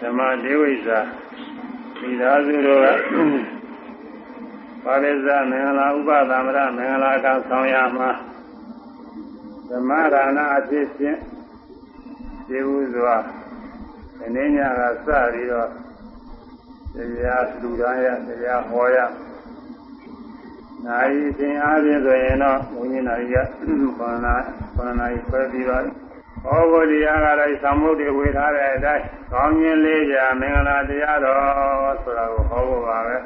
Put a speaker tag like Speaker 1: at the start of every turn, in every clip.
Speaker 1: ဓမ္မဒေဝိဇာမိသားစုတို့ကပါရိဇမင်္ဂလာဥပသမရမင်္ဂလာကဆောင်ရမှာဓမ္မဒါနအဖြစ်ဖြင့်ဒီဥစွာဒီနေ့ညကစပြီးတော့တရားလူသားရတရားဟောရနိုင်ခြင်းအားဖြင့်ဆိုရင်တော့ဘုန်းကြီးနာရီကဘာနာဘာနာရီဆွဲပြီးတော့ ဟောဖို့တရားကလည်းသံမှုတွေဝေထားတဲ့အတိုင်းကောင်းခြင်းလေးကြမင်္ဂလာတရားတော်ဆိုတာကိုဟောဖို့ပါပဲ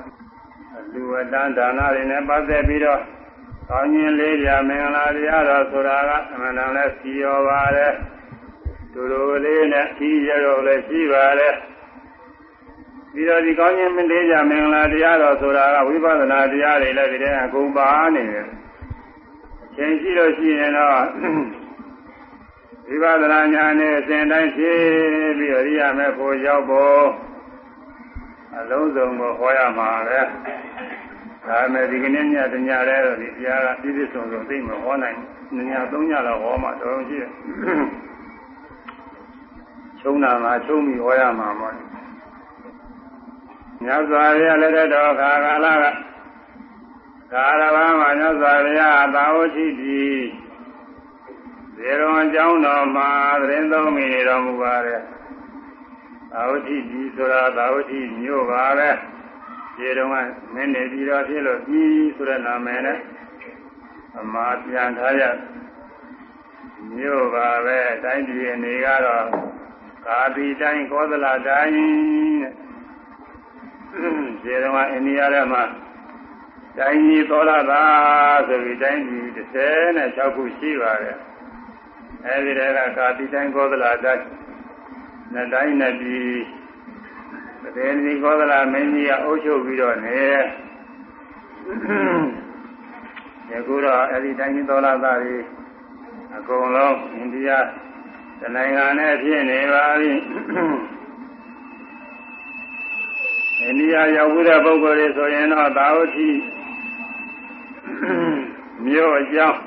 Speaker 1: လူဝတ္တဒါနတွေနဲ့ပတ်သက်ပြီးတော့ကောင်းခြင်းလေးကြမင်္ဂလာတရားတော်ဆိုတာကအမှန်တန်လဲစီရောပါတယ်သူတို့လေးနဲ့ပြီးရတော့လည်းရှိပါတယ်ပြီးတော့ဒီကောင်းခြင်းမလေးကြမင်္ဂလာတရားတော်ဆိုတာကဝိပဿနာတရားတွေလည်းဒီထဲအကုန်ပါနေတယ်အချိန်ရှိလို့ရှိရင်တော့ ဝိပဿနာဉာဏ်နဲ့အစဉ်တိုင်းဖြည့်ပြီးတော့ရိယာမဲ့ဖို့ရောက်ဖို့အလုံးစုံကိုဟောရမှာပဲဒါမဲ့ဒီကနေ့ညတညလဲတော့ဒီတရားကပြည့်ပြည့်စုံစုံသိမဟောနိုင်ညညသုံးညတော့ဟောမှတော်ရှိတယ်ချုံနာမှာချုံပြီးဟောရမှာမဟုတ်မြတ်စွာဘုရားလက်ထက်တော်ခါကာလကကာရဘာမှာမြတ်စွာဘုရားသာဝတိတိ သေရွန်ကျောင်းတော်မှာသတင်းသုံးမိနေတော်မူပါတယ်သာဝတိတိဆိုတာသာဝတိမြို့ပါပဲဒီတော့ကမင်းနေပြီးတော့ဖြစ်လို့ပြီးဆိုတဲ့နာမည်နဲ့အမှားပြန်ထားရမြို့ပါပဲတိုင်းပြည်အနေကတော့ကာတိတိုင်းကောသလတိုင်းတဲ့ဒီတော့ကအိန္ဒိယထဲမှာတိုင်းကြီးသောလာသာဆိုပြီးတိုင်းကြီး36ခုရှိပါတယ် အဲဒီတည်းကကာတိတိုင်းကောသလတိုင်းနှစ်တိုင်းနဲ့ပြီးတည်းဒီကောသလမင်းကြီးကအုပ်ချုပ်ပြီးတော့နေယခုတော့အဲဒီတိုင်းကြီးသောလာသာတွေအကုန်လုံးအိန္ဒိယတနိုင်ငံနဲ့ဖြစ်နေပါပြီအိန္ဒိယရောက်ပြီးတဲ့ပုဂ္ဂိုလ်တွေဆိုရင်တော့သာဝတိမြို့အကြောင်း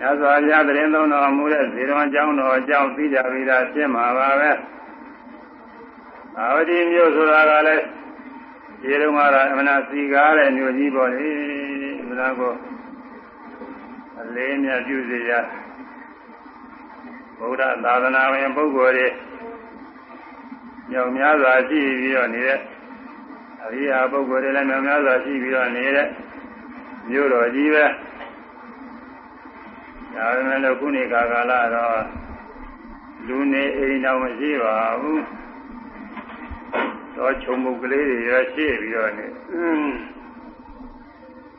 Speaker 1: ညဇောရသတင်းသုံးတော်မူတဲ့ဇေရဝံကျောင်းတော်အကြောင်းသိကြပြီးသားရှင်းမှာပါပဲသာဝတိမြို့ဆိုတာကလည်းဒီတုန်းကတော့အမနာစီကားတဲ့မြို့ကြီးပေါ့လေအမနာကိုအလေးမြတ်ပြုစေရဗုဒ္ဓသာသနာဝင်ပုဂ္ဂိုလ်တွေညောင်များစွာရှိပြီးတော့နေတဲ့အရိယာပုဂ္ဂိုလ်တွေလည်းညောင်များစွာရှိပြီးတော့နေတဲ့မြို့တော်ကြီးပဲ ဒါပေမဲ့လို့ခုနေခါကာလတော့လူနေအိမ်တော်မရှိပါဘူးတော့ခြုံမှုကလေးတွေရရှိပြီးတော့နေ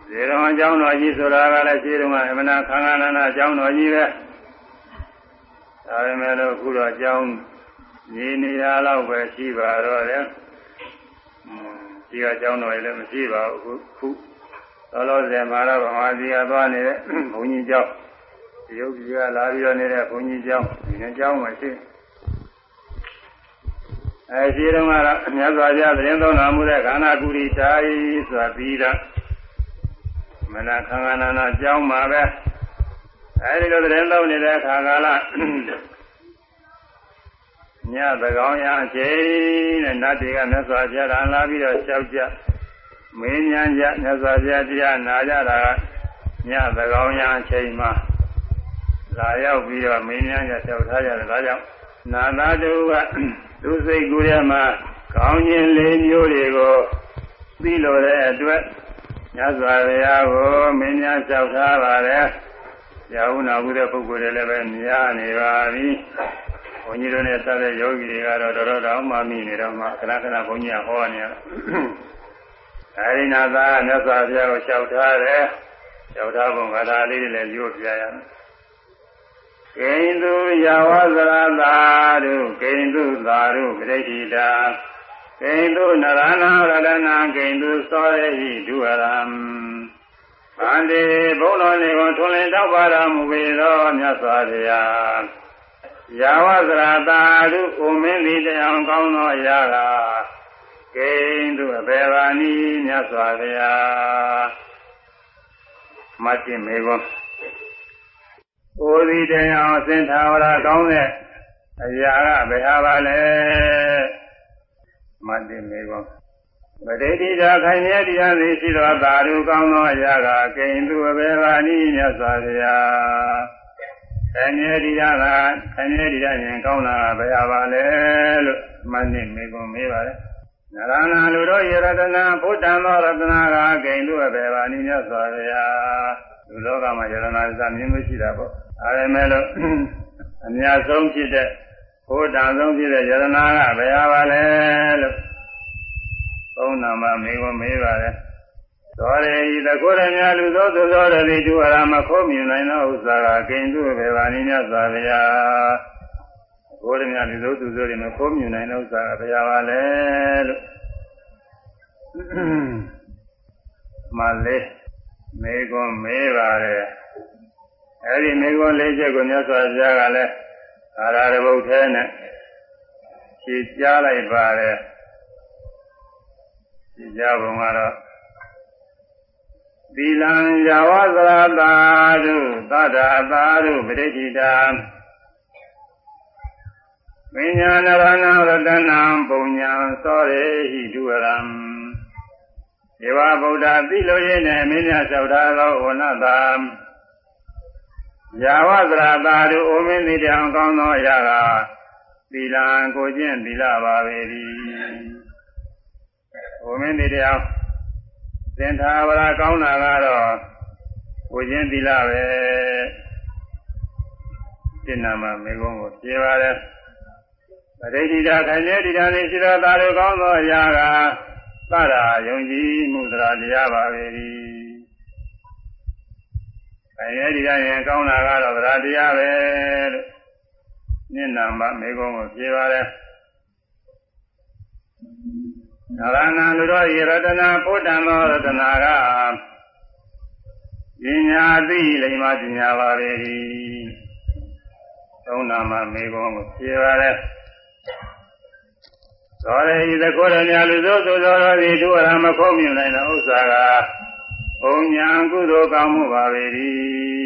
Speaker 1: ဇေရဝံကျောင်းတော်ကြီးဆိုတာကလည်းရှိတော့ကအမနာခန္ဓာနာနာကျောင်းတော်ကြီးပဲဒါပေမဲ့လို့ခုတော့ကျောင်းညီနေရတော့ပဲရှိပါတော့တယ်ဒီကကျောင်းတော်ကြီးလည်းမရှိပါဘူးခုလောလောဆယ်မှာတော့ဗမာပြည်ကသွားနေတဲ့ဘုန်းကြီးကျောင်းတ ရုတ်ပြည်ကလာပြီးတော့နေတဲ့ဘုန်းကြီးကျောင်းဒီနေ့ကျောင်းမှာရှိအဲဒီတုန်းကတော့အများစွာပြသတင်းသုံးတော်မူတဲ့ခန္ဓာကုရိတာယဆိုတာပြီးတော့မနာခန္ဓာနာနာကျောင်းမှာပဲအဲဒီလိုသတင်းသုံးနေတဲ့အခါကာလညသကောင်ရအချိန်နဲ့နတ်တွေကမြတ်စွာဘုရားလာပြီးတော့လျှောက်ကြမင်းညာကြမြတ်စွာဘုရားတရားနာကြတာကညသကောင်ရအချိန်မှာ လာရောက်ပြီးတော့မင်းညာကြလျှောက်ထားကြတယ်ဒါကြောင့်နာသာတုကသူစိတ်ကူးထဲမှာကောင်းခြင်းလေးမျိုးတွေကိုသိလို့တဲ့အတွက်မြတ်စွာဘုရားကိုမင်းညာလျှောက်ထားပါတယ်။ရာဟုနာဘူးတဲ့ပုဂ္ဂိုလ်တွေလည်းပဲမြားနေပါပြီ။ဘုန်းကြီးတို့နဲ့ဆက်တဲ့ယောဂီတွေကတော့တော်တော်တောင်းမှမိနေတော့မှခဏခဏဘုန်းကြီးကဟောနေတယ်။အဲဒီနာသာမြတ်စွာဘုရားကိုလျှောက်ထားတယ်။လျှောက်ထားပုံကထာလေးတွေလည်းရွတ်ပြရမယ်။ ကိန္တုယဝဇရသာရုကိန္တုသာရုပရိဋိတာကိန္တုနရဏရတနာကိန္တုသောရေဟိဒုရံဗန္တိဘုန်းတော်နေကိုထွန်လင်းတောက်ပါတော်မူပေသောမြတ်စွာဘုရားယဝဇရသာရုဥမင်းသည်တရားကောင်းသောရာကကိန္တုအဘေဘာနိမြတ်စွာဘုရားမတ်တင်မေကွ န်း။အိုဒီတရားအစင်သာဝရကောင်းတဲ့အရာကဘယ်ဟာပါလဲမတ္တိမေကောပတိတိတာခိုင်မြဲတရားသည်ရှိသောသာဓုကောင်းသောအရာကကိဉ္သူအဘေဘာနိမြတ်စွာဘုရားခိုင်မြဲတရားကခိုင်မြဲတရားရင်ကောင်းတာဘယ်ပါလဲလို့မတ္တိမေကောမေးပါတယ်နရနာလူတို့ယရတနာဘုဒ္ဓံသောရတနာကကိဉ္သူအဘေဘာနိမြတ်စွာဘုရား လူလောကမှာယရနာစမြင်မရှိတာပေါ့အဲဒါမဲ့လို့အများဆုံးဖြစ်တဲ့ဘုဒ္ဓံဆုံးဖြစ်တဲ့ယရနာကဘယ်ပါလဲလို့သုံးနာမမေကိုမေးပါတယ်သောရေဤတကုရမြလူသောသူသောရတိသူအရာမခိုးမြင်နိုင်သောဥစ္စာကကိဉ္စုဘေဘာနိမြတ်စွာဘုရားကိုရမြလူသောသူသောတွေမခိုးမြင်နိုင်သောဥစ္စာကဘုရားပါလေလို့မလေး မေကွန်မေးပါတယ်အဲဒီမေကွန်လေးချက်ကိုမြတ်စွာဘုရားကလည်းအာရရဘုတ်ထဲနဲ့ဖြေကြားလိုက်ပါတယ်ဖြေကြားပုံကတော့သီလံယဝသရတာတုသတ္တတာတုပရိတိတာပညာနရဏရတနာပုံညာသောရေဟိတုရံေ ဝဗုဒ္ဓသိလို့ရင်းနဲ့မင်းများလျှောက်ထားသောဝဏတာယာဝသရတာတို့အိုမင်းသည်တောင်ကောင်းသောအရာကသီလံကိုကျင့်သီလပါပေသည်အိုမင်းသည်တောင်သင်္ထာဝရကောင်းတာကတော့ကိုကျင့်သီလပဲစိတ်နာမမေကုန်းကိုပြေပါတယ်ပရိဒိတာခိုင်နေဒီတာနေရှိသောသာတို့ကောင်းသောအရာက သရာယုံကြည်မှုသရာတရားပါပဲဒီအဲဒီဒီကရင်ကောင်းတာကတော့သရာတရားပဲလို့နိနာမမေကုံကိုပြေပါတယ်နာရဏလူတော်ယရတနာပုဒ္ဓံသောရတနာကပညာသိလိမ္မာပညာပါပဲဒီသုံးနာမမေကုံကိုပြေပါတယ် သောရေဤသကောရမြလူသောသောသောသည်ဒုရမခေါမြင်နိုင်တဲ့ဥစ္စာကဘုံညာကုသိုလ်ကောင်းမှုပါပဲဒီ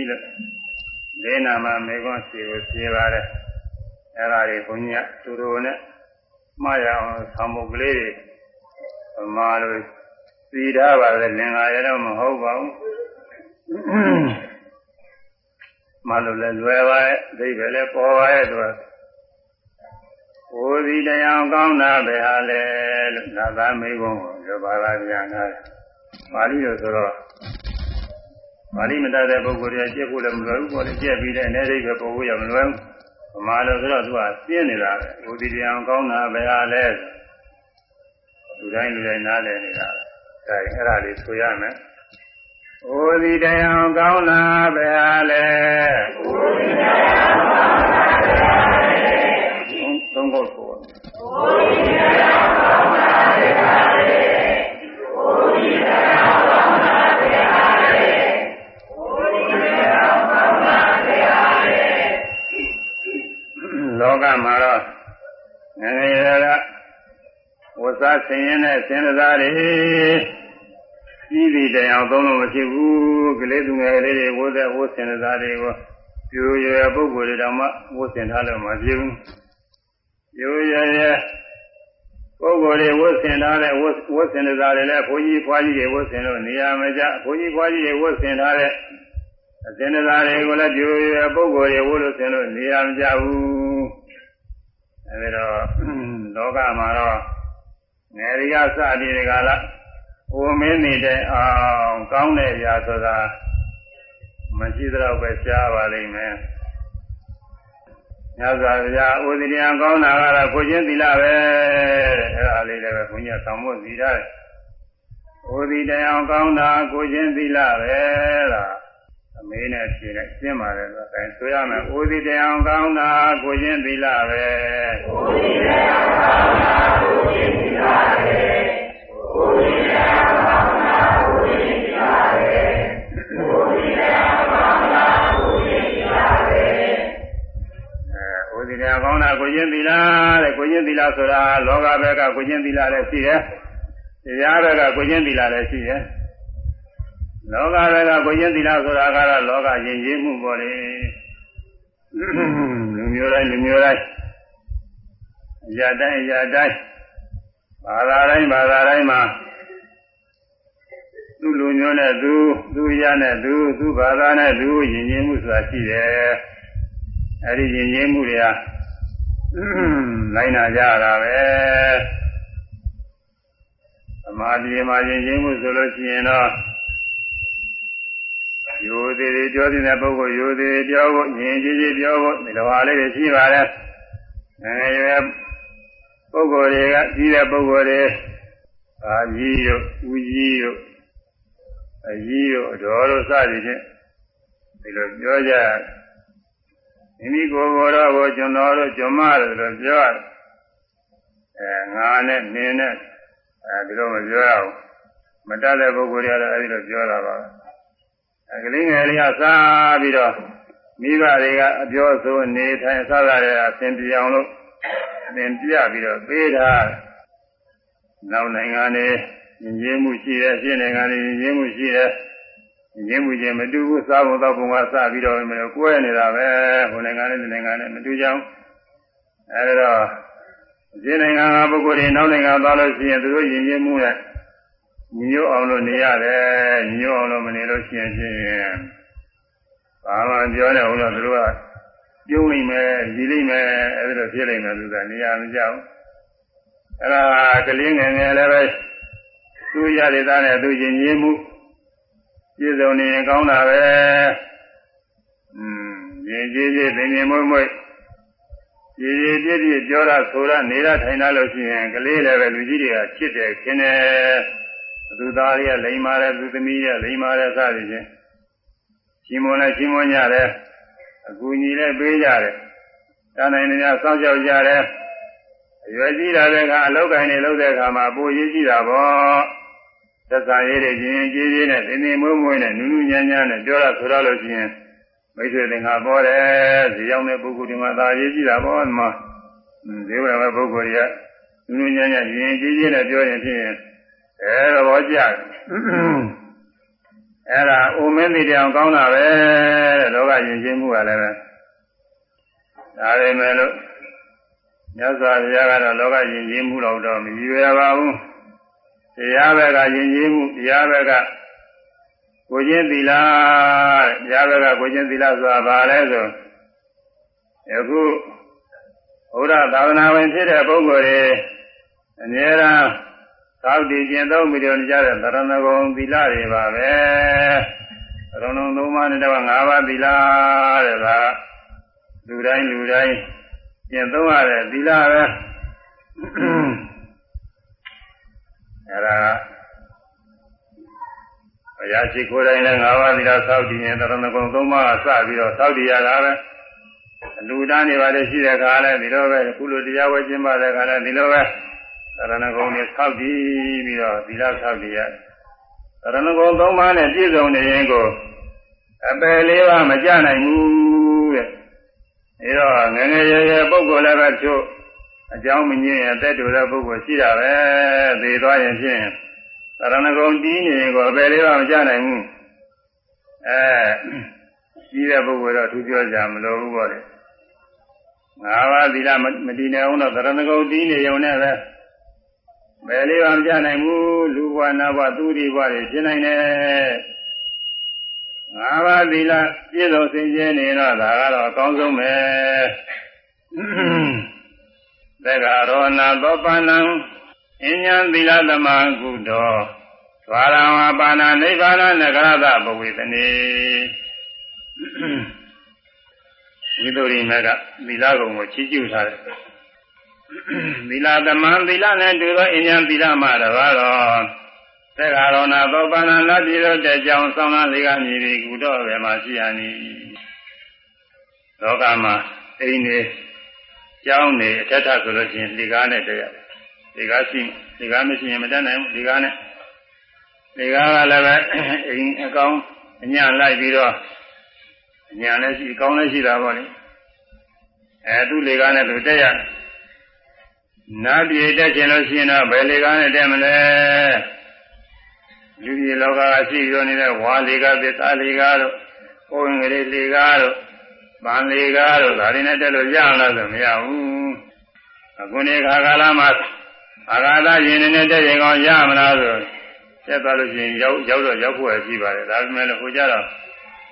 Speaker 1: လို့လေးနာမမေခွန်းစီကိုဖြေပါတယ်အဲ့ဒါတွေဘုံညာသူတို့နဲ့မှားရအောင်ဆောင်းမှုကလေးတွေမာလို့စီထားပါတယ်လင်္ကာရတော့မဟုတ်ပါဘူးမလို့လည်းလွယ်ပါရဲ့အဓိပ္ပာယ်လည်းပေါ်ပါရဲ့သူက ဟိုဒီတရားကောင်းတာပဲဟာလေလို့နာသာမေကုန်းကိုလောပါလာပြန်တာပါဠိလိုဆိုတော့ပါဠိမတတ်တဲ့ပုဂ္ဂိုလ်တွေကျက်ဖို့လည်းမလွယ်ဘူးပေါ့လေကျက်ပြီးတဲ့အနေအိဗယ်ပို့ဖို့ရမလွယ်ဘူးဗမာလိုဆိုတော့သူကပြင်းနေတာပဲဟိုဒီတရားကောင်းတာပဲဟာလေလူတိုင်းလူတိုင်းနားလည်နေတာဒါအဲ့ဒါလေးဆိုရမယ်ဟိုဒီတရားကောင်းတာပဲဟာလေဟိုဒီတရားကောင်းတာပဲဟာ သုံးခုဆိုဘုရားကောင်းပါစေပါလေဘုရားကောင်းပါစေပါလေဘုရားကောင်းပါစေပါလေလောကမှာတော့ငယ်ငယ်ရကဝတ်စားဆင်းရဲတဲ့ဆင်းရဲသားတွေကြီးပြီးတရားသုံးလို့မဖြစ်ဘူးကလေးသူငယ်လေးတွေဝတ်တဲ့ဝတ်ဆင်းရဲသားတွေကိုပြိုရွယ်ပုဂ္ဂိုလ်တွေတောင်မှဝတ်ဆင်ထားလို့မဖြစ်ဘူး ရိုးရရပုဂ္ဂိုလ်တွေဝတ်ဆင်ထားတဲ့ဝတ်ဝတ်ဆင်တဲ့သားတွေလည်းဘုန်းကြီးဖွားကြီးတွေဝတ်ဆင်လို့နေရာမကျဘုန်းကြီးဖွားကြီးတွေဝတ်ဆင်ထားတဲ့အစင်သားတွေကိုလည်းရိုးရပုဂ္ဂိုလ်တွေဝတ်လို့ဆင်လို့နေရာမကျဘူးအဲဒီတော့လောကမှာတော့ငယ်ရီကစသည်တွေကလားဟိုမင်းနေတဲ့အောင်ကောင်းတဲ့ຢာဆိုတာမရှိတော့ပဲရှားပါလိမ့်မယ် မြတ်စွာဘုရားဥဒိယံကောင်းတာကတော့ကိုချင်းသီလပဲတဲ့အဲ့ဒါလေးလည်းပဲဘုရားဆောင်ဖို့သီရတယ်ဥဒိတံကောင်းတာကိုချင်းသီလပဲလားအမေးနဲ့ဖြေလိုက်ရှင်းပါတယ်ဆိုတော့ဆိုရမယ်ဥဒိတံကောင်းတာကိုချင်းသီလပဲဥဒိတံကောင်းတာကိုချင်းသီလပဲဥဒိ ဒီတရားကောင်းတာကိုချင်းသီလတဲ့ကိုချင်းသီလဆိုတာလောကဘက်ကကိုချင်းသီလလည်းရှိတယ်။တရားဘက်ကကိုချင်းသီလလည်းရှိတယ်။လောကဘက်ကကိုချင်းသီလဆိုတာကတော့လောကယဉ်ကျေးမှုပေါ်လေ။လူမျိုးတိုင်းလူမျိုးတိုင်းရတိုင်းရတိုင်းဘာသာတိုင်းဘာသာတိုင်းမှာသူ့လူမျိုးနဲ့သူသူရနဲ့သူသူဘာသာနဲ့သူယဉ်ကျေးမှုဆိုတာရှိတယ်အဲဒီယဉ်ကျေးမှုတွေက လိုက်နာကြတာပဲသမာဓိမှာယဉ်ကျေးမှုဆိုလို့ရှိရင်တော့ယောသေးသေးပြောတဲ့ပုဂ္ဂိုလ်ယောသေးသေးပြောဖို့ယဉ်ကျေးကျေးပြောဖို့ဒီလိုဟာလေးတွေရှိပါတယ်ငယ်ငယ်ရွယ်ပုဂ္ဂိုလ်တွေကကြီးတဲ့ပုဂ္ဂိုလ်တွေအာကြီးတို့ဦးကြီးတို့အကြီးတို့အတော်တို့စသည်ဖြင့်ဒီလိုပြောကြ မိမိကိုယ်ကိုယ်တော့ကိုကျွန်တော်တို့ကျွန်မတို့လို့ပြောရအဲငါနဲ့နင်းနဲ့အဲဒီလိုမပြောရဘူးမတတ်တဲ့ပုဂ္ဂိုလ်တွေကတော့အဲဒီလိုပြောတာပါအဲကလေးငယ်လေးကစားပြီးတော့မိဘတွေကအပြောဆိုနေထိုင်စားရတဲ့အဆင်ပြေအောင်လို့သင်ပြပြီးတော့ပေးတာနောက်နိုင်ငံတွေယဉ်ကျေးမှုရှိတယ်ရှင်းနိုင်ငံတွေယဉ်ကျေးမှုရှိတ ယ်ယဉ်ကျေးမှုချင်းမတူဘူးစားဖို့တော့ဘုံကစပြီးတော့မလို့ကွဲနေတာပဲဟိုနိုင်ငံနဲ့ဒီနိုင်ငံနဲ့မတူကြဘူးအဲဒါတော့ရှင်းနိုင်ငံကပုဂ္ဂိုလ်တွေနောက်နိုင်ငံသွားလို့ရှိရင်သူတို့ယဉ်ကျေးမှုနဲ့ညီညွတ်အောင်လို့နေရတယ်ညီညွတ်အောင်လို့မနေလို့ရှိရင်ချင်းဘာမှပြောနေအောင်လို့သူတို့ကပြုံးနိုင်မယ်ဒီလိမ့်မယ်အဲဒီလိုဖြစ်နိုင်တယ်သူကနေရာမကြောက်အဲ့ဒါကလေးငယ်ငယ်လည်းပဲသူရတဲ့သားနဲ့သူယဉ်ကျေးမှု ပြည့်စုံနေရင်ကောင်းတာပဲอืมယဉ်ကျေးကျေးသင်ញင်မွေ့မွေ့ရည်ရည်ပြည့်ပြည့်ပြောတာဆိုရနေရထိုင်တာလို့ရှိရင်ကလေးလည်းပဲလူကြီးတွေကချစ်တယ်ခင်တယ်သူသားတွေကလိမ်ပါတယ်သူသမီးတွေကလိမ်ပါတယ်စသည်ဖြင့်ရှင်မွန်လည်းရှင်မွန်ကြတယ်အကူညီလည်းပေးကြတယ်တာနိုင်နေကြစောင့်ကြောက်ကြတယ်အရွယ်ကြီးလာတဲ့အခါအလောက်ကိုင်းနေလို့တဲ့အခါမှာပိုရေးကြည့်တာပေါ့ သက်သာရေးတွေချင်းကြီးကြီးနဲ့တင်းတင်းမွေးမွေးနဲ့နူးနူးညံ့ညံ့နဲ့ပြောရဆိုရလို့ရှိရင်မိတ်ဆွေသင်္ဃာပေါ်တယ်ဇေယောင်းတဲ့ပုဂ္ဂိုလ်ဒီမှာသာရေးကြည့်တာပေါ့ဒီမှာဇေဝရမဲ့ပုဂ္ဂိုလ်တွေကနူးနူးညံ့ညံ့ရင်ကြီးကြီးနဲ့ပြောရင်ဖြင့်အဲတော့ကြတယ်အဲ့ဒါအိုမင်းသိတဲ့အောင်ကောင်းတာပဲတဲ့လောကယဉ်ကျေးမှုကလည်းပဲဒါပေမဲ့လို့မြတ်စွာဘုရားကတော့လောကယဉ်ကျေးမှုတော့တော့မရည်ရွယ်ပါဘူး တရားဘက်ကယဉ်ကျေးမှုတရားဘက်ကကိုချင်းသီလတရားဘက်ကကိုချင်းသီလဆိုတာဘာလဲဆိုအခုဘုရားသာသနာဝင်ဖြစ်တဲ့ပုဂ္ဂိုလ်တွေအများအားသောက်တည်ခြင်းသုံးပြီးတော့ကြတဲ့သရဏဂုံသီလတွေပါပဲသရဏုံသုံးပါးနဲ့တော့၅ပါးသီလတဲ့ကလူတိုင်းလူတိုင်းကျင့်သုံးရတဲ့သီလပဲ အဲဒါဘုရားရှိခိုးတိုင်းလည်း၅ပါးသီလသောက်တည်ခြင်းသရဏဂုံသုံးပါးကစပြီးတော့သောက်တည်ရတာပဲလူတန်းနေပါလေရှိတဲ့ခါလဲဒီလိုပဲကုလိုတရားဝဲကျင်းပါတဲ့ခါလဲဒီလိုပဲသရဏဂုံနဲ့ဆောက်တည်ပြီးတော့သီလဆောက်တည်ရသရဏဂုံသုံးပါးနဲ့ပြည့်စုံနေရင်ကိုအပယ်လေးပါးမကြနိုင်ဘူးတဲ့အဲတော့ငငယ်ရရပုဂ္ဂိုလ်လည်းပဲချို့ အကြောင်းမငြင်းရင်တက်တူတဲ့ပုဂ္ဂိုလ်ရှိတာပဲသေသွားရင်ဖြင့်သရဏဂုံတီးနေရင်ကိုအပယ်လေးပါးမကြနိုင်ဘူးအဲကြီးတဲ့ပုဂ္ဂိုလ်တော့သူပြောကြမလို့ဘူးပေါ့လေငါးပါးသီလမတည်နေအောင်တော့သရဏဂုံတီးနေုံနဲ့ပဲဘယ်လေးမှမပြနိုင်ဘူးလူဘဝနဘဝသူဒီဘဝတွေဖြစ်နိုင်တယ်ငါးပါးသီလပြည့်စုံစင်ကြယ်နေတော့ဒါကတော့အကောင်းဆုံးပဲ သက္ကာရောဏသောပါဏံအဉ္ဉံသီလသမကုတောသွာရဝပါဏနိဗ္ဗာနနဂရသဘဝေတနေဝိသုရိမေကသီလကုံကိုချီးကျူးထားတယ်သီလသမံသီလနဲ့တူသောအဉ္ဉံသီလမှာတပါတော့သက္ကာရောဏသောပါဏံလက်ပြီးတော့တဲ့ကြောင့်ဆောင်းလာလေကမြည်ပြီးကုတော်ပဲမှာရှိရနည်းလောကမှာအိနေ ကျောင်းနေအထက်ထဆိုလို့ရှိရင်ဒီကားနဲ့တည်းရတယ်ဒီကားရှိဒီကားမရှိရင်မတတ်နိုင်ဘူးဒီကားနဲ့ဒီကားကလည်းပဲအိမ်အကောင်အညလိုက်ပြီးတော့အညလည်းရှိအကောင်လည်းရှိတာပေါ့လေအဲသူ့လေကားနဲ့သူတက်ရတယ်နာပြေတက်ခြင်းလို့ရှိရင်တော့ဘယ်လေကားနဲ့တက်မလဲလူကြီးလောကကရှိရနေတဲ့ဝါလေကားသစ္စာလေကားတို့ပုံငရေလေကားတို့ ဗန်လေကားတို့ဒါတွေနဲ့တက်လို့ရအောင်လားဆိုမရဘူးအခုနေခါကာလမှာအာဃာတရင်နေတဲ့တဲ့ရင်ကောင်းရမလားဆိုဆက်သွားလို့ရှိရင်ရောက်ရောက်တော့ရောက်ဖို့ရရှိပါတယ်ဒါပေမဲ့လည်းဟိုကြတော့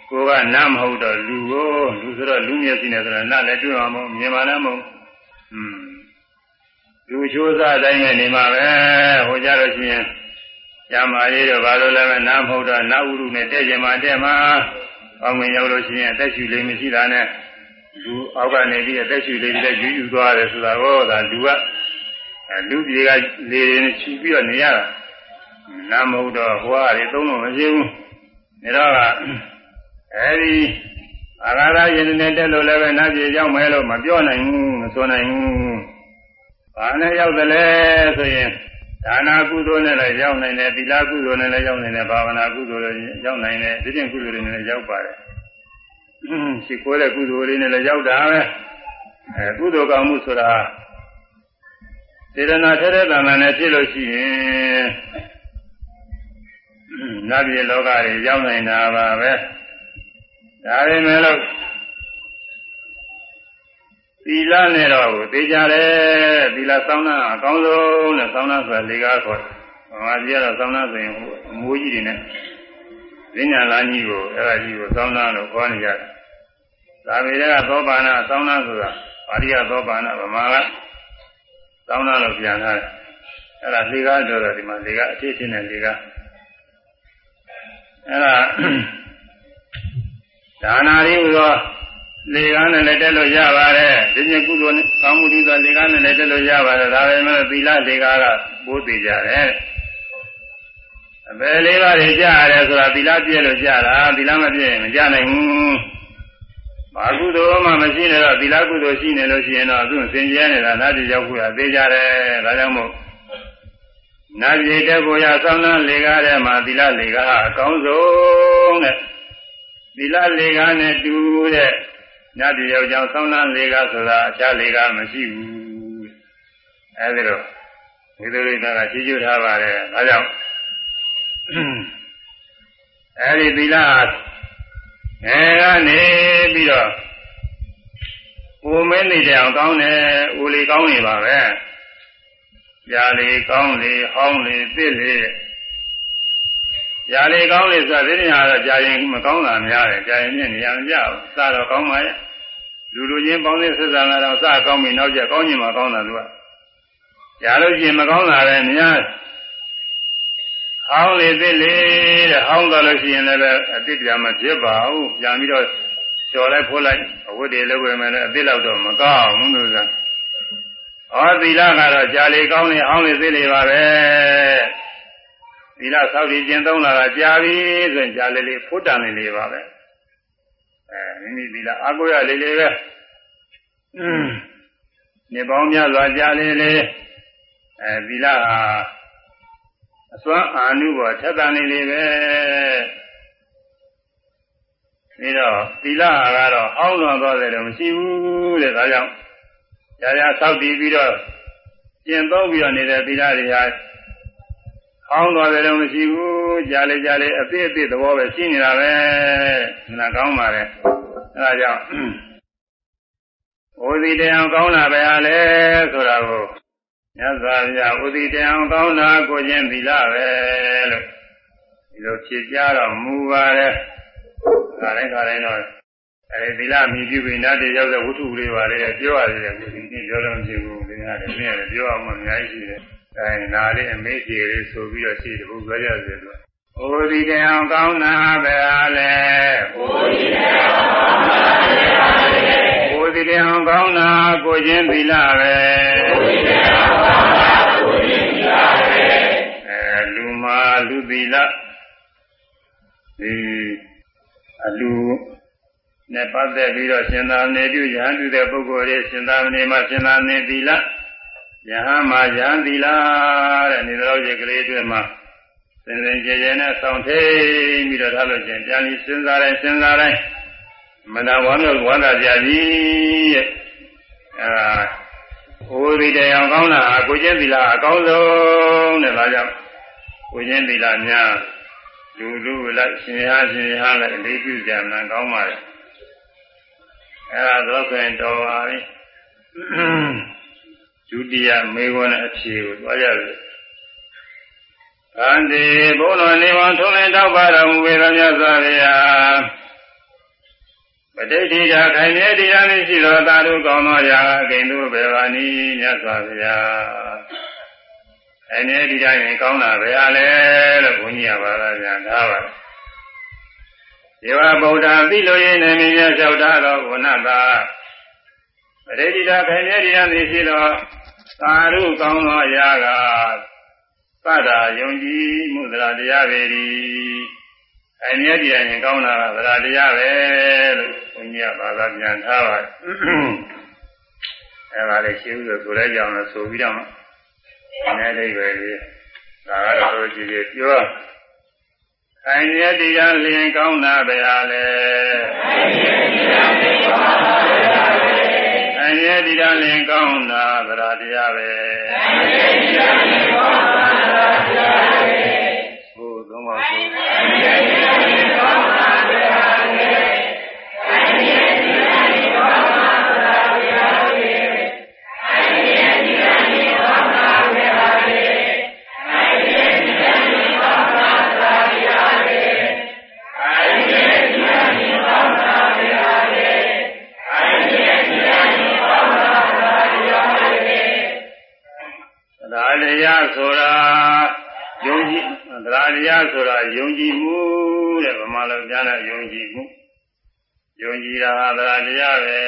Speaker 1: ကိုကနတ်မဟုတ်တော့လူကိုလူဆိုတော့လူမျက်စိနဲ့ဆိုတော့နတ်လည်းတွေ့မှာမဟုတ်မြင်မှာလည်းမဟုတ်อืมလူချိုးစားတိုင်းနဲ့နေမှာပဲဟိုကြတော့ရှိရင်ရမရေးတော့ဘာလို့လဲမနားမဟုတ်တော့နာဥရုနဲ့တဲ့ကျင်မှာတဲ့မှာ အောင်ဝင်ရောက်လို့ရှိရင်အသက်ရှူလေးမရှိတာနဲ့လူအောက်ကနေပြီးအသက်ရှူလေးတွေယူယူသွားတယ်ဆိုတာဟောဒါလူကလူပြေကလေတွေချီပြီးတော့နေရတာနားမဟုတ်တော့ဟိုကလေသုံးလို့မရှိဘူးဒါတော့အဲဒီအာဃာတရင်နဲ့တက်လို့လည်းပဲနားပြေရောက်မယ်လို့မပြောနိုင်ဘူးမဆိုနိုင်ဘူးဘာနဲ့ရောက်တယ်လဲဆိုရင် ဒါနာကုသိုလ်နဲ့လည်းရောက်နိုင်တယ်သီလကုသိုလ်နဲ့လည်းရောက်နိုင်တယ်ဘာဝနာကုသိုလ်နဲ့ရောက်နိုင်တယ်ဒီပြင်ကုသိုလ်တွေနဲ့လည်းရောက်ပါတယ်ရှိခိုးတဲ့ကုသိုလ်တွေနဲ့လည်းရောက်တာပဲအဲကုသိုလ်ကောင်းမှုဆိုတာစေတနာထဲထဲတန်တန်နဲ့ဖြစ်လို့ရှိရင်နတ်ပြည်လောကတွေရောက်နိုင်တာပါပဲဒါပေမဲ့လို့သီ လနဲ့တော့သိကြတယ်သီလစောင်းတာအကောင်းဆုံးနဲ့စောင်းတာဆိုတာလေကားခေါ်တယ်။ဘာမှကြည့်ရတော့စောင်းတာဆိုရင်ဟိုအမိုးကြီးတွေနဲ့ဈဉ္ညာလာကြီးကိုအဲ့ဒါကြီးကိုစောင်းတာလို့ခေါ်နေကြတယ်။ဒါပေမဲ့သောပါဏစောင်းတာဆိုတာပါဠိယသောပါဏဗမာကစောင်းတာလို့ပြန်ထားတယ်။အဲ့ဒါလေကားဆိုတော့ဒီမှာလေကားအဖြစ်ဖြစ်နေလေကားအဲ့ဒါဒါနာရီဟူသော လေကားနဲ့လည်းတက်လို့ရပါတယ်ဒီညကုသိုလ်နဲ့ကောင်းမှုတွေလေကားနဲ့လည်းတက်လို့ရပါတယ်ဒါပေမဲ့သီလလေကားကပိုးသေးကြတယ်အပယ်လေးပါးတွေကြားရတယ်ဆိုတာသီလပြည့်လို့ကြားတာသီလမပြည့်ရင်မကြားနိုင်ဘူးဘာကုသိုလ်မှမရှိနေတော့သီလကုသိုလ်ရှိနေလို့ရှိရင်တော့သူစင်ကြဲနေတာနာတိရောက်ခုရသေးကြတယ်ဒါကြောင့်မို့နာတိတက်ကိုရဆောင်းနှံလေကားထဲမှာသီလလေကားအကောင်းဆုံးတဲ့သီလလေကားနဲ့တူတဲ့ ညတိယောက်ျောင်းဆောင်းနှံလေကားဆိုတာအခြားလေကားမရှိဘူးအဲဒီတော့ဒီလိုလေးကရှင်းပြထားပါတယ်ဒါကြောင့်အဲဒီသီလငယ်ကနေပြီးတော့ဦးမင်းနေတဲ့အောင်ကောင်းတယ်ဦးလေးကောင်းနေပါပဲညာလေးကောင်းလေဟောင်းလေသစ်လေ ညာလေးကောင်းလေဆိုတာဒီနေ့ကတော့ကြာရင်မကောင်းတာများတယ်ကြာရင်မြင့်နေရမကြဘူးစတော့ကောင်းပါရဲ့လူလူချင်းပေါင်းတဲ့ဆက်ဆံလာတော့စကောင်းပြီနောက်ကျကောင်းချင်မှကောင်းတာသူကညာလို့ရှိရင်မကောင်းတာပဲများဟောင်းလေသစ်လေတဲ့ဟောင်းသွားလို့ရှိရင်လည်းအတိတ်ပြန်မဖြစ်ပါဘူးပြန်ပြီးတော့ကျော်လိုက်ဖိုးလိုက်အဝတ်တွေလည်းဝယ်မယ်လည်းအတိတ်လောက်တော့မကောင်းဘူးလို့ဆိုတာဟောသီလကတော့ကြာလေကောင်းလေဟောင်းလေသစ်လေပါပဲ သီလဆောက်တည်ကျင့်သုံးလာတာကြာပြီဆိုရင်ကြာလေလေဖို့တန်လေလေပါပဲအဲမိမိသီလအကုရလေလေပဲอืมနေပေါင်းများစွာကြာလေလေအဲသီလဟာအစွမ်းအာနုဘောထက်တန်နေလေပဲပြီးတော့သီလကတော့အောင်းလွန်သွားတယ်တော့မရှိဘူးတဲ့ဒါကြောင့်ရာရာဆောက်တည်ပြီးတော့ကျင့်သုံးပြီးတော့နေတဲ့သီလတွေဟာ အောင်းသွားတယ်တော့မရှိဘူးကြားလေကြားလေအပြည့်အပြည့်သဘောပဲရှိနေတာပဲနာကောင်းပါလေအဲဒါကြောင့်ဝိသီတရားကောင်းတာပဲဟာလေဆိုတာကိုမြတ်စွာဘုရားဥဒိတံကောင်းတာကိုချင်းသီလပဲလို့ဒီလိုဖြေကြတော့မူပါတယ်ဒါတိုင်းဒါတိုင်းတော့အဲဒီသီလမြည်ပြုပြီးနတ်တွေရောက်တဲ့ဝတ္ထုလေးပါလေပြောရတယ်ကိုဒီနေ့ပြောလို့မရှိဘူးဒီနေ့လည်းပြည့်ရတယ်ပြောအောင်မှအများကြီးရှိတယ် အဲနာလေးအမေးကြီးလေးဆိုပြီးတော့ရှိတယ်ဘုရားရစေလို့ဩဒီတံကောင်းတာပဲလေဩဒီတံကောင်းတာပဲလေဩဒီတံကောင်းတာကိုချင်းသီလပဲဩဒီတံကောင်းတာကိုချင်းသီလပဲအဲလူမာလူသီလဒီအလူနဲ့ပတ်သက်ပြီးတော့ရှင်သာနေပြုရဟန်းပြုတဲ့ပုဂ္ဂိုလ်တွေရှင်သာနေမှာရှင်သာနေသီလ ယဟန်မှာယဟန်သီလတဲ့နေတော်ရဲ့ကလေးတွေမှာစင်စင်ကြဲကြဲနဲ့ဆောင်းထိန်ပြီးတော့ထားလို့ချင်းပြန်ပြီးစဉ်းစားတိုင်းစဉ်းစားတိုင်းမနာဝမ်းမြောက်ဝမ်းသာကြကြီးရဲ့အဲဒါဟိုဒီတရားကောင်းတာကိုကျင့်သီလအကောင်းဆုံးတဲ့ဒါကြောင့်ကိုကျင့်သီလများလူလူလိုက်ရှင်ရရှင်ရလိုက်အလေးပြုကြမှန်ကောင်းပါလေအဲဒါတော့ဆိုရင်တော်ပါပြီ ဒုတိယမေခွန်းအဖြေကိုသွားရတယ်။အန္တိဘုန်းတော်နေဝံထုံးလင်းတောက်ပါတော်မူပေသောမြတ်စွာဘုရားပဋိဋ္ဌိရာခိုင်မြဲတရားမရှိသောသာဓုကောင်းသောရာအကိန်တို့ဘေဝနီမြတ်စွာဘုရား။အနေဒီတိုင်းကောင်းတာပဲအားလဲလို့ဘုန်းကြီးကပါလာပြန်ထားပါတယ်။ဒီဝဗုဒ္ဓသိလို့ရင်းနေမြတ်လျှောက်ထားသောဝဏ္ဏတာပဋိဋ္ဌိရာခိုင်မြဲတရားမရှိသော သာဓုကောင်းသောရာကသတ္တာယုံကြည်မှုသရတရားပဲဒီအမြဲတည်းရင်ကောင်းတာကသရတရားပဲလို့ဘုန်းကြီးကဘာသာပြန်ထားပါတယ်အဲဒါလေးရှင်းလို့ဆိုလိုက်ကြအောင်လို့ဆိုပြီးတော့မှနည်းအိဗယ်လေးဒါကတော့ဆိုကြည့်ကြပြောခိုင်မြဲတရားလျင်ကောင်းတာပဲအားလေခိုင်မြဲတရားလျင်ကောင်းတာပဲ အားလေခိုင်မြဲတရားလျင်ကောင်းတာသရတရားပဲခိုင်မြဲတရားလျင်ကောင်းတာသရတရားပဲဘုသုံးပါးဆို တရားဆိုတာယုံကြည်သရတရားဆိုတာယုံကြည်မှုတဲ့ဗမာလိုပြန်တဲ့ယုံကြည်မှုယုံကြည်တာဟာသရတရားပဲ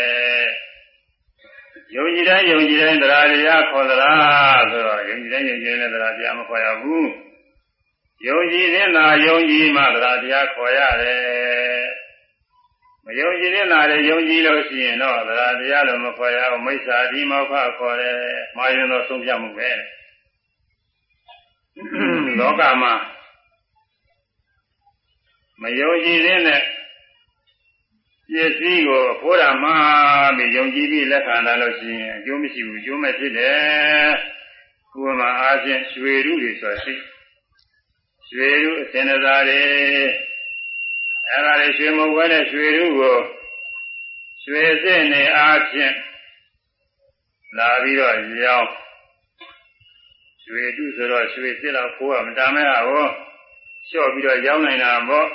Speaker 1: ယုံကြည်တိုင်းယုံကြည်တိုင်းတရားတရားခေါ်သလားဆိုတော့ယုံကြည်တိုင်းယုံကြည်တိုင်းတရားတရားမခေါ်ရဘူးယုံကြည်နေတာယုံကြည်မှတရားတရားခေါ်ရတယ်မယုံကြည်နေတာလည်းယုံကြည်လို့ရှိရင်တော့တရားတရားလို့မခေါ်ရဘူးမိစ္ဆာဒီမောခခေါ်တယ်မာရင်တော့ဆုံးဖြတ်မှုပဲ လောကမှာမယုံကြည်တဲ့ပစ္စည်းကိုအဖို့ရမှာပြီးယုံကြည်ပြီးလက်ခံလာလို့ရှိရင်အကျိုးမရှိဘူးအကျိုးမဲ့ဖြစ်တယ်။ကိုယ်မှာအားဖြင့်ရွှေရုတွေဆိုတာရှိရွှေရုအစင်သာတွေအဲ့ဒါတွေရွှေမဟုတ်ဘဲနဲ့ရွှေရုကိုရွှေစစ်နေအားဖြင့်လာပြီးတော့ရောင်း ရွှေတုဆိုတော့ရွှေစစ်တော့ကိုယ်ကမတမ်းမဲ့ဟာကိုလျှော့ပြီးတော့ရောင်းနိုင်တာပေါ့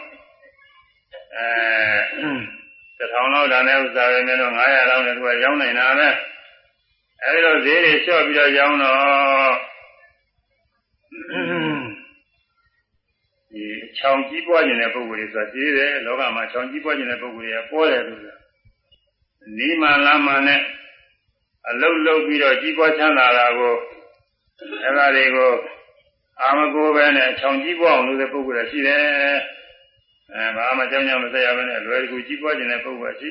Speaker 1: အဲတထောင်လောက်ဒါနဲ့ဥစ္စာပဲနဲ့တော့900လောက်နဲ့သူကရောင်းနိုင်တာပဲအဲဒီတော့ဈေးတွေလျှော့ပြီးတော့ရောင်းတော့ဒီချောင်ကြီးပွားနေတဲ့ပုံစံတွေဆိုတာရှိတယ်လောကမှာချောင်ကြီးပွားနေတဲ့ပုံစံတွေကပေါ်တယ်လို့ဆိုတာနီးမှလာမှနဲ့အလုတ်လုတ်ပြီးတော့ကြီးပွားချမ်းသာတာကို အဲဒါတွေကိုအာမကိုပဲနဲ့ချောင်ကြီးပွားအောင်လုပ်တဲ့ပုံစံတွေရှိတယ်အဲဘာမှကြောင်းကြောင်းမဆက်ရဘဲနဲ့လွယ်ကူကြီးပွားခြင်းတဲ့ပုဂ္ဂိုလ်ရှိ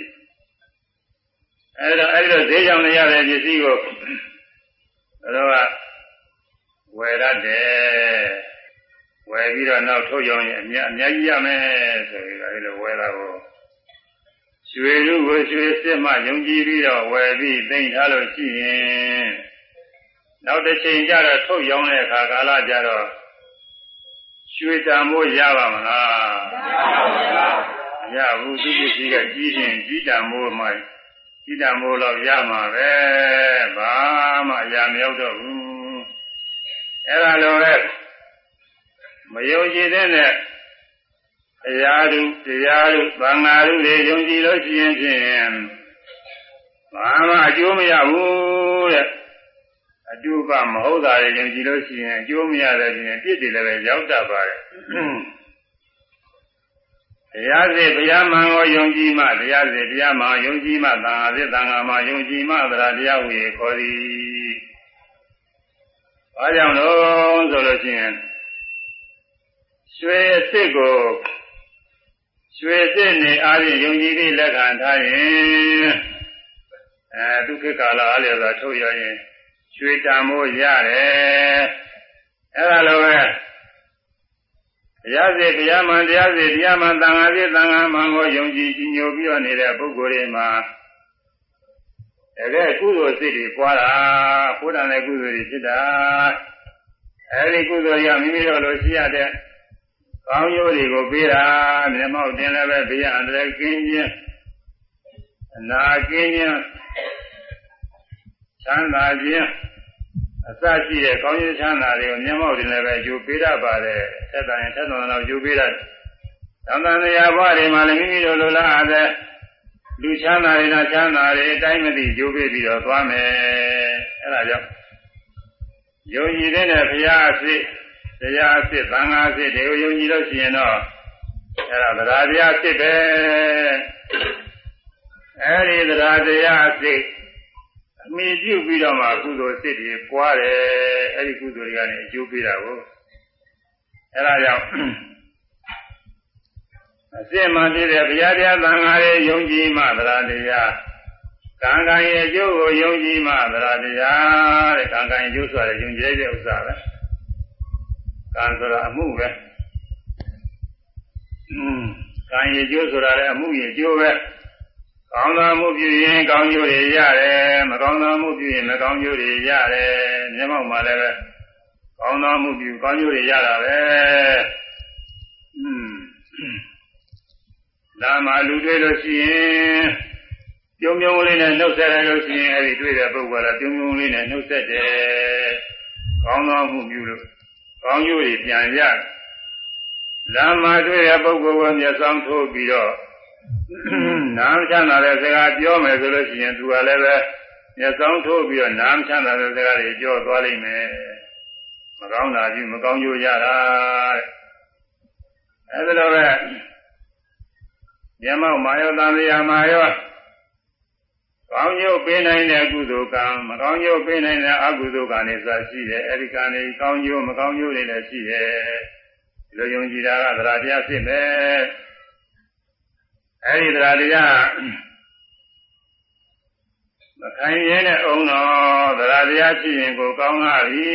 Speaker 1: အဲဒါအဲဒီတော့ဈေးကြောင်နေရတဲ့ပစ္စည်းကိုတော့ဝယ်ရတယ်ဝယ်ပြီးတော့နောက်ထုတ်ရောင်းရင်အများအများကြီးရမယ်ဆိုပြီးတော့အဲဒီလိုဝယ်တာကိုရွှေလူကိုရွှေစစ်မှယုံကြည်ပြီးတော့ဝယ်ပြီးသိမ့်ထားလို့ရှိရင် နောက်တစ်ချိန်ကျတော့ထုတ်ရောင်းတဲ့အခါကာလကျတော့ရွှေတံမိုးရပါမလားမရဘူးသူပစ္စည်းကကြီးရင်ကြီးတံမိုးမှကြီးတံမိုးတော့ရမှာပဲဘာမှအရာမရောက်တော့ဘူးအဲ့ဒါလိုပဲမယုံကြည်တဲ့နဲ့အရာတို့တရားတို့ဘာငါတို့တွေယုံကြည်လို့ရှိရင်ဖြင့်ဘာမှအကျိုးမရဘူးတဲ့ အတုပမဟုတ်တာတွေယုံကြည်လို့ရှိရင်အကျိုးမရတဲ့ပြင်ပြစ်တယ်လည်းပဲရောက်တတ်ပါတယ်တရားစေတရားမှန်ကိုယုံကြည်မှတရားစေတရားမှန်ယုံကြည်မှသံဃာစေသံဃာမှယုံကြည်မှသရတရားဝေခေါ်သည်။ဘာကြောင့်လို့ဆိုလို့ရှိရင်ရွှေအစ်စ်ကိုရွှေစစ်နေအားဖြင့်ယုံကြည်ပြီးလက်ခံထားရင်အဲဒုက္ခကာလအားလျော်စွာထုတ်ရရင် ရွှေတံမိုးရတယ်အဲ့ဒါလိုပဲတရားစီတရားမှန်တရားစီတရားမှန်သံဃာစီသံဃာမှန်ကိုယုံကြည်ကြည်ညိုပြီးတော့နေတဲ့ပုဂ္ဂိုလ်တွေမှာတကယ်ကုသိုလ်စိတ်တွေပွားတာဘုရားနဲ့ကုသိုလ်တွေဖြစ်တာအဲဒီကုသိုလ်ရမိမိတို့လိုရှိရတဲ့ကောင်းကျိုးတွေကိုပေးတာမျက်မှောက်တင်လည်းပဲဘေးအန္တရာယ်ကင်းခြင်းအနာကင်းခြင်း ချမ်းသာခြင်းအစရှိတဲ့ကောင်းကျိုးချမ်းသာတွေကိုမျက်မှောက်တင်လည်းပဲယူပေးတတ်ပါတယ်သက်သာရင်သက်သာတော့ယူပေးတတ်သံသရာဘဝတွေမှာလည်းမိမိတို့လိုလားတဲ့လူချမ်းသာတွေနဲ့ချမ်းသာတွေအတိုင်းမသိယူပေးပြီးတော့သွားမယ်အဲဒါကြောင့်ယုံကြည်တဲ့ဘုရားအဖြစ်တရားအဖြစ်သံဃာအဖြစ်တွေကိုယုံကြည်လို့ရှိရင်တော့အဲဒါသရတရားအဖြစ်ပဲအဲဒီသရတရားအဖြစ် အမိပြုပြီးတော့မှကုသိုလ်စိတ်တွေပွားတယ်အဲဒီကုသိုလ်တွေကနေအကျိုးပေးတာကိုအဲဒါကြောင့်အစစ်မှန်ဖြစ်တဲ့ဘုရားတရားသံဃာရဲ့ယုံကြည်မှသရတရားကံကံရဲ့အကျိုးကိုယုံကြည်မှသရတရားတဲ့ကံကံရဲ့အကျိုးဆိုတဲ့ယုံကြည်တဲ့ဥစ္စာပဲကံဆိုတာအမှုပဲอืมကံရဲ့အကျိုးဆိုတာလည်းအမှုရဲ့အကျိုးပဲ ကောင်းသောမှုပြုရင်ကောင်းကျိုးတွေရတယ်မကောင်းသောမှုပြုရင်မကောင်းကျိုးတွေရတယ်မျက်မှောက်မှာလည်းပဲကောင်းသောမှုပြုကောင်းကျိုးတွေရတာပဲอืมဒါမှလူတွေ့လို့ရှိရင်ပြုံးပြုံးလေးနဲ့နှုတ်ဆက်ရလို့ရှိရင်အဲဒီတွေ့တဲ့ပုဂ္ဂိုလ်ကပြုံးပြုံးလေးနဲ့နှုတ်ဆက်တယ်ကောင်းသောမှုပြုလို့ကောင်းကျိုးတွေပြန်ရတယ်လမ်းမှာတွေ့တဲ့ပုဂ္ဂိုလ်ကမျက်စောင်းထိုးပြီးတော့ နာမချမ်းသာတဲ့စကားပြောမယ်ဆိုလို့ရှိရင်သူကလည်းပဲမျက်စောင်းထိုးပြီးတော့နာမချမ်းသာတဲ့စကားတွေပြောသွားလိမ့်မယ်မကောင်းတာကြီးမကောင်းကျိုးရတာအဲဒါလိုပဲမျက်မှောက်မာယောတန်လျာမာယောကောင်းကျိုးပေးနိုင်တဲ့ကုသိုလ်ကံမကောင်းကျိုးပေးနိုင်တဲ့အကုသိုလ်ကံတွေစရှိတယ်အဲဒီကံတွေကောင်းကျိုးမကောင်းကျိုးတွေလည်းရှိတယ်ဒီလိုယုံကြည်တာကသရတရားဖြစ်မယ် အဲဒီတရားတရားမခိုင်ရဲတဲ့အောင်တော်တရားတရားရှိရင်ကိုကောင်းလာပြီ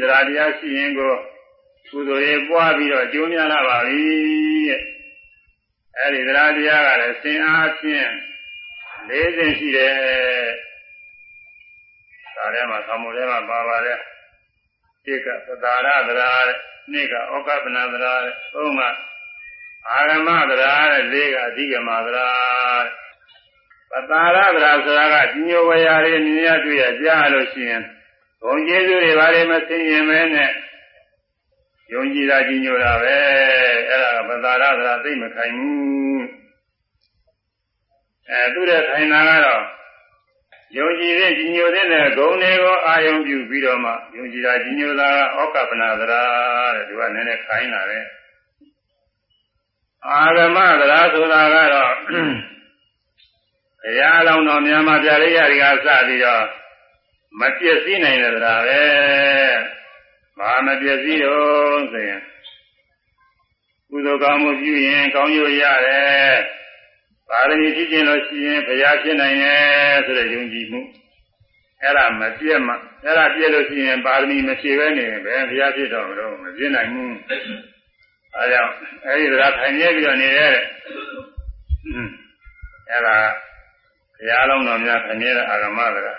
Speaker 1: တရားတရားရှိရင်ကိုကုသိုလ်တွေပွားပြီးတော့ကျိုးများလာပါပြီတဲ့အဲဒီတရားတရားကလည်းစင်အားဖြင့်၄ဆင့်ရှိတယ်ဒါထဲမှာသံဃာထဲမှာပါပါတယ်တိကသတာရသရာတဲ့နှစ်ကဩကပနသရာတဲ့သုံးက အာရမသရာတဲ့လေးကအဓိကမသရာပတာရသရာဆိုတာကကြီးညိုဝရာတွေမြင်ရတွေ့ရကြားလို့ရှိရင်ဘုံကျေးဇူးတွေဘာတွေမသိရင်မဲနဲ့ယုံကြည်တာကြီးညိုတာပဲအဲ့ဒါကပတာရသရာသိမခိုင်ဘူးအဲသူတဲ့ခိုင်တာကတော့ယုံကြည်တဲ့ကြီးညိုတဲ့ဂုဏ်တွေကိုအာယုံပြုပြီးတော့မှယုံကြည်တာကြီးညိုတာကဩကပနာသရာတဲ့သူကနည်းနည်းခိုင်းလာတယ် အာဂမသရာဆိုတာကတော့ဘုရားအလောင်းတော်များမှာပြရိယတွေကစပြီးတော့မပြည့်စည်နိုင်တဲ့သရာပဲဘာမပြည့်စည်တော့ဆိုရင်ကုသိုလ်ကောင်းမှုပြုရင်ကောင်းကျိုးရတယ်ပါရမီဖြစ်ခြင်းလို့ရှိရင်ဘုရားဖြစ်နိုင်တယ်ဆိုတဲ့ယုံကြည်မှုအဲ့ဒါမပြည့်မှအဲ့ဒါပြည့်လို့ရှိရင်ပါရမီမဖြည့်ပဲနေပဲဘုရားဖြစ်တော့မလို့မပြည့်နိုင်ဘူး အဲကြောင့်အဲဒီကထိုင်နေပြီးတော့နေရတဲ့အဲဒါဘုရားလုံးတော်များထိုင်နေတဲ့အာဂမကရာ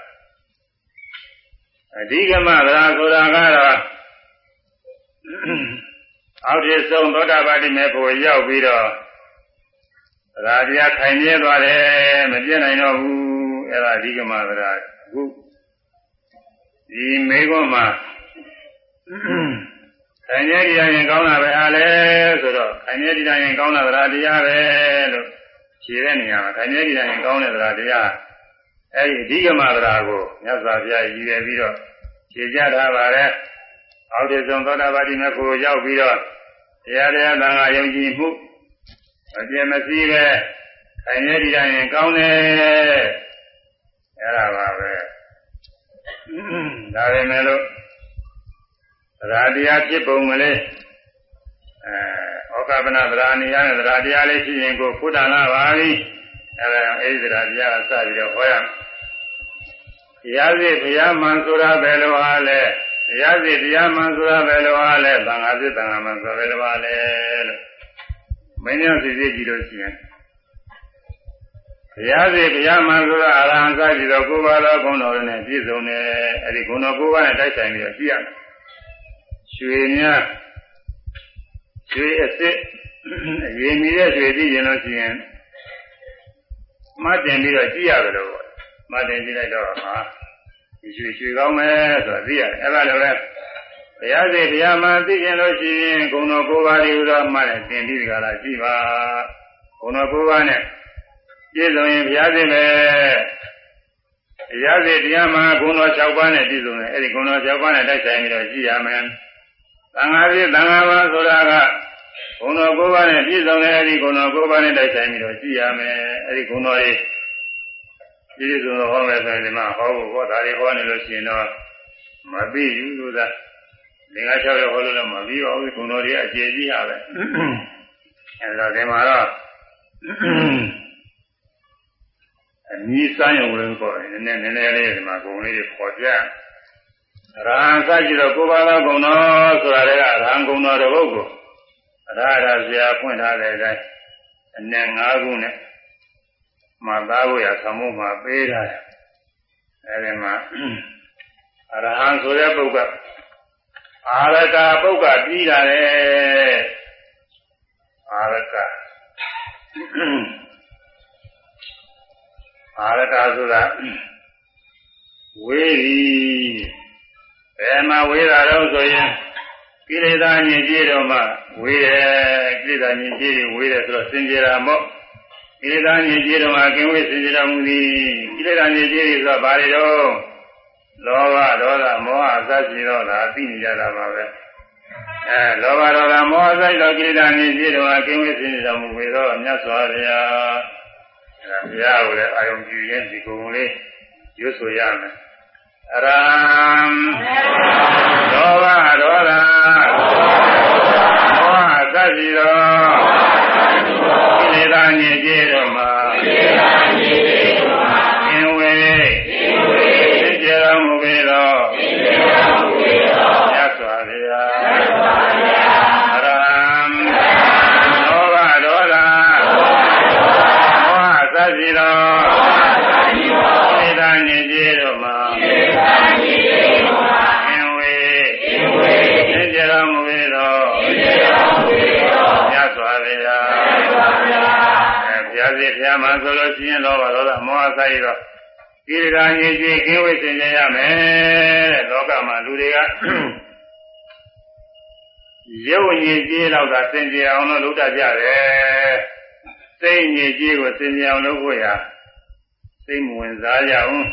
Speaker 1: အဓိကမကရာဆိုတာကတော့အောက်ထစ်ဆုံးသောတာပတိမေဖို့ရောက်ပြီးတော့ရာတရားထိုင်နေသွားတယ်မပြည့်နိုင်တော့ဘူးအဲဒါအဓိကမကရာအခုဒီမေခွန်းမှာ ခိုင်မြဲတရားရင်ကောင်းတာပဲအားလဲဆိုတော့ခိုင်မြဲတရားရင်ကောင်းတာသရာတရားပဲလို့ဖြေတဲ့နေရာမှာခိုင်မြဲတရားရင်ကောင်းတဲ့သရာတရားအဲဒီအဓိကမသရာကိုမြတ်စွာဘုရားရည်ရွယ်ပြီးတော့ဖြေကြတာပါလေအောက်တဆုံးသောတာပတိမေကိုရောက်ပြီးတော့တရားတရားသံဃာယုံကြည်မှုအပြည့်မစည်းပဲခိုင်မြဲတရားရင်ကောင်းတယ်အဲဒါပါပဲဒါပဲမဲ့လို့ ရာတရားဖြစ်ပုံကလေးအဲဩကပနသရာနေရတဲ့သရာတရားလေးရှိရင်ကိုဖုဒ္ဒနာပါပြီအဲဒါအဲဒီသရာတရားကစပြီးတော့ဟောရမယ်တရားစီတရားမှန်ဆိုတာဘယ်လိုအားလဲတရားစီတရားမှန်ဆိုတာဘယ်လိုအားလဲသံဃာစီသံဃာမှန်ဆိုတာဘယ်လိုအားလဲလို့မင်းများစီစီကြည့်လို့ရှိရင်ဘုရားစီဘုရားမှန်ဆိုတာအရဟံစကြည့်တော့ကိုယ်ပါတော်ဂုဏ်တော်နဲ့ပြည့်စုံတယ်အဲဒီဂုဏ်တော်ကိုယ်ပါနဲ့တိုက်ဆိုင်ပြီးတော့ကြည့်ရတယ် ရွှေများရွှေအစ်စ်အရင်မီတဲ့ရွှေသိရင်လို့ရှိရင်မတင်ပြီးတော့ကြည့်ရတယ်လို့မှတ်တင်ကြည့်လိုက်တော့ဟာရွှေရွှေကောင်းမယ်ဆိုတာသိရတယ်အဲ့ဒါလည်းပဲဘုရားစီဘုရားမှသိရင်လို့ရှိရင်ဂုဏ်တော်၉ပါးဒီဥသောမှလည်းသင်ပြီးကြလားရှိပါဂုဏ်တော်၉ပါးနဲ့ပြည့်စုံရင်ဘုရားစီပဲဘုရားစီတရားမှဂုဏ်တော်၆ပါးနဲ့ပြည့်စုံတယ်အဲ့ဒီဂုဏ်တော်၆ပါးနဲ့တိုက်ဆိုင်ပြီးတော့ရှိရမယ် သံဃာပြည့်သံဃာပါဆိုတာကဂုဏ်တော်၉ပါးနဲ့ပြည့်စုံတယ်အဲ့ဒီဂုဏ်တော်၉ပါးနဲ့တိုက်ဆိုင်ပြီးတော့ရှိရမယ်အဲ့ဒီဂုဏ်တော်တွေပြည့်စုံတော့ဟောမယ်ဆိုရင်ဒီမှာဟောဖို့ဟောဒါတွေဟောနေလို့ရှိရင်တော့မသိဘူးလို့သာလင်္ကာ၆ရက်ဟောလို့လည်းမပြီးပါဘူးဂုဏ်တော်တွေအကျေကြီးဟာပဲအဲဒါဒီမှာတော့အနည်းစားရုံလို့ပြောတယ်နည်းနည်းနည်းလေးဒီမှာဂုဏ်လေးတွေပေါ်ပြ ရဟံစကြည့်တော့ကိုယ်ပါသောဂုဏ်တော်ဆိုတာလည်းအရဟံဂုဏ်တော်တစ်ပုဒ်ကိုအရဟတာဆရာဖွင့်ထားတဲ့အတိုင်းအနည်း၅ခုနဲ့မှသားဖို့ရသမုမှာပေးထားတယ်အဲဒီမှာအရဟံဆိုတဲ့ပုဂ္ဂိုလ်အာရကပုဂ္ဂပြီးတာလေအာရကအာရကဆိုတာဝေးရီ ဘယ်မှာဝေးတာတော့ဆိုရင်ကိလေသာညစ်ကြေးတော့မှဝေးတယ်ကိလေသာညစ်ကြေးတွေဝေးတယ်ဆိုတော့စင်ကြယ်တာမို့ကိလေသာညစ်ကြေးတော့မှကင်းဝေးစင်ကြယ်တော်မူသည်ကိလေသာညစ်ကြေးတွေဆိုတာဘာတွေတော့လောဘဒေါသမောဟအစရှိတော့ဒါသိနေကြတာပါပဲအဲလောဘဒေါသမောဟအစရှိတော့ကိလေသာညစ်ကြေးတော့မှကင်းဝေးစင်ကြယ်တော်မူဝေတော့မြတ်စွာဘုရားအဲဘုရားကိုလည်းအာယုံကြည့်ရင်ဒီကုံလေးရွတ်ဆိုရမယ်အ ရံဒေါဘဒေါသမောဟသတိသောကိလေသာညစ်ကြေးတို့မှာ မောဟဆိုင်တော့ကိရိတာညစ်ကြေးကင်းဝေးစင်ကြရမယ်တဲ့လောကမှာလူတွေကရုပ်ညစ်ကြေးတော့ကစင်ကြအောင်လို့လုပ်တတ်ကြတယ်စိတ်ညစ်ကြေးကိုစင်ကြအောင်လုပ်ဖို့ရစိတ်မဝင်စားကြအောင်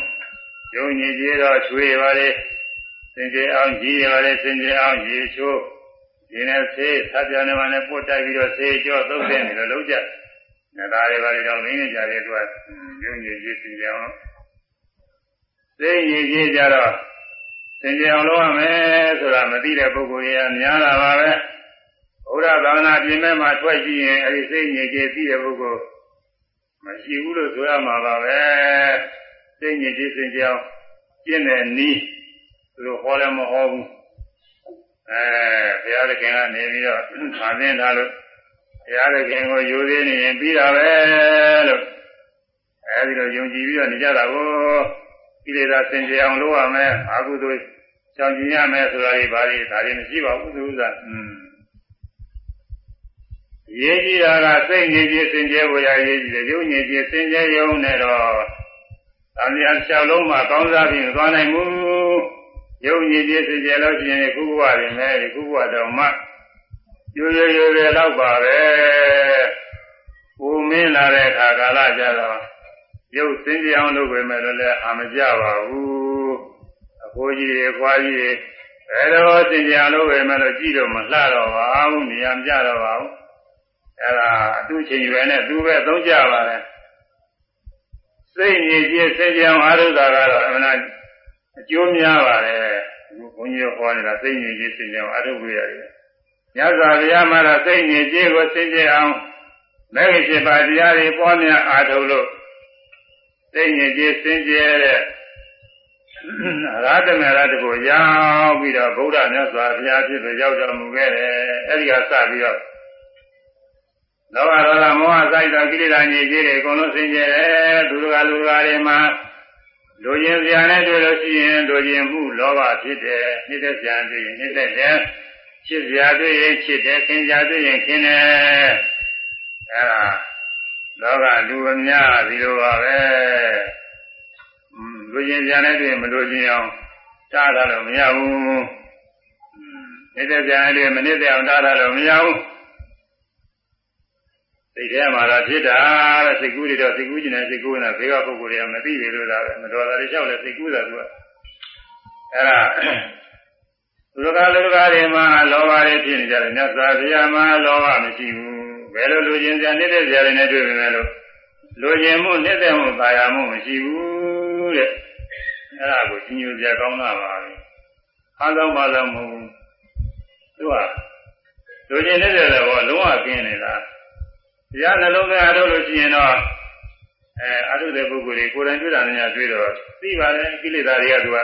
Speaker 1: ရုပ်ညစ်ကြေးတော့ချွေပါလေစင်ကြယ်အောင်ကြည်ရပါလေစင်ကြယ်အောင်ရေချိုးဒီနဲ့ဆေးသတ်ပြနေမှလည်းပို့တိုက်ပြီးတော့ဆေးကြောသုံးတဲ့နေလို့လုံးကြ။ငါ သားတွေပါလေတော့မင်းကြီးကြတဲ့အတွက်ရုံရည်ကြီးစင်ကြယ်အောင်စိတ်ရည်ကြီးကြတော့စင်ကြယ်အောင်လုပ်ရမယ်ဆိုတာမသိတဲ့ပုဂ္ဂိုလ်တွေကများလာပါပဲ။ဘုရားသာသနာပြင်မဲ့မှာထွက်ကြည့်ရင်အဲဒီစိတ်ရည်ကြီးသိတဲ့ပုဂ္ဂိုလ်မရှိဘူးလို့ဆိုရမှာပါပဲ။စိတ်ရည်ကြီးစင်ကြယ်အောင်ကျင့်တဲ့နည်းသူတို့ဟောလည်းမဟောဘူးအဲဘုရားသခင်ကနေပြီးတော့ဗာသင်ထားလို့ ဘုရားသခင်ကိုယူသေးနေရင်ပြီးတာပဲလို့အဲဒီလိုယုံကြည်ပြီးတော့နေကြတာကိုကိလေသာစင်ကြယ်အောင်လုပ်ရမယ်အာဟုသို့ကြောင်ကျင်ရမယ်ဆိုတာတွေဘာတွေဒါတွေမရှိပါဘူးသူဥစ္စာอืมရေးကြည့်တာကစိတ်ငြိကြီးစင်ကြယ်ဖို့ရရေးကြည့်တယ်ယုံငြိကြီးစင်ကြယ်ရုံနဲ့တော့တန်လျာလျှောက်လုံးမှာကောင်းစားပြီးမသွားနိုင်ဘူးယုံကြည်ခြင်းစင်ကြယ်လို့ရှိရင်ကုဘဝတွေနဲ့ဒီကုဘဝတော်မှ ရိုးရိုးရိုးရိုးတော့ပါပဲ။ပူမင်းလာတဲ့အခါကာလကြတော့ရုပ်စင်ကြယ်အောင်လုပ်ပေမဲ့လည်းအာမကြပါဘူး။အဖိုးကြီးတွေ၊ခွားကြီးတွေဘယ်တော့စင်ကြယ်အောင်လုပ်ပေမဲ့လို့ကြည့်တော့မလှတော့ပါဘူး။နေရာမကြတော့ပါဘူး။အဲဒါအတူချင်းရွယ်နဲ့သူပဲသုံးကြပါလေ။စိတ်ညစ်ကြေးစင်ကြယ်အောင်အားထုတ်တာကတော့အမှန်အကျိုးများပါတယ်ဘုန်းကြီးဟောနေတာစိတ်ညစ်ကြေးစင်ကြယ်အောင်အားထုတ်ရရတယ် ညဇာဗျာမှာတော့စိတ်ညစ်ကြေးကိုစင်ကြယ်အောင်မဲ့ဖြစ်ပါတရားတွေပွားများအားထုတ်လို့စိတ်ညစ်ကြေးစင်ကြယ်တဲ့ရာထမရတကိုရောက်ပြီးတော့ဗုဒ္ဓမြတ်စွာဘုရားဖြစ်လို့ရောက်တော်မူခဲ့တယ်အဲဒီကစပြီးတော့လောဘဒေါသမောဟစိုက်သောကိလေသာညစ်ကြေးတွေအကုန်လုံးစင်ကြယ်တယ်သူတို့ကလူကားတွေမှာလူကျင်စရာနဲ့တွေ့လို့ရှိရင်လူကျင်မှုလောဘဖြစ်တယ်နှိမ့်သက်စရာတွေ့ရင်နှိမ့်သက်တ ယ်ချစ်စရာတွေ့ရင်ချစ်တယ်ခင်စရာတွေ့ရင်ခင်တယ်အဲဒါလောကလူအများဒီလိုပါပဲလူချင်းပြန်တဲ့တွေ့မလို့ချင်းအောင်တားတာတော့မရဘူးနေတဲ့ပြန်တဲ့မနေတဲ့အောင်တားတာတော့မရဘူးစိတ်ထဲမှာတော့ဖြစ်တာတဲ့စိတ်ကူးတွေတော့စိတ်ကူးကျင်တဲ့စိတ်ကူးနေတာဘေးကပုဂ္ဂိုလ်တွေကမသိသေးလို့လားပဲမတော်တာတွေလျှောက်လဲစိတ်ကူးတာသူကအဲ့ဒါ လူကလူကတွေမှာလောဘတွေဖြစ်နေကြတယ်မြတ်စွာဘုရားမှာလောဘမရှိဘူးဘယ်လိုလူချင်းစရာနေတဲ့စရာတွေနဲ့တွေ့ပေမဲ့လို့လူချင်းမှုနေတဲ့မှုသာယာမှုမရှိဘူးတဲ့အဲ့ဒါကိုကြီးညိုစရာကောင်းတာပါပဲအားလုံးပါလုံးမဟုတ်ဘူးသူကလူချင်းနေတဲ့ဘောလုံးဝကင်းနေတာတရားနှလုံးသားအားထုတ်လို့ရှိရင်တော့အဲအထုတဲ့ပုဂ္ဂိုလ်တွေကိုယ်တိုင်တွေ့တာနဲ့တွေ့တော့သိပါတယ်ကိလေသာတွေကသူက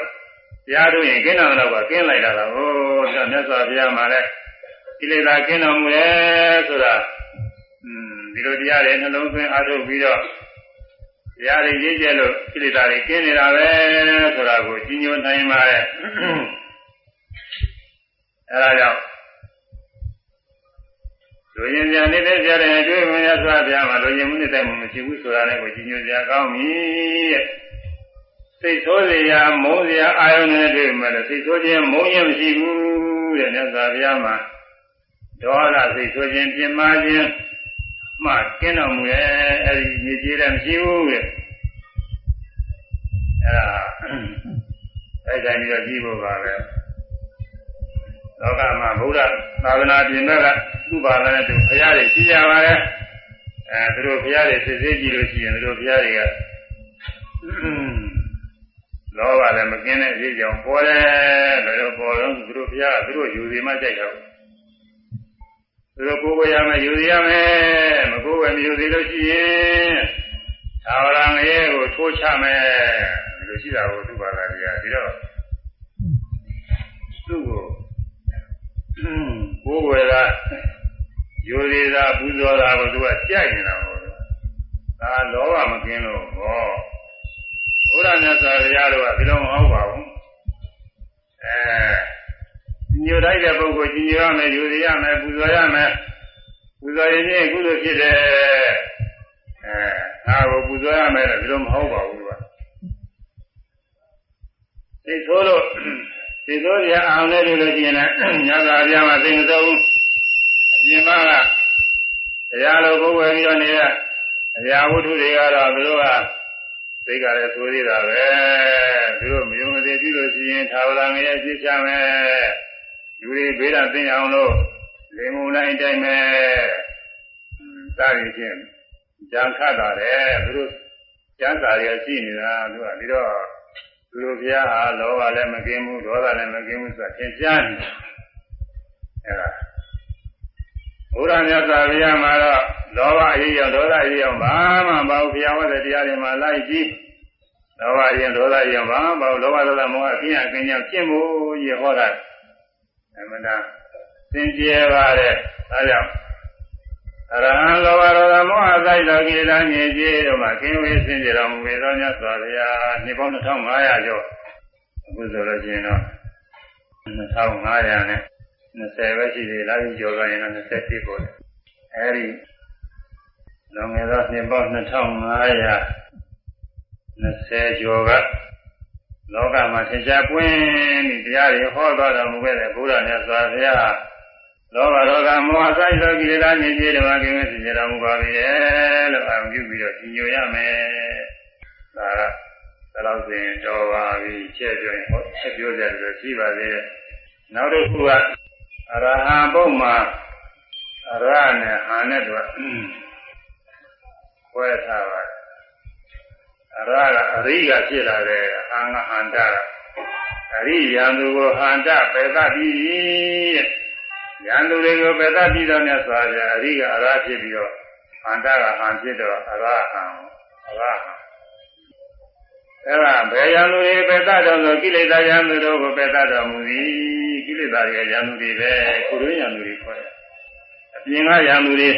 Speaker 1: တရားထုတ်ရင်ကင်းတော်တော့ကကင်းလိုက်တာလားဟိုဒါမြတ်စွာဘုရားမှာလည်းကိလေသာကင်းတော်မူတယ်ဆိုတာอืมဒီလိုတရားတွေနှလုံးသွင်းအားထုတ်ပြီးတော့တရားတွေရည်ကျက်လို့ကိလေသာတွေကင်းနေတာပဲဆိုတာကိုကြီးညိုနိုင်ပါတယ်အဲဒါကြောင့်လူရင်ပြန်နေတဲ့ကြတဲ့အတွေ့အမြင်ဆွာပြမှာလူရင်မှုနေတဲ့မှုမရှိဘူးဆိုတာလည်းကိုကြီးညိုစရာကောင်းပြီတဲ့ စိတ်ဆိုးစရာမုန်းစရာအာယုန်နဲ့တွေ့မှလည်းစိတ်ဆိုးခြင်းမုန်းခြင်းမရှိဘူးတဲ့မြတ်စွာဘုရားမှာဒေါသစိတ်ဆိုးခြင်းပြင်းမာခြင်းမှကင်းတော်မူရဲ့အဲဒီညစ်ကြေးလည်းမရှိဘူးတဲ့အဲဒါအဲ့တိုင်းပြီးတော့ကြည့်ဖို့ပါပဲလောကမှာဗုဒ္ဓသာသနာပြင်ဘက်ကသူ့ဘာသာနဲ့သူဘုရားတွေရှိကြပါရဲ့အဲသူတို့ဘုရားတွေစစ်စစ်ကြည့်လို့ရှိရင်သူတို့ဘုရားတွေက လောဘလည်းမကင်းတဲ့အရေးကြောင့်ပေါ်တယ်ဒါတော့ပေါ်တော့သူတို့ဘုရားသူတို့ယူစီမှကြိုက်တာသူတို့ကိုယ်ဝယ်ရမယ်ယူစီရမယ်မကိုယ်ဝယ်မယူစီလို့ရှိရင်သာဝရငရဲကိုထိုးချမယ်ဒီလိုရှိတာကိုသူ့ဘာသာတွေကဒီတော့သူ့ကိုကိုယ်ဝယ်တာယူစီတာပူဇော်တာကိုသူကကြိုက်နေတာပေါ့ဒါလောဘမကင်းလို့ဟော ဘုရားမြတ်စွာဘုရားတို့ကဒီလိုမဟုတ်ပါဘူးအဲညိုတိုက်တဲ့ပုဂ္ဂိုလ်ကြီးညိုရမယ်ယူစီရမယ်ပူဇော်ရမယ်ပူဇော်ရင်ချင်းကုသိုလ်ဖြစ်တယ်အဲငါကိုပူဇော်ရမယ်လို့ဒီလိုမဟုတ်ပါဘူးကွာသိဆိုးလို့သိဆိုးရအောင်လဲလို့ရှိရင်လည်းညသာပြားမှာသိမစိုးဘူးအပြင်မှာကတရားလိုကိုယ်ဝယ်ပြီးတော့နေတဲ့အရာဝတ္ထုတွေကတော့ဘယ်လိုက စိတ်ကလည်းဆိုသေးတာပဲသူတို့မယုံမသိပြုလို့ရှိရင်သာဝရငရဲ့ပြစ်ချမယ်လူတွေဘေးရသိအောင်လို့လေမုန်တိုင်းတိုင်းပဲစာရည်ချင်းကြံခတ်တာတယ်သူတို့ကျမ်းစာတွေရှိနေတာသူကဒီတော့သူတို့ဘုရားဟာလောဘလည်းမကင်းဘူးဒေါသလည်းမကင်းဘူးဆိုတာသင်ကြားနေအဲဒါ ဘုရားမြတ်စွာဘုရားမှာတော့လောဘအရေးရောဒေါသအရေးရောဘာမှမပေါ့ဘုရားဟောတဲ့တရားတွေမှာလိုက်ကြည့်လောဘအရေးဒေါသအရေးဘာမှမပေါ့လောဘဒေါသမောဟအပြင်းအကင်းကြောင့်ကျင့်ဖို့ရဟောတာအမှန်တရားသင်ကျေပါတယ်ဒါကြောင့်အရဟံလောဘဒေါသမောဟစိုက်တော်ကိလေသာမြည်ကြီးတို့မှာကင်းဝေးစင်ကြတော်မူပေသောမြတ်စွာဘုရားနှစ်ပေါင်း2500ကျော်အခုဆိုလို့ရှိရင်တော့2500နဲ့ 20ပဲရှိသေးလားဒီကျော်ကရင်တော့21ပေါ်တယ်အဲဒီလွန်ခဲ့သောနှစ်ပေါင်း2520ကျော်ကလောကမှာသင်္ချာပွင့်ပြီးတရားတွေဟောတော်တော်မူခဲ့တဲ့ဘုရားမြတ်စွာဘုရားလောဘဒေါသမောဟစိုက်သောကိလေသာညစ်ကြေးဓမ္မကိဝေစင်ကြတော်မူပါပြီလို့အာရုံပြုပြီးတော့ကြီးညိုရမယ်ဒါကဒါတော့ဆိုရင်တော်ပါပြီချက်ပြောရင်ဟောချက်ပြောကြတယ်ရှိပါသေးတယ်နောက်တစ်ခုကအ ရဟံဘုံမှာအရနဲ့ဟာနဲ့တော့ခွဲထားပါတယ်အရကအရိကဖြစ်လာတယ်ဟံကဟန္တာအရိယံသူကိုဟန္တာပေသတိတဲ့ယံသူတွေကိုပေသတိတော်မြတ်စွာဘုရားအရိကအရဖြစ်ပြီးတော့ဟန္တာကဟံဖြစ်တော့အရဟံအရဟံအဲ့ဒါဘယ်ယံသူတွေပေသတော်ဆိုကိလေသာယံသူတို့ကိုပေသတော်မူသည် ကိလေသာတွေယံသူတွေပဲကိုရင်းယံသူတွေခေါ်တယ်အပြင်ကယံသူတွေ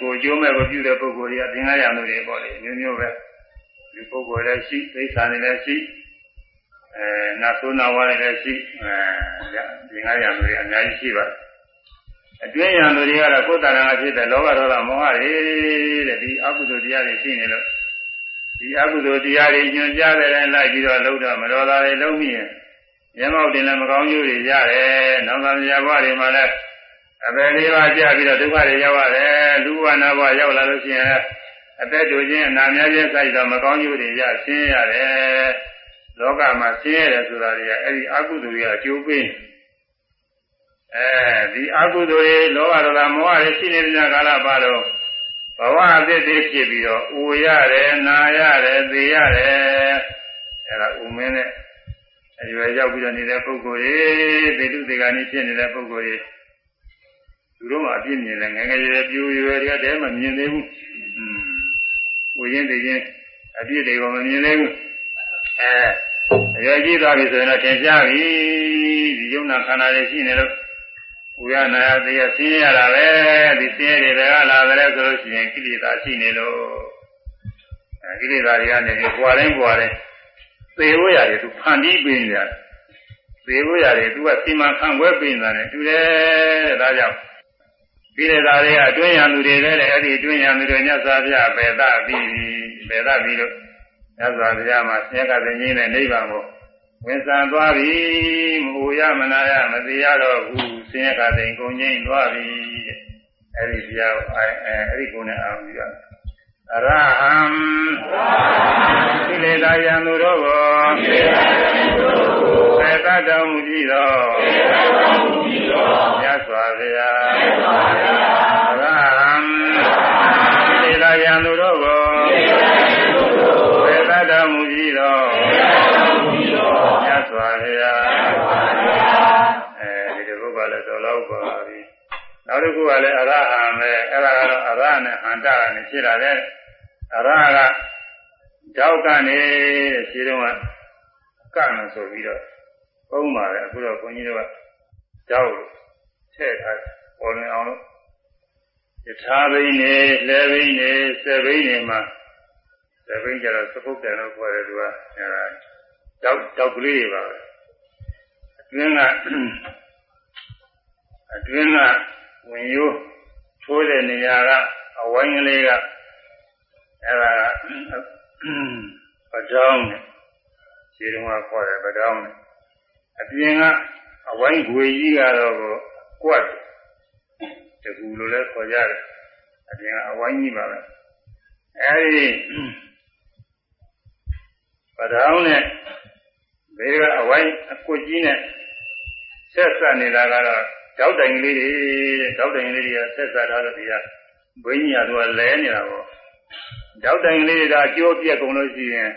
Speaker 1: ကိုကျိုးမဲ့ကိုပြုတဲ့ပုဂ္ဂိုလ်တွေအပြင်ကယံသူတွေပေါ့လေမျိုးမျိုးပဲဒီပုဂ္ဂိုလ်လည်းရှိသိစ္စာတွေလည်းရှိအဲနာသုနာဝါတွေလည်းရှိအဲပြင်ကယံသူတွေအများကြီးရှိပါတယ်အတွင်းယံသူတွေကတော့ကိုယ်တဏ္ဍာဖြစ်တဲ့လောဘဒေါသမောဟတွေတဲ့ဒီအကုသိုလ်တရားတွေရှိနေလို့ဒီအကုသိုလ်တရားတွေညွှန်ကြားတဲ့တိုင်းလိုက်ပြီးတော့လှုပ်တော့မတော်တာတွေလုံးမိရင် မျက်မှောက်တင်လည်းမကောင်းကျိုးတွေရတယ်။နောက်သမယဘဝတွေမှာလည်းအပယ်လေးပါးကြပြီးတော့ဒုက္ခတွေရောက်ရတယ်။လူဝနာဘဝရောက်လာလို့ရှိရင်အသက်တူခြင်းအနာများခြင်းစိုက်တော့မကောင်းကျိုးတွေရဆင်းရတယ်။လောကမှာဆင်းရဲဆိုတာတွေကအဲ့ဒီအကုသိုလ်တွေကအကျိုးပေးအဲဒီအကုသိုလ်တွေလောဘဒေါသမောဟတွေရှိနေတဲ့ကာလပါတော့ဘဝအသစ်တွေဖြစ်ပြီးတော့ဥရတယ်နာရတယ်သိရတယ်အဲ့ဒါဥမင်းနဲ့ အဲဒီပဲရောက်ပြီးတော့နေတဲ့ပုဂ္ဂိုလ်တွေသေတုသေကနေဖြစ်နေတဲ့ပုဂ္ဂိုလ်တွေသူတို့မှအပြည့်မြင်တယ်ငယ်ငယ်ရွယ်ပြူရွယ်တွေကတည်းကမမြင်သေးဘူး။ဥရင်းသိချင်းအပြည့်တွေကမမြင်သေးဘူး။အဲအရွယ်ကြီးသွားပြီဆိုရင်တော့ထင်ရှားပြီဒီယုံနာခန္ဓာတွေရှိနေလို့ဥရနာယသေယဆင်းရတာပဲဒီဆင်းရဲတွေကလာတယ်ဆိုလို့ရှိရင်ကိလေသာရှိနေလို့အဲကိလေသာတွေကနေပြီးပွာတိုင်းပွာတိုင်း သေဝရတယ်သူဖန်ပြီးပေးနေတယ်သေဝရတယ်သူကစီမံခန့်ခွဲပေးနေတာနဲ့တူတယ်တဲ့ဒါကြောင့်ကိလေသာတွေကအတွင်းရံသူတွေလည်းအဲ့ဒီအတွင်းရံသူတွေမြတ်စွာဘုရားပေသပြီးပေသပြီးလို့မြတ်စွာဘုရားမှာဆင်းရဲကသိင်းနဲ့နိဗ္ဗာန်ကိုဝင်ဆံသွားပြီမဟူရမနာရမသိရတော့ဘူးဆင်းရဲကသိင်းကုန်ငိမ့်သွားပြီတဲ့အဲ့ဒီဘုရားအဲအဲ့ဒီကိုယ်နဲ့အောင်ပြီးတော့ အရဟံကိလေသာယံသူတို့ကိုသေတတ်တော်မူကြည်သောမြတ်စွာဘုရားအရဟံကိလေသာယံသူတို့ကိုသေတတ်တော်မူကြည်သောမြတ်စွာဘုရားအဲဒီဒီဘုရားလည်းတော်လောက်ပါပြီနောက်တစ်ခုကလည်းအရဟံပဲအဲ့ဒါကတော့အရနဲ့ဟန္တာနဲ့ဖြစ်တာလေ အရကတောက်ကနေခြေတုံးကကန့်ဆိုပြီးတော့ပုံပါလေအခုတော့ခွန်ကြီးတို့ကတောက်ထည့်ထားပေါ်နေအောင်လို့ယထာဘိနေလဲဘိနေစဘိနေမှာစဘိကြတော့သပုတ်တယ်လို့ခေါ်တယ်သူကအဲဒါတောက်တောက်ကလေးတွေပါပဲအတွင်းကအတွင်းကဝင်ရိုးထိုးတဲ့နေရာကအဝိုင်းကလေးက အဲဒါပဒေါင်းနဲ့ခြေတုံးကခေါ်တယ်ပဒေါင်းနဲ့အပြင်ကအဝိုင်းဂွေကြီးကတော့ကွက်တကူလိုလဲခေါ်ကြတယ်အပြင်ကအဝိုင်းကြီးပါပဲအဲဒီပဒေါင်းနဲ့ဘေးကအဝိုင်းအကွက်ကြီးနဲ့ဆက်ဆက်နေတာကတော့တောက်တိုင်လေးတွေတောက်တိုင်လေးတွေကဆက်ဆက်ထားလို့ဒီကဘိညာတို့ကလဲနေတာပေါ့ တောက်တိုင်လေးတွေကကြိုးပြက်ကုန်လို့ရှိရင်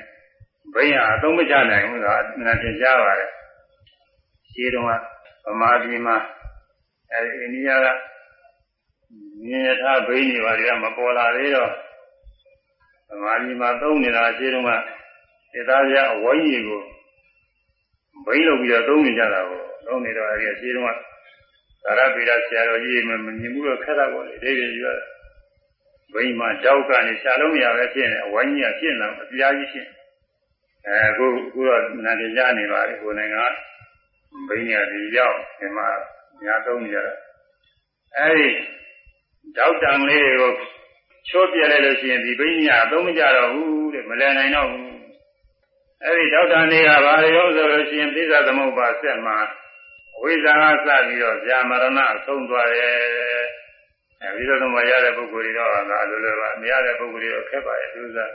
Speaker 1: ဘိညာအသုံးမချနိုင်ဘူးဆိုတာအမှန်တင်ရှားပါတယ်ရှင်းတော့ဗမာပြည်မှာအဲဒီအိန္ဒိယကမြင်ရထားဘိနေပါတွေကမပေါ်လာသေးတော့ဗမာပြည်မှာသုံးနေတာရှင်းတော့စေသားပြအဝိုင်းကြီးကိုဘိလုပ်ပြီးတော့သုံးနေကြတာကိုသုံးနေတော့အဲဒီရှင်းတော့သာရပေရဆရာတော်ကြီးမမြင်ဘူးတော့ခက်တာပေါ့လေဒိဋ္ဌိယူရ ဘိမှာတောက်ကနေရှားလုံးမရပဲဖြစ်နေအဝိုင်းကြီးကဖြစ်လာအပြားကြီးဖြစ်အဲအခုအခုတော့နားကြနေပါလေကိုယ်နိုင်ငံဘိညာဒီရောက်ဒီမှာညာသုံးနေကြတာအဲဒီတောက်တံလေးတွေကိုချိုးပြလိုက်လို့ရှိရင်ဒီဘိညာသုံးမကြတော့ဘူးတဲ့မလည်နိုင်တော့ဘူးအဲဒီတောက်တံလေးကဘာလို့ဆိုလို့ရှိရင်သစ္စာသမုပ္ပါဆက်မှာဝိဇ္ဇာကစပြီးတော့ဇာမရဏအဆုံးသွားတယ် အဲဒီတော့မှရတဲ့ပုဂ္ဂိုလ်တွေတော့အလိုလိုပါမရတဲ့ပုဂ္ဂိုလ်တွေတော့ခက်ပါရဲ့သူစား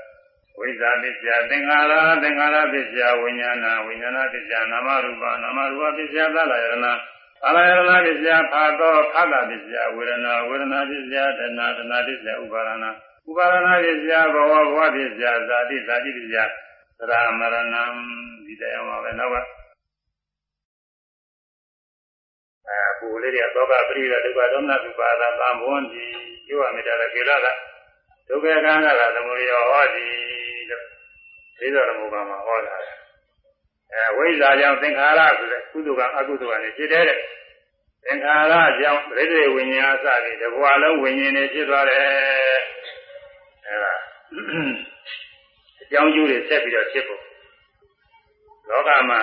Speaker 1: ဝိဇ္ဇာပစ္စယသင်္ခါရသင်္ခါရပစ္စယဝိညာဏဝိညာဏပစ္စယနာမရူပနာမရူပပစ္စယသလယရဏသလယရဏပစ္စယဖာသောဖာတပစ္စယဝေဒနာဝေဒနာပစ္စယတဏတဏပစ္စယဥပါရဏဥပါရဏပစ္စယဘဝဘဝပစ္စယဇာတိဇာတိပစ္စယသရမရဏံဒီတရားမှာပဲနောက်က အဲပူလေးတွေသောကပရိဒဒုက္ခဒေါမနသုပါဒသံဘဝန္တိယောဝမေတ္တာကေလကဒုက္ခကံကသမုဒယောဟောတိသိသောဓမ္မကမှာဟောတာအဲဝိဇ္ဇာကြောင့်သင်္ခါရဆိုတဲ့ကုသိုလ်ကအကုသိုလ်ကနေဖြစ်တဲ့သင်္ခါရကြောင့်ပြိတိဝိညာဉ်အစပြီးတဘွာလုံးဝိညာဉ်တွေဖြစ်သွားတယ်အဲဒါအကြောင်းကျိုးတွေဆက်ပြီးတော့ဖြစ်ဖို့လောကမှာ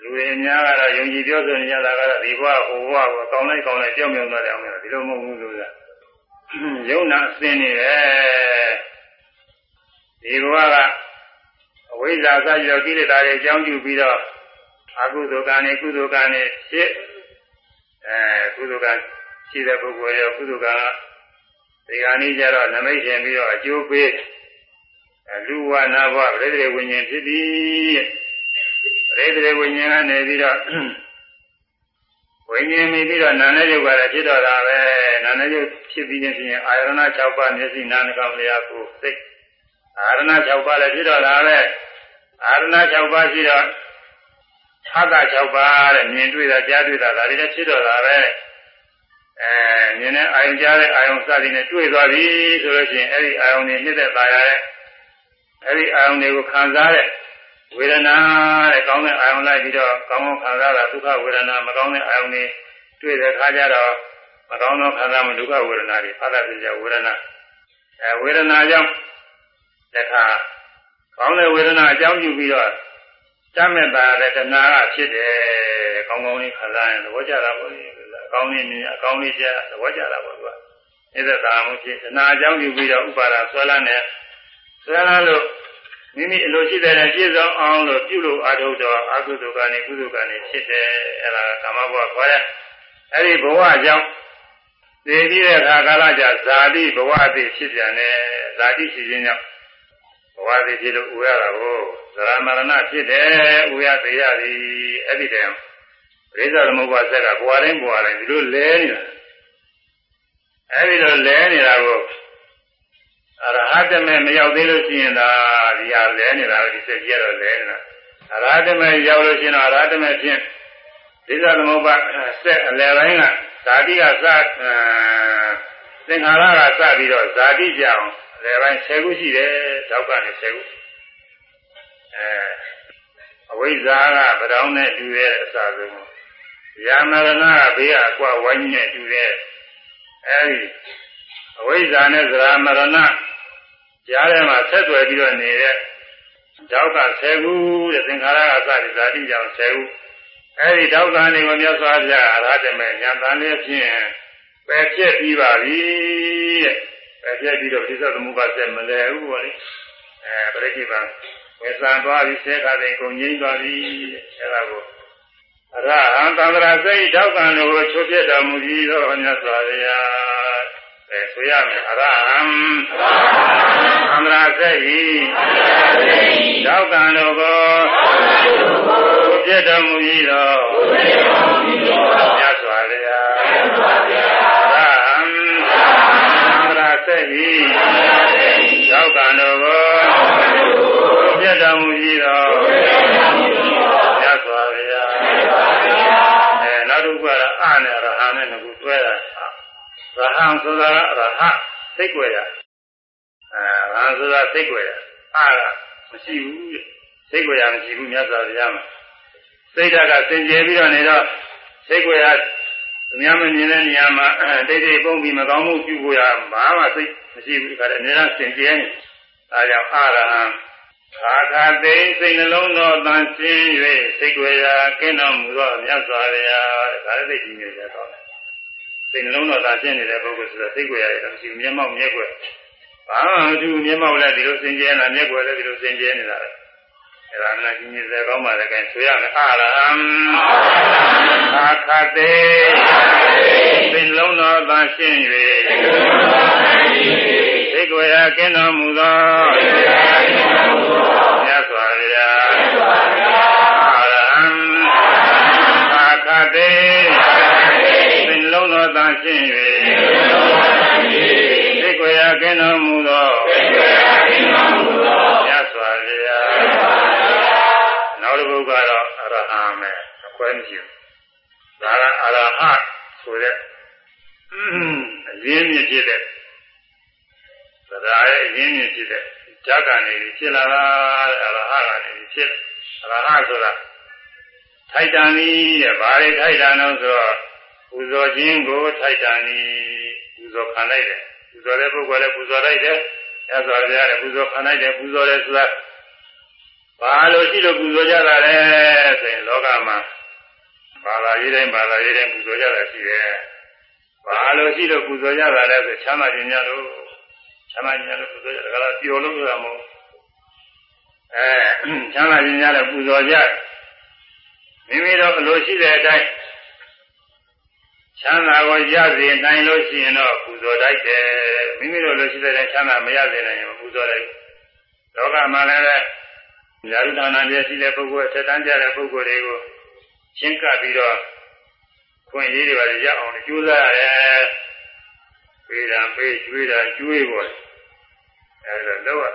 Speaker 1: လူတွေအများကတော့ယုံကြည်ပြောဆိုနေကြတာကတော့ဒီဘဝဟိုဘဝကိုကောင်းလိုက်ကောင်းလိုက်ကြောက်မြောက်သွားတယ်အောင်မယ်ဒီလိုမဟုတ်ဘူးလို့ကယုံနာအစင်းနေတယ်ဒီဘဝကအဝိဇ္ဇာစရောကိလေသာတွေအကြောင်းပြုပြီးတော့အကုသိုလ်ကံနဲ့ကုသိုလ်ကံနဲ့ဖြစ်အဲကုသိုလ်ကံရှိတဲ့ပုဂ္ဂိုလ်ရောကုသိုလ်ကံဒီကနေ့ကျတော့နမိတ်ရှင်ပြီးတော့အကျိုးပေးလူဝနာဘဝပရိသေဝိညာဉ်ဖြစ်ပြီးပ ရိသေဝိညာဉ်ကနေပြီးတော့ဝိညာဉ်မိပြီးတော့နာနဲ့ရုပ်ကလည်းဖြစ်တော့တာပဲနာနဲ့ရုပ်ဖြစ်ပြီးခြင်းဖြင့်အာရဏ6ပါးမျက်စိနာနှာခေါင်းလျှာကိုယ်စိတ်အာရဏ6ပါးလည်းဖြစ်တော့တာပဲအာရဏ6ပါးရှိတော့သတ္တ6ပါးတဲ့မြင်တွေ့တာကြားတွေ့တာဒါတွေလည်းဖြစ်တော့တာပဲအဲမြင်တဲ့အာယုံကြားတဲ့အာယုံစသည်နဲ့တွေ့သွားပြီဆိုလို့ရှိရင်အဲ့ဒီအာယုံတွေနှိမ့်သက်ပါရတဲ့အဲ့ဒီအာယုံတွေကိုခံစားတဲ့ ဝေဒနာတဲ့ကောင်းတဲ့အာယုံလိုက်ပြီးတော့ကောင်းကောင်းခံစားတာဒုက္ခဝေဒနာမကောင်းတဲ့အာယုံတွေတွေ့တဲ့အခါကျတော့မကောင်းသောခံစားမှုဒုက္ခဝေဒနာတွေဖတ်တာပြကြဝေဒနာအဲဝေဒနာကြောင့်တခါကောင်းတဲ့ဝေဒနာအကြောင်းပြုပြီးတော့တတ်မဲ့တာတဲ့တဏှာကဖြစ်တယ်ကောင်းကောင်းလေးခံစားရင်သဘောကျတာပေါ့လေအကောင်းလေးမြင်အကောင်းလေးကြားသဘောကျတာပေါ့သူကအဲ့ဒါသာမှုဖြစ်တဏှာအကြောင်းပြုပြီးတော့ဥပါဒဆွဲလန်းတယ်ဆွဲလန်းလို့ မိမိအလိုရှိတဲ့ပြည့်စုံအောင်လို့ပြုလို့အာထုတော်အကုသိုလ်ကနေကုသိုလ်ကနေဖြစ်တယ်အဲ့ဒါကာမဘဝခေါ်တဲ့အဲ့ဒီဘဝကြောင့်သိပြီးတဲ့အခါကာလကြဇာတိဘဝအသိဖြစ်ပြန်တယ်ဇာတိရှိခြင်းကြောင့်ဘဝသိဖြစ်လို့ဥရတာကိုသရမရဏဖြစ်တယ်ဥရသေးရသည်အဲ့ဒီတည်းပရိစ္ဆေသမုပ္ပါဆက်ကဘဝတိုင်းဘဝတိုင်းဒီလိုလဲနေတာအဲ့ဒီလိုလဲနေတာကို အရဟတမေမရောက်သေးလို့ရှိရင်သာဒီဟာလဲနေတာဒီစက်ကြီးကတော့လဲနေတာအရဟတမေရောက်လို့ရှိရင်တော့အရဟတမေဖြင့်ဒိသသမုပ္ပါဆက်အလယ်ပိုင်းကဇာတိကစသင်္ခါရကစပြီးတော့ဇာတိကြောင်အလယ်ပိုင်း10ခုရှိတယ်တောက်ကနေ10ခုအဲအဝိဇ္ဇာကဗရောင်းနဲ့တူတဲ့အစာဆုံးယာမရဏကဘေးကအကွာဝိုင်းနဲ့တူတဲ့အဲဒီအဝိဇ္ဇာနဲ့သရမရဏ ကြားထဲမှာဆက်သွယ်ပြီးတော့နေတဲ့တောက်က10ခုတဲ့သင်္ခါရကစပြီးဇာတိကြောင်10ခုအဲဒီတောက်ကနေကိုမြတ်စွာဘုရားအရဟတမေညာတန်လေးဖြင့်ပယ်ပြက်ပြီးပါပြီတဲ့ပယ်ပြက်ပြီးတော့ပြစ္ဆသမုပ္ပါဆက်မလဲဘူးပေါ့လေအဲပရိစ္ဆေပံဝေဆံသွားပြီးဆဲခါတဲ့ကုန်ငိမ့်သွားပြီအဲဒါကိုအရဟံသံဃာစိတ်တောက်ကန်ကိုချိုးပြတော်မူပြီးတော့မြတ်စွာဘုရား အဲဆိုရမယ်အရဟံသံဃာစိတ်တောက်ကန်တို့ကိုချိုးပြတော်မူပြီးတော့မြတ်စွာဘုရားအရဟံသံဃာစိတ်တောက်ကန်တို့ကိုပြတ်တော်မူပြီးတော့မြတ်စွာဘုရားအဲနောက်တစ်ခုကတော့အနဲ့ရဟန်းနဲ့ငခုတွဲတာ ရဟန်းဆိုတာရဟစိတ်ွယ်တာအဲရဟန်းဆိုတာစိတ်ွယ်တာအာကမရှိဘူးစိတ်ွယ်ရမရှိဘူးမြတ်စွာဘုရားမှာစိတ်ဓာတ်ကစင်ကြယ်ပြီးတော့နေတော့စိတ်ွယ်ရသူများမမြင်တဲ့နေရာမှာတိတ်တိတ်ပုံပြီးမကောင်းမှုပြုဖို့ရဘာမှစိတ်မရှိဘူးဒီကနေ့အများစင်ကြယ်နေအဲကြောင့်အာရဟံခါခါသိစိတ်နှလုံးတော်တန်ရှင်း၍စိတ်ွယ်ရာကင်းတော်မူသောမြတ်စွာဘုရားတဲ့ဒါလည်းသိနေကြတော့ စိတ်နှလုံးတော်တန်ရှင်းနေတဲ့ပုဂ္ဂိုလ်ဆိုတော့စိတ်ွယ်ရာလည်းမရှိမျက်မှောက်မျက်ွယ်ဘာမှမတူမျက်မှောက်လည်းဒီလိုစင်ကြယ်နေတာမျက်ွယ်လည်းဒီလိုစင်ကြယ်နေတာလေအဲ့ဒါမှကြီးကြီးစေကောင်းပါလေကဲဆိုရမယ်အာရဟံခါခါသိစိတ်နှလုံးတော်တန်ရှင်း၍စိတ်ွယ်ရာကင်းတော်မူသော တော်သာရှင်း၍သိကိုရာကင်းတော်မူသောမြတ်စွာဘုရားနောက်တစ်ပုဒ်ကတော့အရဟံမယ်အခွဲမရှိဘူးဒါကအရဟဆိုတဲ့အရင်းမြစ်ဖြစ်တဲ့သဒ္ဒါရဲ့အရင်းမြစ်ဖြစ်တဲ့ဇာကနေဖြစ်လာတာအရဟကနေဖြစ်အရဟဆိုတာထိုက်တန်ဤတဲ့ဘာတွေထိုက်တန်လို့ဆိုတော့ ပူဇော်ခြင်းကိုထိုက်တန်ဤပူဇော်ခံလိုက်တယ်ပူဇော်တဲ့ပုဂ္ဂိုလ်လည်းပူဇော်လိုက်တယ်ရသော်လည်းပူဇော်ခံလိုက်တယ်ပူဇော်တယ်ဆိုတာဘာလို့ရှိလို့ပူဇော်ကြတာလဲဆိုရင်လောကမှာဘာသာရေးတိုင်းဘာသာရေးတိုင်းပူဇော်ကြတာရှိတယ်ဘာလို့ရှိလို့ပူဇော်ကြတာလဲဆိုချမ်းသာခြင်းများလို့ချမ်းသာခြင်းများလို့ပူဇော်ကြတာကလည်းပျော်လို့ဆိုတာမဟုတ်အဲချမ်းသာခြင်းများလည်းပူဇော်ကြမိမိတို့အလိုရှိတဲ့အတိုင်း ချမ်းသာကိုရစေနိုင်လို့ရှိရင်တော့ပူဇော်တတ်တယ်မိမိတို့လိုရှိတဲ့ချမ်းသာမရစေနိုင်ရင်ပူဇော်လိုက်လောကမှာလည်းရာဇဒါနာပြည့်ရှိတဲ့ပုဂ္ဂိုလ်ဆက်တန်းကြတဲ့ပုဂ္ဂိုလ်တွေကိုရှင်းကပ်ပြီးတော့ခွင့်ရေးတွေပါရအောင်ကြိုးစားရတယ်ပေးတာပေးကျွေးတာကျွေးပေါ်အဲဒါတော့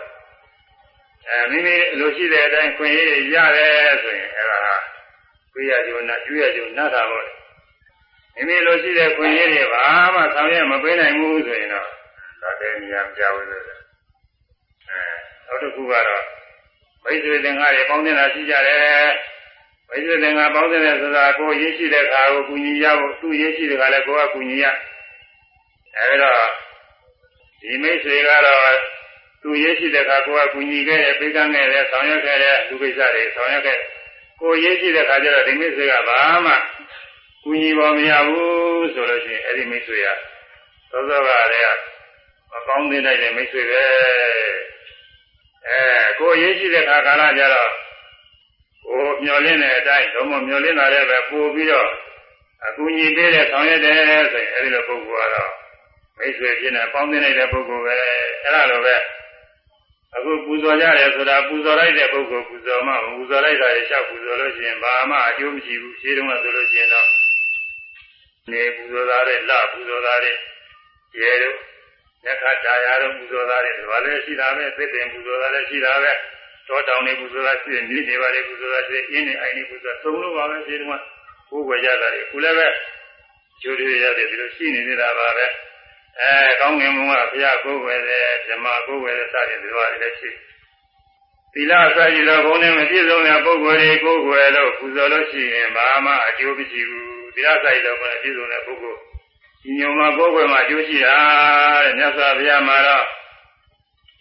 Speaker 1: အဲမိမိလိုရှိတဲ့အတိုင်းခွင့်ရေးရတယ်ဆိုရင်အဲဒါပေးရကြုံနာကျွေးရကြုံနာတာပေါ့ မိမိလိုရှိတဲ့ခွင့်ရေးတွေဘာမှဆောင်ရွက်မပေးနိုင်ဘူးဆိုရင်တော့ဒါတည်းဉာဏ်ပြဝလို့အဲနောက်တစ်ခုကတော့မိတ်ဆွေသင်္ဃာတွေပေါင်းနေတာရှိကြတယ်မိတ်ဆွေသင်္ဃာပေါင်းတဲ့ဆိုတာကိုရင်းရှိတဲ့ခါကိုကူညီရဖို့သူ့ရင်းရှိတဲ့ခါလည်းကိုယ်ကကူညီရအဲဒါဒီမိတ်ဆွေကတော့သူရင်းရှိတဲ့ခါကိုယ်ကကူညီခဲ့တယ်ပေးကမ်းခဲ့တယ်ဆောင်ရွက်ခဲ့တယ်လူကိစ္စတွေဆောင်ရွက်ခဲ့ကိုယ်ရင်းရှိတဲ့ခါကျတော့ဒီမိတ်ဆွေကဘာမှ ကူညီပါမရဘူးဆိုလို့ရှိရင်အဲ့ဒီမိတ်ဆွေကသောသောကလည်းမကောင်းသေးတဲ့မိတ်ဆွေပဲအဲကိုရေးရှိတဲ့ခါကာလကြတော့ကိုမျောလင်းတဲ့အတိုင်းတော့မမျောလင်းတာလည်းပဲပို့ပြီးတော့အကူညီပေးတဲ့ဆောင်ရွက်တယ်ဆိုရင်အဲဒီလိုပုဂ္ဂိုလ်ကတော့မိတ်ဆွေဖြစ်နေပေါင်းသင်းနေတဲ့ပုဂ္ဂိုလ်ပဲအဲလိုပဲအခုပူဇော်ကြတယ်ဆိုတာပူဇော်လိုက်တဲ့ပုဂ္ဂိုလ်ပူဇော်မှပူဇော်လိုက်တာရရှောက်ပူဇော်လို့ရှိရင်ဘာမှအကျိုးမရှိဘူးရှင်းတုန်းကဆိုလို့ရှိရင်တော့ နေပူဇော်တာတဲ့လပူဇော်တာတဲ့ရဲတို့ညခတာယာတို့ပူဇော်တာတဲ့ဘာလဲရှိတာပဲသစ်ပင်ပူဇော်တာလည်းရှိတာပဲတောတောင်နေပူဇော်တာရှိတယ်မြစ်တွေပါလေပူဇော်တာရှိတယ်အင်းနေအိုင်နေပူဇော်သုံးလို့ပါပဲရှင်းတုန်းကကိုယ်ွယ်ကြတာလေခုလည်းပဲကျိုးတွေရတယ်ဒီလိုရှိနေနေတာပါပဲအဲကောင်းငင်ဘုံကဘုရားကိုယ်ွယ်တယ်ဓမ္မကိုယ်ွယ်တယ်စသည်ဒီလိုလည်းရှိသီလအစရှိသောဘုံနဲ့မပြည့်စုံတဲ့ပုဂ္ဂိုလ်တွေကိုယ်ွယ်လို့ပူဇော်လို့ရှိရင်ဘာမှအကျိုးမရှိဘူး သီလအစရှိသောဘုံနဲ့ပြည့်စုံတဲ့ပုဂ္ဂိုလ်ဒီညုံမှာကိုယ်ွယ်မှာအကျိုးရှိတာတဲ့မြတ်စွာဘုရားမှာတော့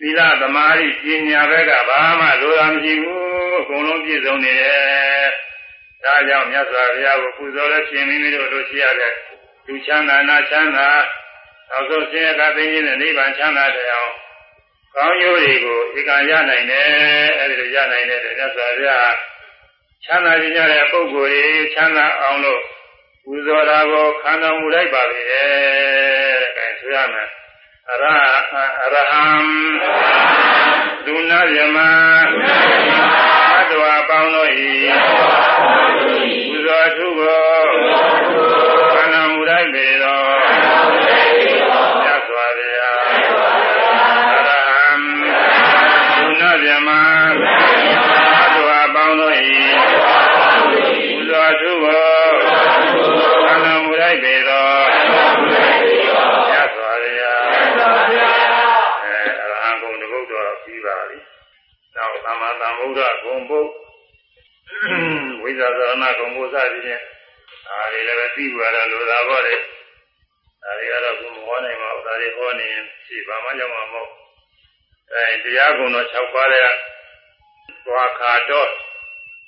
Speaker 1: သီလသမာဓိပညာဘက်ကဘာမှလိုတာမရှိဘူးအကုန်လုံးပြည့်စုံနေတယ်ဒါကြောင့်မြတ်စွာဘုရားကိုပူဇော်လို့ရှင်မိမိတို့တို့ရှိရတဲ့လူချမ်းသာနာချမ်းသာနောက်ဆုံးဆင်းရဲကသိခြင်းနဲ့နိဗ္ဗာန်ချမ်းသာတဲ့အောင်ကောင်းကျိုးတွေကိုဧကံရနိုင်တယ်အဲဒီလိုရနိုင်တဲ့မြတ်စွာဘုရားချမ်းသာခြင်းရတဲ့ပုဂ္ဂိုလ်တွေချမ်းသာအောင်လို့ ပူဇော်တာကိုခံတော်မူလိုက်ပါလေတဲ့အဲဆိုရမယ်အရအရဟံဒုနာယမသတ္တဝါပေါင်းတို့ဤပူဇော်ထုကို လိုက်ပေတော်မြတ်စွာဘုရားအဲအရဟံဂုဏ်တကုတ်တော်ပြီးပါပြီနောက်သမ္မာသမ္ဗုဒ္ဓဂုံဘုဝိဇာသရဏဂုံဘုစသည်ဖြင့်ဒါတွေလည်းပဲသိကြရလို့သာပေါ့လေဒါတွေကတော့ဘုမဟောနိုင်ပါဘူးဒါတွေဟောနေရင်ရှိဘာမှကြောက်မှာမဟုတ်အဲတရားကုံတော်6ပါးတဲ့သွားခါတော့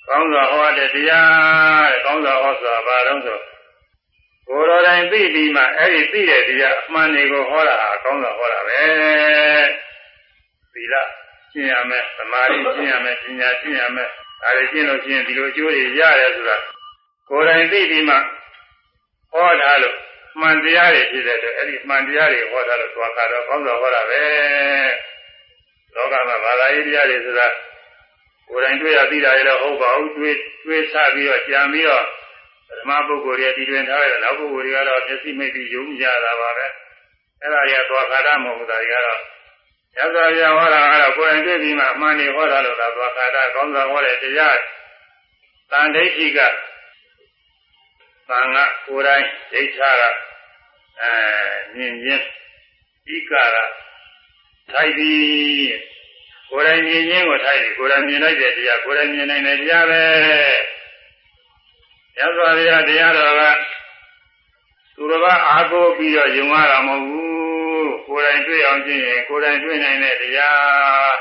Speaker 1: ကောင်းစွာဟောတဲ့တရားတဲ့ကောင်းစွာဟောဆိုတာဘာလို့ဆို ကိုယ်တော်တိုင်သိပြီးမှအဲ့ဒီသိတဲ့တရားအမှန်တွေကိုဟောတာအကောင်းစွာဟောတာပဲသီလကျင့်ရမယ်သမာဓိကျင့်ရမယ်ပညာကျင့်ရမယ်ဒါတွေကျင့်လို့ရှိရင်ဒီလိုအကျိုးတွေရတယ်ဆိုတာကိုယ်တိုင်သိပြီးမှဟောတာလို့မှန်တရားတွေဖြစ်တဲ့အတွက်အဲ့ဒီမှန်တရားတွေဟောတာလို့သွားကတော့ကောင်းစွာဟောတာပဲလောကမှာဘာသာရေးတရားတွေဆိုတာကိုယ်တိုင်တွေ့ရသိတာလည်းဟုတ်ပါဘူးတွေ့တွေ့ဆပြီးတော့ကြံပြီးတော့ ပထမပုဂ္ဂိုလ်တွေတည်တွင်ထားတဲ့နောက်ပုဂ္ဂိုလ်တွေကတော့မျက်စိမိတ်ပြီးယုံကြတာပါပဲအဲ့ဒါကြီးကသွားခါရမဟုတ်ဘူးဒါကြီးကတော့ရသော်ရဟောတာကတော့ကိုယ်တိုင်တွေ့ပြီးမှအမှန်တွေဟောတာလို့သာသွားခါရကောင်းစွာဟောတဲ့တရားတန်ဒိဋ္ဌိကသံဃာကိုယ်တိုင်ဒိဋ္ဌာကအဲမြင်ချင်းဤကာကထိုက်ပြီးကိုယ်တိုင်မြင်ချင်းကိုထိုက်ပြီးကိုယ်တိုင်မြင်လိုက်တဲ့တရားကိုယ်တိုင်မြင်နိုင်တဲ့တရားပဲ ရသော်ရတရားတော်ကသူတော်ကအားကိုးပြီးတော့ယုံရတာမဟုတ်ဘူးကိုယ်တိုင်တွေ့အောင်ကျင့်ရင်ကိုယ်တိုင်တွေ့နိုင်တဲ့တရား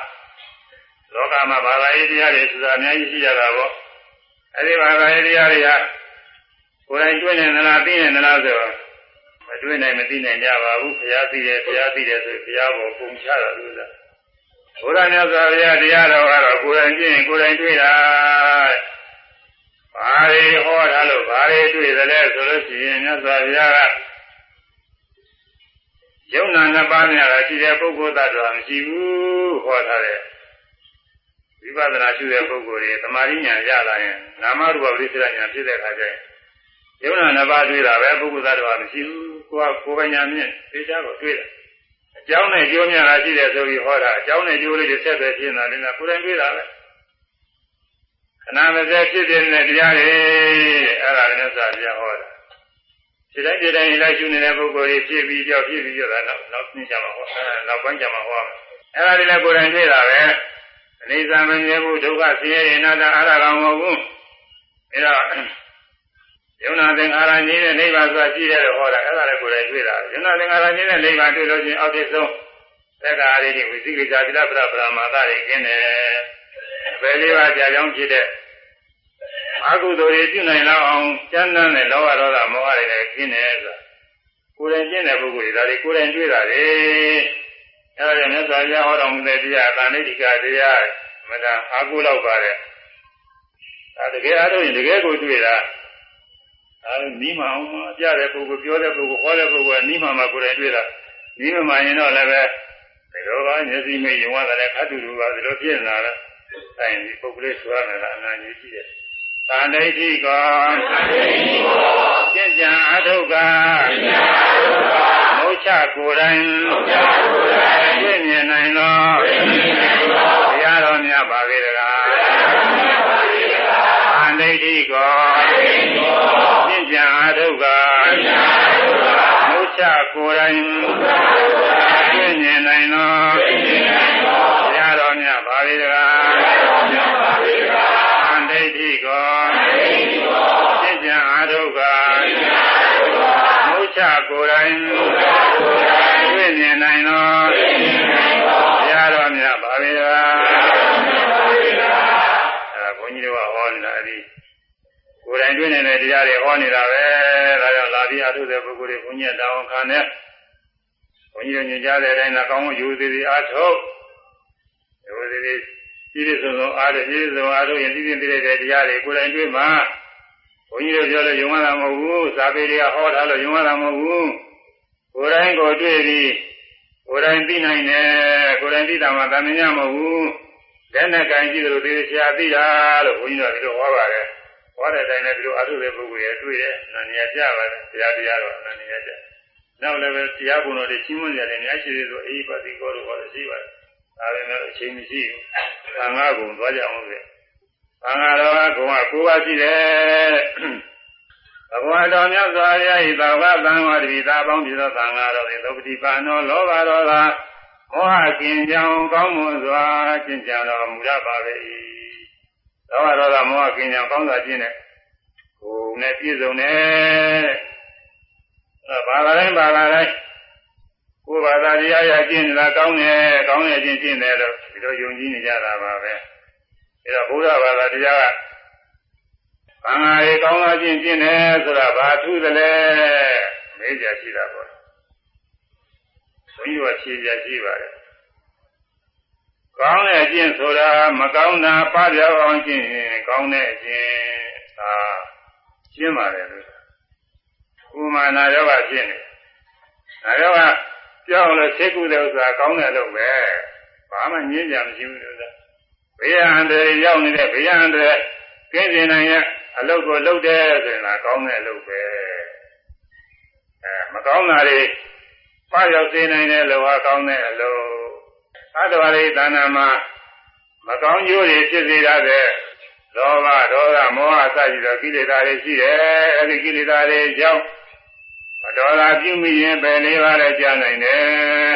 Speaker 1: လောကမှာဘာသာရေးတရားတွေဆိုတာအများကြီးရှိကြတာပေါ့အဲဒီဘာသာရေးတရားတွေဟာကိုယ်တိုင်တွေ့နေသလားသိနေသလားဆိုတော့မတွေ့နိုင်မသိနိုင်ကြပါဘူးဘုရားသိတယ်ဘုရားသိတယ်ဆိုဘုရားဘောပုံချတာလို့လားဘုရားမြတ်စွာဘုရားတရားတော်ကတော့ကိုယ်တိုင်ကျင့်ကိုယ်တိုင်တွေ့တာ ဘာတွေဟောတာလို့ဘာတွေတွေ့သလဲဆိုလို့ရှိရင်မြတ်စွာဘုရားကယုံနာနှစ်ပါးများရှိတဲ့ပုဂ္ဂိုလ်သတ္တဝါမရှိဘူးဟောထားတဲ့ဝိပဿနာရှုတဲ့ပုဂ္ဂိုလ်တွေသမာဓိဉာဏ်ရလာရင်နာမရူပပရိစ္ဆေဉာဏ်ဖြစ်တဲ့အခါကျရင်ယုံနာနှစ်ပါးတွေ့တာပဲပုဂ္ဂိုလ်သတ္တဝါမရှိဘူးကိုယ်ကကိုယ်ပညာမြင့်သိချကိုတွေ့တယ်အကြောင်းနဲ့ကျိုးများတာရှိတယ်ဆိုပြီးဟောတာအကြောင်းနဲ့ကျိုးလေးတွေဆက်သွယ်ဖြစ်နေတာလည်းကိုယ်တိုင်တွေ့တာပဲ ခဏမစဲဖြစ်တဲ့တရားတွေအဲ့ဒါလည်းသာပြဟောတာဒီတိုင်းဒီတိုင်းလိုက်ရှုနေတဲ့ပုဂ္ဂိုလ်တွေဖြစ်ပြီးကြောက်ဖြစ်ပြီးကြောက်တာတော့နောက်သိကြမှာဟောနောက်ပိုင်းကြမှာဟောမယ်အဲ့ဒါတွေလည်းကိုယ်တိုင်တွေ့တာပဲအနေစာမမြဲဘူးဒုက္ခဆင်းရဲနာတာအရကောင်မဟုတ်ဘူးအဲ့တော့ယုံနာသင်္ခါရကြီးတဲ့နိဗ္ဗာန်ဆိုတာရှိတယ်လို့ဟောတာအဲ့ဒါလည်းကိုယ်တိုင်တွေ့တာယုံနာသင်္ခါရကြီးတဲ့နိဗ္ဗာန်တွေ့လို့ချင်းအောက်တဆုံးသက္ကာရီတွေဝိသိကိစ္စတိလပရပရမာသတွေကျင်းတယ်ဘယ်လေးပါးကြာကြောင်းဖြစ်တဲ့ အကုသိုလ်တွေပြုနိုင်လောက်အောင်ကျမ်းမ်းတဲ့လောဘဒေါသမောဟတွေလည်းကျင်းတယ်ဆိုတာကိုယ်တိုင်ကျင့်တဲ့ပုဂ္ဂိုလ်တွေဒါတွေကိုယ်တိုင်တွေ့တာလေအဲဒါကြောင့်မြတ်စွာဘုရားဟောတော်မူတဲ့တရားအတန်ဋိတိကတရားမနာအာကုလောက်ပါတဲ့ဒါတကယ်အားထုတ်ရင်တကယ်ကိုတွေ့တာအဲနီးမအောင်ကြတဲ့ပုဂ္ဂိုလ်ပြောတဲ့ပုဂ္ဂိုလ်ဟောတဲ့ပုဂ္ဂိုလ်ကနီးမမှာကိုယ်တိုင်တွေ့တာနီးမမှရင်တော့လည်းပဲဒီလိုကမျက်စိမိယုံရတယ်ခတ်တူတူပါဒီလိုဖြစ်နေတာလဲဆိုင်ဒီပုဂ္ဂိုလ်ဆွားနေတာအနာကြီးရှိတယ် သန္တိတိကောကျင့်ကြံအထုကမုတ်ချကိုယ်တိုင်ပြည့်မြင်နိုင်သောဘုရားတော်မြတ်ပါပေတကားသန္တိတိကောကျင့်ကြံအထုကမုတ်ချကိုယ်တိုင်ပြည့်မြင်နိုင်သောဘုရားတော်မြတ်ပါပေတကား ကိုယ်တိုင်တွေ့မြင်နိုင်သောဘုရားတော်မြတ်ပါပဲလားအဲဘုန်းကြီးတို့ကဟောနေတာအဲဒီကိုယ်တိုင်တွေ့နေတဲ့တရားတွေဟောနေတာပဲဒါကြောင့်လာပြီးအထုတဲ့ပုဂ္ဂိုလ်တွေဘုန်းကြီးတောင်းခံတဲ့ဘုန်းကြီးတို့ညွှန်ကြားတဲ့အတိုင်းသာကောင်းယူသေးသေးအထုယူသေးသေးပြည့်စုံသောအားဖြင့်ပြည့်စုံအားထုတ်ရင်သိသိသိတဲ့တရားတွေကိုယ်တိုင်တွေ့မှာ ဘုန်းကြီးတို့ပြောလို့ယုံရတာမဟုတ်ဘူးစာပေတွေကဟောထားလို့ယုံရတာမဟုတ်ဘူးကိုယ်တိုင်ကိုတွေ့ပြီးကိုယ်တိုင်သိနိုင်တယ်ကိုယ်တိုင်သိတာမှသာမညမဟုတ်ဘူးလက်နဲ့ကင်ကြည့်လို့ဒီဆရာသိတာလို့ဘုန်းကြီးတို့ဒီလိုဟောပါတယ်ဟောတဲ့အတိုင်းလည်းဒီလိုအားထုတ်တဲ့ပုဂ္ဂိုလ်ရဲ့တွေ့တယ်အနန္တရာကြပါတယ်တရားတရားတော့အနန္တရာကြနောက်လည်းပဲတရားဘုံတော်တွေချင်းမွန်ကြတယ်များရှိသေးဆိုအေးပါတိကောလို့ဟောလို့ရှိပါတယ်ဒါပေမဲ့အချိန်မရှိဘူး။သံဃာကုံသွားကြအောင်လေ။ သံဃာတော်ကကုံကကိုးပါးရှိတယ်။ဘဂဝါတော်မြတ်စွာဘုရားဤသာဝသံဃာတိသာပေါင်းပြီးသောသံဃာတော်သည်သုပတိပါဏောလောဘတော်သာမောဟကင်ကြောင်ကောင်းမွန်စွာကျင့်ကြံတော်မူရပါပေ၏။လောဘတော်သာမောဟကင်ကြောင်ကောင်းစွာကျင့်တဲ့ကိုယ်နဲ့ပြည့်စုံတဲ့အဲဘာသာတိုင်းဘာသာတိုင်းကိုယ်ဘာသာတရားရကျင့်နေတာကောင်းတယ်ကောင်းတယ်ချင်းကျင့်တယ်လို့ဒီလိုယုံကြည်နေကြတာပါပဲ အဲတော့ဘုရားဘာသာတရားကဘာသာရေးကောင်းတာချင်းကျင့်တယ်ဆိုတာဘာထူးသလဲမေးကြရှိတာပေါ့ဘုရားဖြေကြရှိပါတယ်ကောင်းတဲ့အကျင့်ဆိုတာမကောင်းတာပပြောက်အောင်ကျင့်ရင်ကောင်းတဲ့အကျင့်သာကျင့်ပါတယ်လို့ဥမာနာယောဂဖြစ်နေနာယောဂကြောက်လို့သိကုတဲ့ဥစ္စာကောင်းတယ်လို့ပဲဘာမှညင်းကြမရှိဘူးလို့ဆိုတာ ဘေးအန္တရာယ်ရောက်နေတဲ့ဘေးအန္တရာယ်ကင်းစင်နိုင်ရဲ့အလုပ်ကိုလုပ်တယ်ဆိုရင်လည်းကောင်းတဲ့အလုပ်ပဲအဲမကောင်းတာတွေပရောက်စေနိုင်တဲ့လောဟာကောင်းတဲ့အလုပ်အတ္တဝရိသဏ္ဍာန်မှာမကောင်းကျိုးတွေဖြစ်စေရတဲ့လောဘဒေါသမောဟစသဖြင့်ကိလေသာတွေရှိတယ်အဲဒီကိလေသာတွေကြောင့်မတော်တာပြုမိရင်ပဲလေးပါးလည်းကြားနိုင်တယ်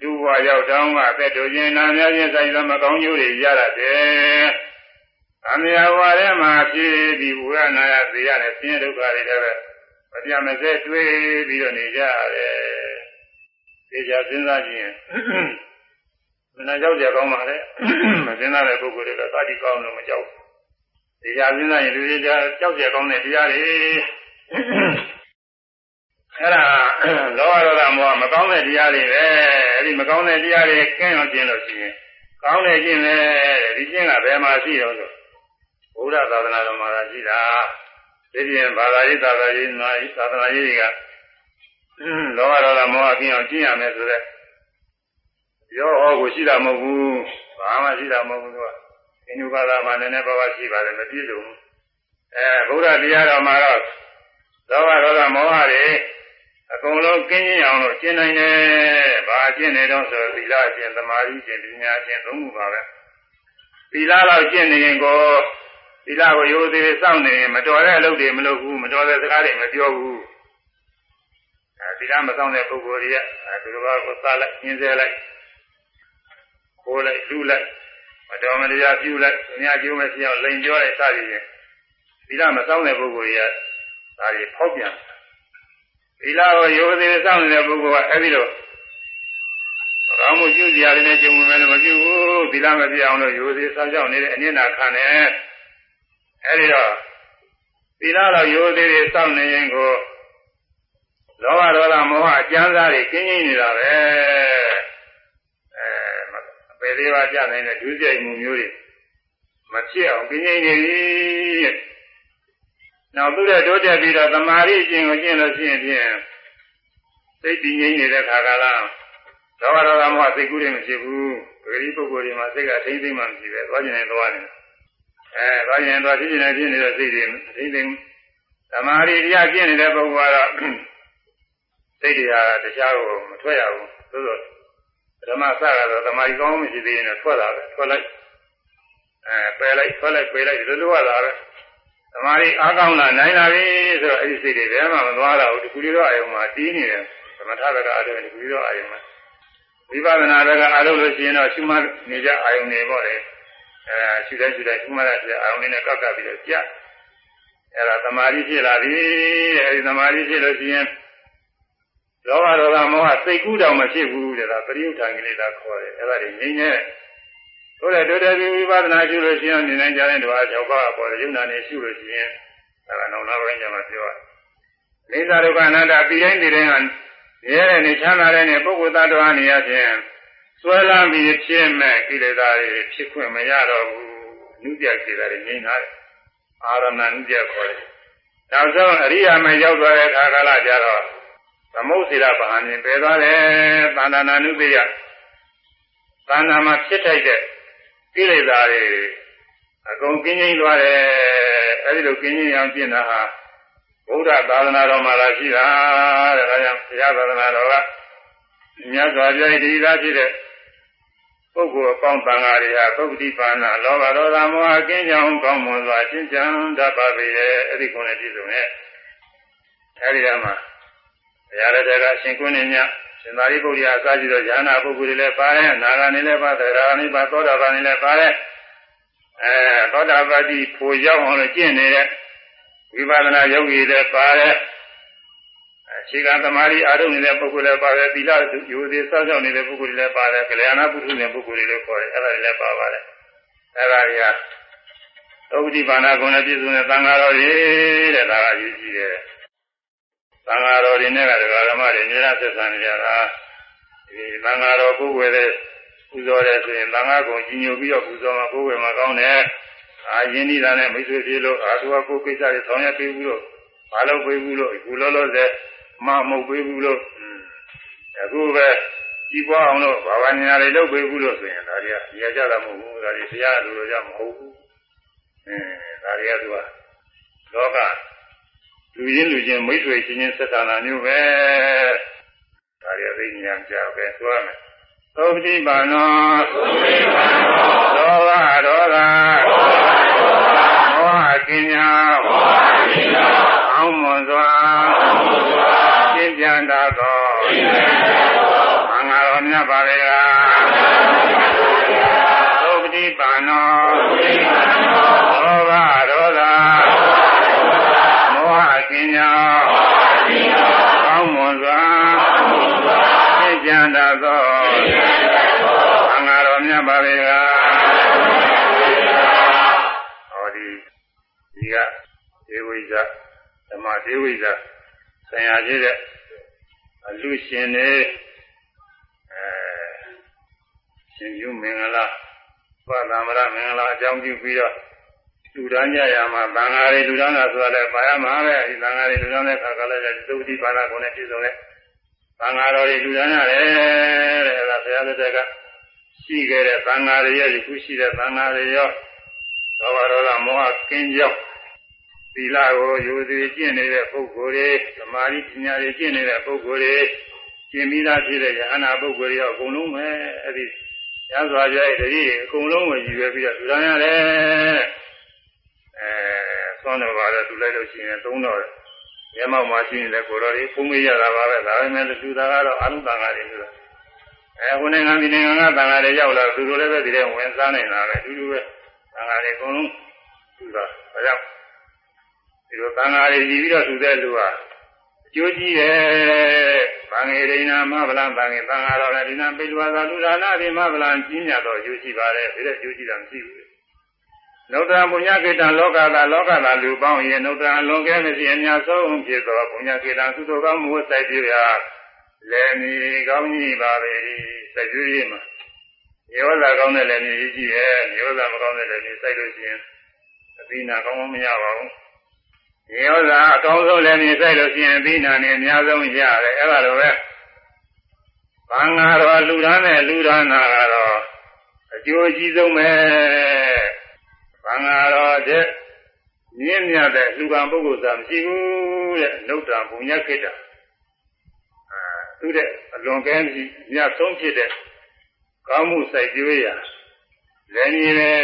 Speaker 1: လူဘဝရောက်တောင်းကအသက်တို့ခြင်းနာများခြင်းဆိုင်သောမကောင်းကျိုးတွေရရတယ်အမြာဘဝထဲမှာဖြစ်ပြီးဝရနာရသိရတဲ့ဆင်းရဲဒုက္ခတွေလည်းပဲမပြမစဲတွေးပြီးတော့နေကြရတယ်ဒီကြစဉ်းစားကြည့်ရင်မနာကြောက်ကြကောင်းပါလေမစဉ်းစားတဲ့ပုဂ္ဂိုလ်တွေကသာတိကောင်းလို့မကြောက်ဒီကြစဉ်းစားရင်လူတွေကြောက်ကြကောင်းတဲ့တရားတွေ အဲ့ဒါလောဘဒေါသမောဟမကောင်းတဲ့တရားတွေပဲအဲ့ဒီမကောင်းတဲ့တရားတွေကင်းအောင်ကျင့်လို့ရှိရင်ကောင်းတဲ့ကျင့်လေဒီကျင့်ကဘယ်မှာရှိတော့ဆိုဘုရားသာသနာတော်မှာရှိတာဒီပြင်ဘာသာရေးသာသနာရေးနာသာသနာရေးတွေကလောဘဒေါသမောဟကင်းအောင်ကျင့်ရမယ်ဆိုတဲ့ရောဟောကိုရှိတာမဟုတ်ဘူးဘာမှရှိတာမဟုတ်ဘူးသူကအင်းဥပါဒမှာနည်းနည်းပါးပါးရှိပါတယ်မပြည့်စုံဘူးအဲဘုရားတရားတော်မှာတော့လောဘဒေါသမောဟတွေ အကုန်လုံးကင်းကျင်အောင်လို့ကျင့်နိုင်တယ်။ဘာကျင့်နေတော့ဆိုသီလကျင့်သမာဓိကျင့်ပညာကျင့်သုံးခုပါပဲ။သီလတော့ကျင့်နေရင်ကိုသီလကိုရိုးသေးသေးစောင့်နေရင်မတော်တဲ့အလုပ်တွေမလုပ်ဘူးမတော်တဲ့စကားတွေမပြောဘူး။အဲသီလမစောင့်တဲ့ပုဂ္ဂိုလ်တွေကအဲဒီလိုပါကိုစားလိုက်ညှင်းဆဲလိုက်ခိုးလိုက်လူလိုက်မတော်မတရားပြုလိုက်အများကျိုးမရှိအောင်လိန်ပြောလိုက်စသည်ဖြင့်သီလမစောင့်တဲ့ပုဂ္ဂိုလ်တွေကဒါတွေဖောက်ပြန် သီလကိုရိုသေစောင့်နေတဲ့ပုဂ္ဂိုလ်ကအဲဒီလိုကောင်းမှုပြုစရာတွေနဲ့ကြုံဝင်မယ်လို့မပြုဘူးသီလမပြအောင်လို့ရိုသေစောင့်ကြောက်နေတဲ့အနစ်နာခံတယ်အဲဒီတော့သီလတော့ရိုသေတွေစောင့်နေရင်ကိုလောဘဒေါသမောဟအကျမ်းစားတွေကင်းကျင်းနေတာပဲအဲအပေလေးပါးကြနိုင်တဲ့ဒုစရိုက်မှုမျိုးတွေမဖြစ်အောင်ကင်းကျင်းနေပြီ နောက်သူတဲ့တိုးတက်ပြီးတော့သမာဓိအကျင့်ကိုကျင့်လို့ရှိရင်ဖြင့်စိတ်တည်ငြိမ်နေတဲ့ခါကလာလောဘဒေါသမောဟစိတ်ကူးတွေမဖြစ်ဘူးပဂတိပုဂ္ဂိုလ်တွေမှာစိတ်ကထိမ့်သိမ့်မှမရှိပဲသွားကျင်နေသွားနေအဲသွားကျင်သွားဖြစ်နေဖြစ်နေတဲ့စိတ်တွေထိမ့်သိမ့်သမာဓိတရားကျင့်နေတဲ့ပုဂ္ဂိုလ်ကတော့စိတ်တွေဟာတရားကိုမထွက်ရဘူးသို့သောဓမ္မစကတော့သမာဓိကောင်းမရှိသေးရင်တော့ထွက်လာပဲထွက်လိုက်အဲပယ်လိုက်ထွက်လိုက်ပယ်လိုက်ဒီလိုလိုရတာပဲ သမာဓိအားကောင်းလာနိုင်လာပြီဆိုတော့အဲ့ဒီစိတ်တွေဘယ်မှမသွားတော့ဘူးဒီကူလေးတော့အယုံမှာတီးနေတယ်သမထဘက်ကအားထုတ်ဒီကူလေးတော့အယုံမှာဝိပဿနာဘက်ကအားထုတ်လို့ရှိရင်တော့ရှုမှတ်နေကြအာယုံနေပေါ့လေအဲရှုတိုင်းရှုတိုင်းရှုမှတ်ရတဲ့အာယုံလေးနဲ့ကောက်ကပ်ပြီးတော့ကြအဲ့ဒါသမာဓိဖြစ်လာပြီအဲ့ဒီသမာဓိဖြစ်လို့ရှိရင်လောဘဒေါသမောဟစိတ်ကူးတောင်မဖြစ်ဘူးတဲ့ဒါပရိယုဌာန်ကိလေသာခေါ်တယ်အဲ့ဒါတွေငြိမ့်နေ ဆိုတဲ့တို့တဲ့ဒီဝိပဿနာရှုလို့ရှိရင်နေနိုင်ကြတဲ့ဓဝါ၆ပါးပေါ်တဲ့ယုံနာနဲ့ရှုလို့ရှိရင်ဒါကနောက်နောက်ပိုင်းကျမှပြောရလိစ္ဆာဒုက္ခအနတ္တပြီးတိုင်းပြီးတိုင်းကရဲတဲ့နေချမ်းသာတဲ့နေပုဂ္ဂိုလ်သတ္တဝါနေရခြင်းဆွဲလမ်းပြီးဖြစ်မဲ့ကိလေသာတွေဖြစ်ခွင့်မရတော့ဘူးနုပြကိလေသာတွေငြိမ်းလာတယ်အာရဏနုပြခေါ်တယ်နောက်ဆုံးအရိယာမရောက်သွားတဲ့အခါကလာကြတော့သမုတ်စေရဗဟာမြင်ပယ်သွားတယ်သန္တာနာနုပိယသန္တာမှာဖြစ်ထိုက်တဲ့ ကိလေသာတွေအကုန်ကင်းငြိမ်းသွားတယ်အဲဒီလိုကင်းငြိမ်းအောင်ကျင့်တာဟာဘုရားသာသနာတော်မှာလာရှိတာတဲ့ဒါကြောင့်ဘုရားသာသနာတော်ကမြတ်စွာဘုရားဒီသာဖြစ်တဲ့ပုဂ္ဂိုလ်အပေါင်းတန်ဃာတွေဟာသုတ်တိပါဏလောဘဒေါသမောဟကင်းကြောင်းကောင်းမွန်စွာရှင်းချမ်းတတ်ပါပေရဲ့အဲ့ဒီကုန်းနဲ့ပြည့်စုံတဲ့အဲဒီကမှာဘုရားတဲ့ကအရှင်ကုဏ္ဏည ရှင်သာရိပုတ္တရာအစရှိသောဉာဏပုဂ္ဂိုလ်တွေလည်းပါတယ်နာဂာနေလည်းပါတယ်ရာဂာနေပါသောတာပန်နေလည်းပါတယ်အဲသောတာပတိဖို့ရောက်အောင်လို့ကျင့်နေတဲ့ဝိပဿနာယောဂီတွေပါတယ်အခြေခံသမာဓိအားထုတ်နေတဲ့ပုဂ္ဂိုလ်လည်းပါတယ်သီလယူသေးစောင့်ရှောက်နေတဲ့ပုဂ္ဂိုလ်တွေလည်းပါတယ်ကလျာဏပုထုတဲ့ပုဂ္ဂိုလ်တွေလည်းခေါ်တယ်အဲ့ဒါတွေလည်းပါပါတယ်အဲ့ဒါတွေကသုတိပါဏဂုဏပြည့်စုံတဲ့သံဃာတော်တွေတဲ့ဒါကအရေးကြီးတယ် သံဃာတော်တွေနဲ့ကဒကာဓမ္မတွေအများဆက်ဆံနေကြတာဒီသံဃာတော်ကိုယ်ဝယ်တဲ့ပူဇော်တယ်ဆိုရင်သံဃာကုံကြီးညိုပြီးတော့ပူဇော်မှာကိုယ်ဝယ်မှာကောင်းတယ်အာယင်းဤတာနဲ့မိတ်ဆွေပြေလို့အာသူကကိုယ်ကိစ္စတွေဆောင်ရွက်ပေးဘူးလို့မလုပ်ပေးဘူးလို့အခုလောလောဆယ်မမဟုတ်ပေးဘူးလို့အခုပဲကြီးပွားအောင်လို့ဘာဝညာတွေလုပ်ပေးဘူးလို့ဆိုရင်ဒါတွေကရကြတာမဟုတ်ဘူးဒါတွေတရားလူလိုကြမဟုတ်ဘူးအဲဒါတွေကသူကလောက လူချင်းလူချင်းမိတ်ဆွေချင်းချင်းဆက်ဆံတာမျိုးပဲဒါရသိဉာဏ်ကြပဲဆိုရမယ်သုတိပါနောသုတိပါနောလောဘဒေါသမောဟကင်းညာမောဟကင်းညာအောင်းမွန်စွာ ဒီကဒေဝိဇဓမ္မဒေဝိဇဆံရကြီးတဲ့အလူရှင်တွေအဲရှင်ပြုမင်္ဂလာဘဝသမရမင်္ဂလာအကြောင်းပြုပြီးတော့လူတန်းကြရမှာသံဃာတွေလူတန်းတာဆိုတာလည်းပါရမှာပဲဒီသံဃာတွေလူတန်းတဲ့ခါကလည်းသုတိပါဠိကုန်နဲ့ပြည့်စုံတဲ့သံဃာတော်တွေလူတန်းရတယ်တဲ့အဲဒါဘုရားသခင်ကရှိခဲ့တဲ့သံဃာတွေရဲ့ဒီခုရှိတဲ့သံဃာတွေရောသောဘာရောဂမောဟကင်းကြောင်း သီလကိုယူသည်ကျင့်နေတဲ့ပုဂ္ဂိုလ်တွေသမာဓိပညာတွေကျင့်နေတဲ့ပုဂ္ဂိုလ်တွေကျင့်ပြီးသားဖြစ်တဲ့ယဟနာပုဂ္ဂိုလ်တွေရောအကုန်လုံးပဲအဲ့ဒီရသော်ကြရဲ့တတိအကုန်လုံးကိုယူရပြီးတော့ထူထောင်ရတယ်အဲသွန်းတော်ပါတော့ထူလိုက်လို့ရှိရင်သုံးတော့ရဲမောက်မှာရှိနေတဲ့ကိုတော်တွေဖုံးမေးရတာပါပဲဒါပေမဲ့လူသားကတော့အလုံးတန်ဃာတွေလို့အဲဟိုနိုင်ငံဒီနိုင်ငံကတန်ဃာတွေရောက်လာသူတို့လည်းပဲဒီထဲဝင်စားနေတာပဲအတူတူပဲတန်ဃာတွေအကုန်လုံးသူတာဒါကြောင့် ဒီလိုတန်ဃာတွေကြီးပြီးတော့သူတဲ့လူဟာအကျိုးကြီးတယ်။ဗံငေရိနာမဗလံဗံငေသံဃာတော်လည်းဒီနာပိလွာသာလူဒါနာဒီမဗလံကြီးမြတ်တော့အကျိုးရှိပါတယ်။ဒါတဲ့အကျိုးရှိတာမရှိဘူး။နုတ္တံပုညကေတံလောကသာလောကသာလူပေါင်းရင်နုတ္တံလွန်ကဲမရှိအများဆုံးဖြစ်သောပုညကေတံသုတကောင်းမှုစိုက်ပြရာလည်းမီကောင်းကြီးပါပဲ။စိုက်ပြရမှာယောဇာကောင်းတဲ့လည်းမြည်ကြည့်ရဲ့ယောဇာမကောင်းတဲ့လည်းမြည်စိုက်လို့ရှိရင်အသီးနာကောင်းမရပါဘူး။ ဒီဥစ္စာအကောင်းဆုံးလည်းမြင်ဆိုင်လို့ရှိရင်အသီးနာနဲ့အများဆုံးရတယ်အဲ့ဒါလိုပဲ။ဘာငါတော်လူရမ်းနဲ့လူရမ်းနာကတော့အကျိုးအကြီးဆုံးပဲ။ဘာငါတော်တဲ့မြင့်မြတ်တဲ့လူကံပုဂ္ဂိုလ်သာမရှိဘူးတဲ့။နှုတ်တံဘုံညခိတ္တ။အဲသူတဲ့အလွန်ကဲကြီးမြတ်ဆုံးဖြစ်တဲ့ကောင်းမှုစိုက်ကြွေးရာလည်းနေတယ်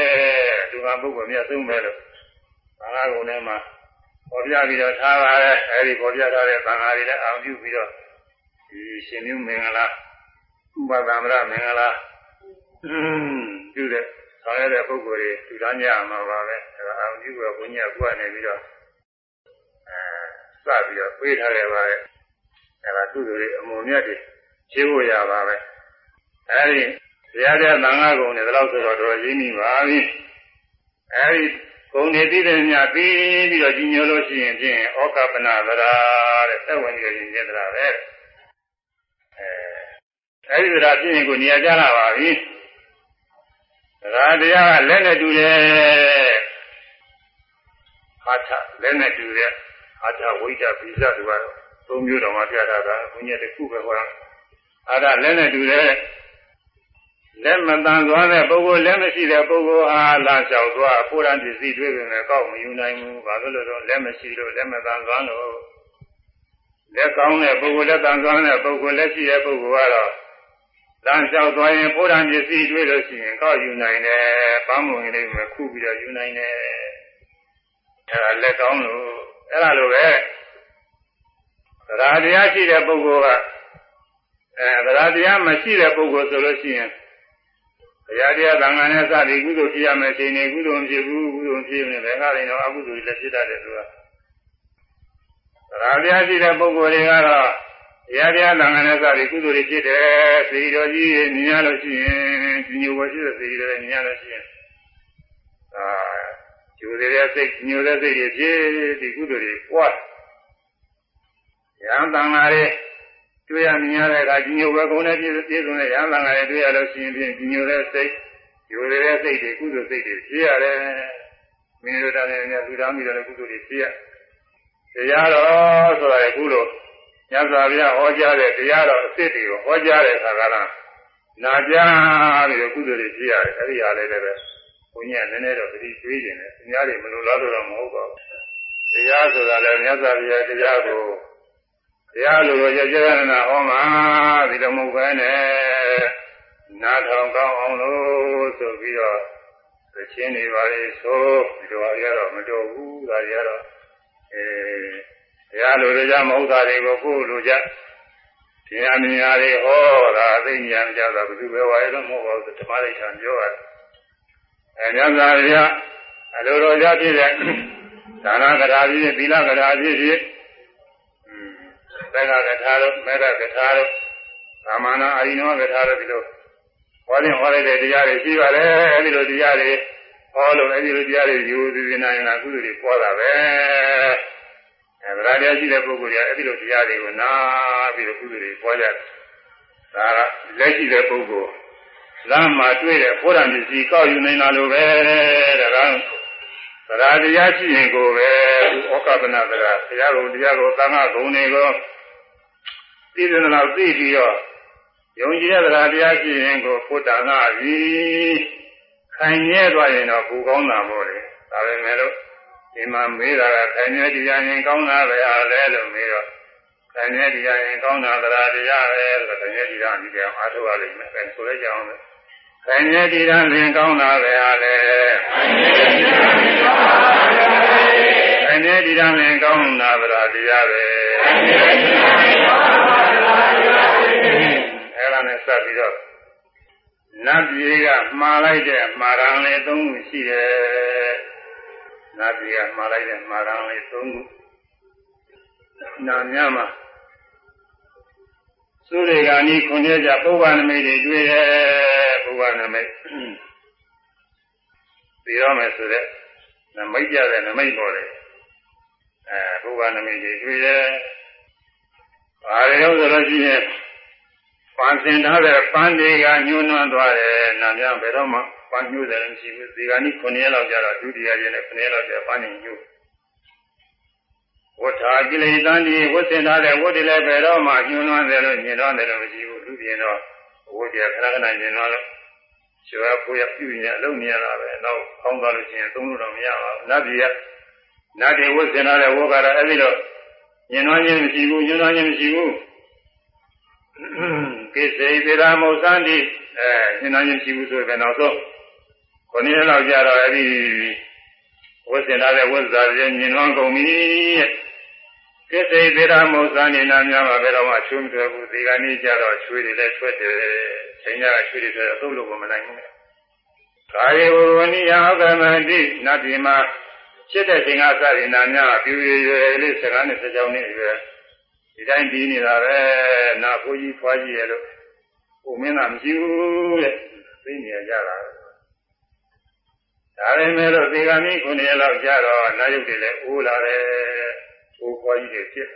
Speaker 1: လူကံပုဂ္ဂိုလ်မြတ်ဆုံးပဲလို့ဘာငါကုံထဲမှာ ပေါ်ပြပြီးတော့ထားပါတယ်အဲဒီပေါ်ပြထားတဲ့သံဃာတွေလည်းအောင်ပြုပြီးတော့ဒီရှင်မျိုးမင်္ဂလာဥပဒမရမင်္ဂလာပြုတဲ့ဆောင်ရတဲ့ပုဂ္ဂိုလ်တွေသူတန်းကြမှာပါပဲအဲဒါအောင်ပြုပြီးတော့ဘုန်းကြီးကကိုယ်ကနေပြီးတော့အဲစပြီးတော့ပေးထားခဲ့ပါတယ်အဲဒါသူတို့တွေအမုံမြတ်တွေရှင်းဖို့ရပါပဲအဲဒီဘုရားတဲ့သံဃာကုံတွေဒါလို့ဆိုတော့တော်ရင်းနေပါပြီအဲဒီ ဂုံနေသိတဲ့မြတ်ပြီးပြီးတော့ကြီးညိုလို့ရှိရင်ဖြင့်ဩကပနာသရာတဲ့သက်ဝင်ကြရင်ပြသရာပဲအဲအဲဒီသရာဖြစ်ရင်ကိုနေရာကြလာပါပြီဒါတရားကလက်နဲ့တူတယ်ဟာထလက်နဲ့တူတဲ့ဟာထဝိဒ္ဓပိဇတူကတော့သုံးမျိုးတော်မှာပြတာကဘုညက်တစ်ခုပဲဟောတာအဲ့ဒါလက်နဲ့တူတဲ့ လက်မတန်သွားတဲ့ပုဂ္ဂိုလ်လက်မရှိတဲ့ပုဂ္ဂိုလ်အားလာလျှောက်သွားပုရံပစ္စည်းတွေ့ပြင်လည်းကောက်မယူနိုင်ဘူးဘာလို့လဲတော့လက်မရှိလို့လက်မတန်သွားလို့လက်ကောင်းတဲ့ပုဂ္ဂိုလ်လက်တန်သွားတဲ့ပုဂ္ဂိုလ်လက်ရှိတဲ့ပုဂ္ဂိုလ်ကတော့လမ်းလျှောက်သွားရင်ပုရံပစ္စည်းတွေ့လို့ရှိရင်ကောက်ယူနိုင်တယ်ပန်းမဝင်လေးမှခုပြီးတော့ယူနိုင်တယ်အဲဒါလက်ကောင်းလို့အဲဒါလိုပဲသရာတရားရှိတဲ့ပုဂ္ဂိုလ်ကအဲသရာတရားမရှိတဲ့ပုဂ္ဂိုလ်ဆိုလို့ရှိရင် ဘုရားတရားသံဃာနဲ့စသည်ကုသိုလ်ဖြစ်ရမယ်ရှင်နေကုသိုလ်မဖြစ်ဘူးကုသိုလ်မဖြစ်ရင်လည်းငါရင်တော့အကုသိုလ်တွေလည်းဖြစ်တတ်တယ်ဆိုတာသရာတရားရှိတဲ့ပုဂ္ဂိုလ်တွေကတော့တရားတရားသံဃာနဲ့စသည်ကုသိုလ်တွေဖြစ်တယ်စေတော်ကြီးမြင်ရလို့ရှိရင်ညိုဝရှိတဲ့စေတော်မြင်ရလို့ရှိရင်အာကျိုးတဲ့စိတ်ညိုတဲ့စိတ်တွေဖြစ်ဒီကုသိုလ်တွေပွားရဟန်းသံဃာတွေ တွေ့ရမြင်ရတဲ့အခါကြီးညိုပဲကုန်တဲ့ပြည့်ပြည့်စုံတဲ့ရဟန်းသံဃာတွေတွေ့ရလို့ရှိရင်ဖြင့်ကြီးညိုတဲ့စိတ်ယူရတဲ့စိတ်တွေကုသိုလ်စိတ်တွေဖြစ်ရတယ်မင်းတို့တာလည်းများလူသားမိတဲ့ကုသိုလ်တွေဖြစ်ရတရားတော်ဆိုတာကကုလို့ညဇာပြဟောကြားတဲ့တရားတော်အစ်စ်တွေကိုဟောကြားတဲ့အခါကလားနာကြားပြီးတော့ကုသိုလ်တွေဖြစ်ရတယ်အဲ့ဒီဟာလည်းလည်းပဲဘုန်းကြီးကနည်းနည်းတော့သတိပေးနေတယ်အများကြီးမလိုလားလို့တော့မဟုတ်ပါဘူးတရားဆိုတာလည်းမြတ်စွာဘုရားတရားကို တရားလိုလိုရကြရနာဟောမှာဒီလိုမဟုတ်ပဲနဲ့နားထောင်ကောင်းအောင်လို့ဆိုပြီးတော့သချင်းတွေပါလေဆိုဒီလိုအရတော့မတော်ဘူးဒါကြတော့အဲတရားလိုလိုကြမဟုတ်တာတွေကိုကိုယ်လိုကြတရားမြင်ရတွေဟောတာသိဉာဏ်ကြတာဘယ်သူပဲဝါရတော့မဟုတ်ပါဘူးဓမ္မရိဋ္ဌာန်ပြောရတယ်အဲမြတ်စွာဘုရားအလိုတော်ကြဖြစ်တဲ့ဒါနကရာဖြစ်ဖြစ်သီလကရာဖြစ်ဖြစ် သက္ကကထာတို့မေတ္တာကထာတို့သာမဏအာရိနောကထာတို့ဒီလိုဟောရင်ဟောလိုက်တဲ့တရားတွေရှိပါတယ်အဲဒီလိုတရားတွေဟောလို့အဲဒီလိုတရားတွေယူသူနေနိုင်တာကုသိုလ်တွေပေါ်တာပဲအဲဗရာတရားရှိတဲ့ပုဂ္ဂိုလ်တွေကအဲ့ဒီလိုတရားတွေကိုနားပြီးတော့ကုသိုလ်တွေပွားကြတယ်ဒါကလက်ရှိတဲ့ပုဂ္ဂိုလ်လမ်းမှာတွေ့တဲ့ဘုရားပစ္စည်းကောက်ယူနေတာလို့ပဲဒါကသရတရားရှိရင်ကိုပဲဩကပနာသရတရားကိုတရားကိုသံဃာဂုဏ်တွေကို သိတဲ့လောက်သိပြီးတော့ယုံကြည်တဲ့သရတရားရှိရင်ကိုဘုဒ္ဓနာပြီခိုင်မြဲသွားရင်တော့ဘူကောင်းတာပေါ့လေဒါပဲမဲ့လို့ဒီမှာမေးတာကခိုင်မြဲတရားရင်ကောင်းတာပဲအားလဲလို့မေးတော့ခိုင်မြဲတရားရင်ကောင်းတာသရတရားပဲလို့ခိုင်မြဲတရားဒီတရားအားထုတ်ရလိမ့်မယ်အဲဆိုလိုက်ကြအောင်ပဲခိုင်မြဲတရားရင်ကောင်းတာပဲအားလဲခိုင်မြဲတရားရင်ကောင်းတာသရတရားပဲအဲ့ဒါ နဲ့စပ်ပြီးတော့နတ်ပြည်ကမှားလိုက်တဲ့မှားရန်လေးသုံးခုရှိတယ်နတ်ပြည်ကမှားလိုက်တဲ့မှားရန်လေးသုံးခုနာမြမှာသုရေဂာနီခွန်ရကြပုဗ္ဗနမိတ်တွေတွေ့တယ်ပုဗ္ဗနမိတ်ပြီးတော့မယ်ဆိုတဲ့နမိတ်ကြတဲ့နမိတ်ပေါ်တယ်အဲပုဗ္ဗနမိတ်တွေတွေ့တယ်ဘာတွေလို့ဆိုလို့ရှိရင် ပန်းစင်ထားတဲ့ပန်းတွေကညှိုးနှွမ်းသွားတယ်နာမဘယ်တော့မှပန်းညှိုးတယ်မရှိဘူးဒီကနေ့9ရက်လောက်ကြာတော့ဒုတိယရက်နဲ့9ရက်လောက်ကြာပန်းညှိုးဝဋ္ဌာကိလေသာတိဝတ်စင်ထားတဲ့ဝတ်တွေလည်းဘယ်တော့မှညှိုးနှွမ်းတယ်လို့ညင်တော့တယ်လို့မရှိဘူးလူပြင်တော့ဝတ်ကြခဏခဏညင်တော့လို့ကျွားကိုရပြုရင်အလုံးနေရတာပဲနောက်ကောင်းသွားလို့ရှိရင်သုံးလို့တော့မရပါဘူးနတ်ပြည်ကနတ်တွေဝတ်စင်ထားတဲ့ဝတ်ကတော့အဲ့ဒီတော့ညင်နှွမ်းခြင်းမရှိဘူးညှိုးနှွမ်းခြင်းမရှိဘူး ကိစေသီရာမုသန္တိအဲရှင်းနိုင်ရှိဘူးဆိုရင်နောက်ဆုံးခொနည်းလောက်ကြတော့အဲ့ဒီဝတ်စင်ထားတဲ့ဝတ်စားတွေမြင်လွန်ကုန်ပြီကိစေသီရာမုသန္တိနာများမှာဘယ်တော့မှချွေးမထွက်ဘူးဒီကနေ့ကျတော့ချွေးတွေလည်းထွက်တယ်ချိန်ရချွေးတွေထွက်အသုံးလို့မနိုင်ဘူးကာယေဝဝနိယဩကမတိနတ်ဒီမှာဖြစ်တဲ့ချိန်ကစရင်နာများပြူရရွယ်လေးစကားနဲ့စကြောင်းနဲ့ရွယ် ဒီတိုင်းပြီးနေတာပဲနာဖိုးကြီးဖွားကြီးရဲ့လို့ဟိုမင်းကမရှိဘူးတဲ့သိနေကြတာဒါပေမဲ့လို့ဒီကနေ့ခုနှစ်ရက်လောက်ကြာတော့နာယုတ်တွေလည်းအိုးလာတယ်ဟိုဖွားကြီးတွေဖြစ်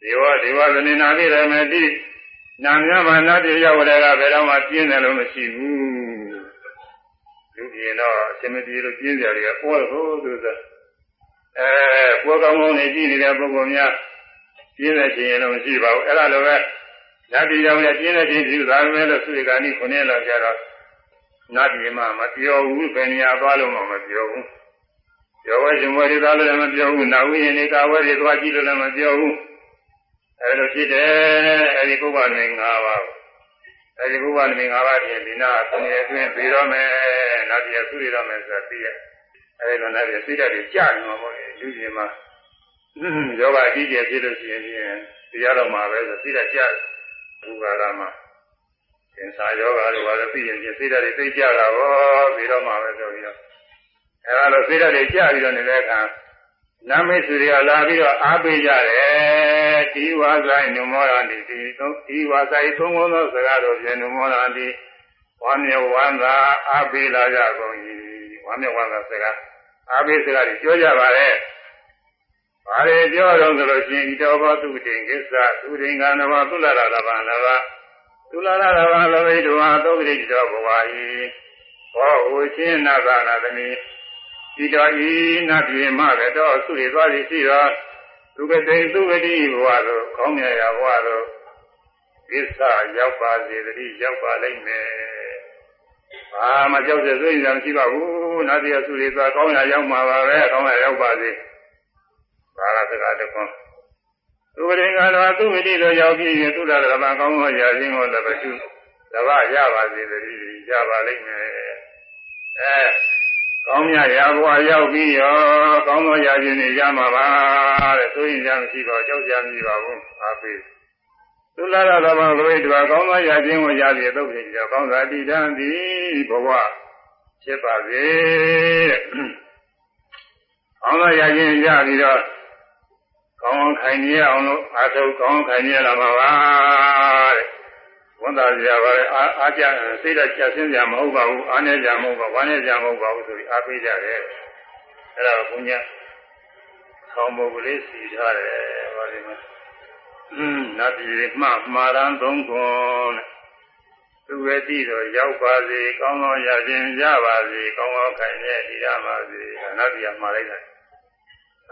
Speaker 1: ဒီဝဒီဝသနေနာလေးရမယ်တိနာမြမနာတိရောက်တဲ့ကဘယ်တော့မှပြင်းတယ်လို့မရှိဘူးလူပြင်တော့အစမပြေလို့ပြင်းကြတယ်ကပေါ်လို့ဆိုတော့အဲပေါ်ကောင်းကောင်းနေကြည့်နေတဲ့ပုဂ္ဂိုလ်များ ပြင်းတဲ့ခြင်းလည်းမရှိပါဘူးအဲ့ဒါလိုပဲနတ်ပြည်တော်လည်းပြင်းတဲ့ခြင်းပြုသာမယ်လို့သုရိကာနိခုနှစ်လောက်ကြတော့နတ်ပြည်မှာမပြောဘူးဘယ်နေရာသွားလို့မှမပြောဘူးပြောဝဲရှင်ဝဲတွေသွားလို့လည်းမပြောဘူးနာဝိယနေကဝဲတွေသွားကြည့်လို့လည်းမပြောဘူးအဲ့လိုဖြစ်တယ်အဲ့ဒီပုဗ္ဗနေ၅ပါးအဲ့ဒီပုဗ္ဗနေ၅ပါးပြင်ဒီနာဆင်းရဲအတွင်းပြီးတော့မယ်နတ်ပြည်သုရိတော်မယ်ဆိုတာသိရအဲ့ဒီလိုနတ်ပြည်သိတတ်တယ်ကြာနေမှာပေါ့လေလူကြီးမှာ ယောဂအကြီးကျယ်ဖြစ်လို့ရှိရင်တရားတော်မှာပဲဆိုသိတတ်ကြဘူဂါရမှာသင်္ဆာယောဂတို့ဘာလို့သိရင်သိတတ်တွေသိကြတာဟောပြီးတော့မှာပဲဆိုပြီးတော့အဲလိုသိတတ်တွေကြပြီးတော့နေတဲ့အခါနမိတ်စုတွေကလာပြီးတော့အားပေးကြတယ်ဒီဝါဆိုင်နုမောရတိဒီသုံးဒီဝါဆိုင်သုံးခုသောစကားတို့ဖြင့်နုမောရတိဝါမြေဝန္တာအားပေးလာကြကုန်၏ဝါမြေဝန္တာစကားအားပေးစကားတွေပြောကြပါလေ ဘာတွေပြောတော့ဆိုလို့ရှိရင်ဤတော်ဘောသူတိင်ကိစ္စသူတိင်ကနဝသုလရတဗံလဘသုလရတဗံလဘိတဝါသုတိတော်ဘဝဤဘောဟူချင်းနာသနာသမီးဤတော်ဤနတ်ပြေမကတော်ဆုရသွားသည်ရှိတော်သူကတိသူဝတိဘဝသို့ကောင်းမြတ်ရာဘဝသို့ကိစ္စရောက်ပါစေတည်းရောက်ပါလိမ့်မယ်ဘာမှကြောက်တဲ့စိတ်ဓာတ်မရှိပါဘူးနတ်ပြေဆုရသွားကောင်းရာရောက်မှာပါပဲကောင်းရာရောက်ပါစေ ဘာသာစကားတခွန်းသူဝရင်ကတော့သူဝိတိတို့ရောက်ပြီးရင်သူလာဓမ္မကောင်းသောရာခြင်းကိုလည်းပဲသူတပတ်ရပါစေတည်းရပါလိမ့်မယ်အဲကောင်းမြတ်ရာဘဝရောက်ပြီးရောကောင်းသောရာခြင်းတွေရမှာပါတဲ့ဆိုရင်ကြမရှိတော့ကြောက်ကြမရှိပါဘူးအားပေးသူလာရဓမ္မဘဝိတ္တကောင်းသောရာခြင်းကိုရပြီးသုတ်ဖြစ်ကြကောင်းသာတိတံသည်ဘဝဖြစ်ပါစေကောင်းသောရာခြင်းရပြီးတော့ ကောင်းခိုင်နေအောင်လို့အာထုတ်ကောင်းခိုင်နေလာမှာပါတဲ့ဝန်သားကြပါလေအာအာကြစိတ်ဓာတ်ချက်ဆင်းကြမဟုတ်ပါဘူးအာနေကြမဟုတ်ပါဝမ်းနေကြမဟုတ်ပါဘူးဆိုပြီးအားပေးကြတယ်အဲ့ဒါကိုဘုညာခေါင်းပုံကလေးစီထားတယ်ဟောဒီမှာอืมနတ်ပြည်မှမှာရန်သုံးခွန်တဲ့သူဝေတိတော့ရောက်ပါစေကောင်းကောင်းရခြင်းရပါစေကောင်းကောင်းခိုင်နေဒီရပါစေနတ်ပြည်မှာလိုက်တယ်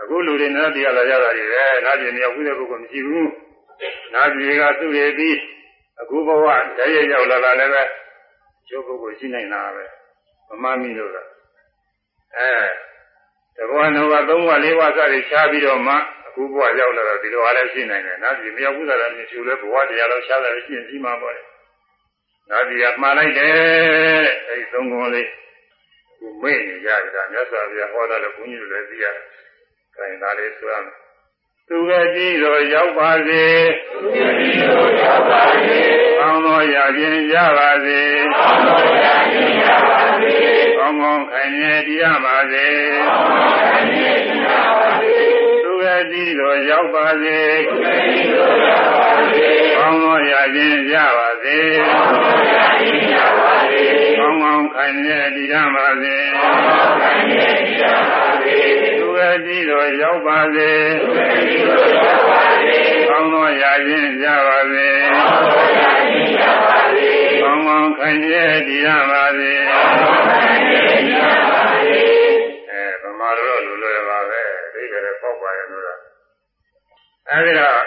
Speaker 1: အခုလူတွေနတ်ပြည်ကလာကြတာတွေပဲနတ်ပြည်မြောက်ဘူးတဲ့ပုဂ္ဂိုလ်မရှိဘူးနတ်ပြည်ကသူ့ရဲ့ပြီးအခုဘဝတည်းရရောက်လာတာလည်းပဲကျိုးပုဂ္ဂိုလ်ရှိနိုင်တာပဲမမမီလို့ကအဲတဘောနဘသုံးဘလေးဘစတွေရှားပြီးတော့မှအခုဘဝရောက်လာတော့ဒီလိုအားလည်းရှိနိုင်တယ်။နောက်ဒီမြောက်ဘူးသာလည်းမြင်သူလည်းဘဝတရားတော့ရှားတယ်ရှိရင်ရှိမှာပေါ့လေ။နောက်ဒီကမှားလိုက်တယ်အဲဒီသုံးခုလေးခုမေ့နေကြတာမြတ်စွာဘုရားဟောတာလည်းဘုန်းကြီးတို့လည်းသိရတယ်။ အဲဒါလေးဆိုရမယ်။သူကကြည့်တော့ရောက်ပါစေ။သူကကြည့်တော့ရောက်ပါစေ။ကောင်းသောရာခြင်းရပါစေ။ကောင်းသောရာခြင်းရပါစေ။ကောင်းကောင်းခိုင်မြဲတည်ရပါစေ။ကောင်းကောင်းခိုင်မြဲတည်ရပါစေ။သူကကြည့်တော့ရောက်ပါစေ။သူကကြည့်တော့ရောက်ပါစေ။ကောင်းသောရာခြင်းရပါစေ။ကောင်းသောရာခြင်းရပါစေ။ကောင်းကောင်းခိုင်မြဲတည်ရပါစေ။ကောင်းကောင်းခိုင်မြဲတည်ရပါစေ။ သူကကြည့်တော့ရောက်ပါစေ။သူကကြည့်တော့ရောက်ပါစေ။ကောင်းသောရာခြင်းရပါစေ။ကောင်းသောရာခြင်းရပါစေ။ကောင်းကောင်းခိုင်မြဲတည်ရပါစေ။ကောင်းကောင်းခိုင်မြဲတည်ရပါစေ။အဲဗမာတို့လူလွယ်ပါပဲ။ဒီကလေးပေါက်ပါရဲ့လို့လား။အဲဒီတော့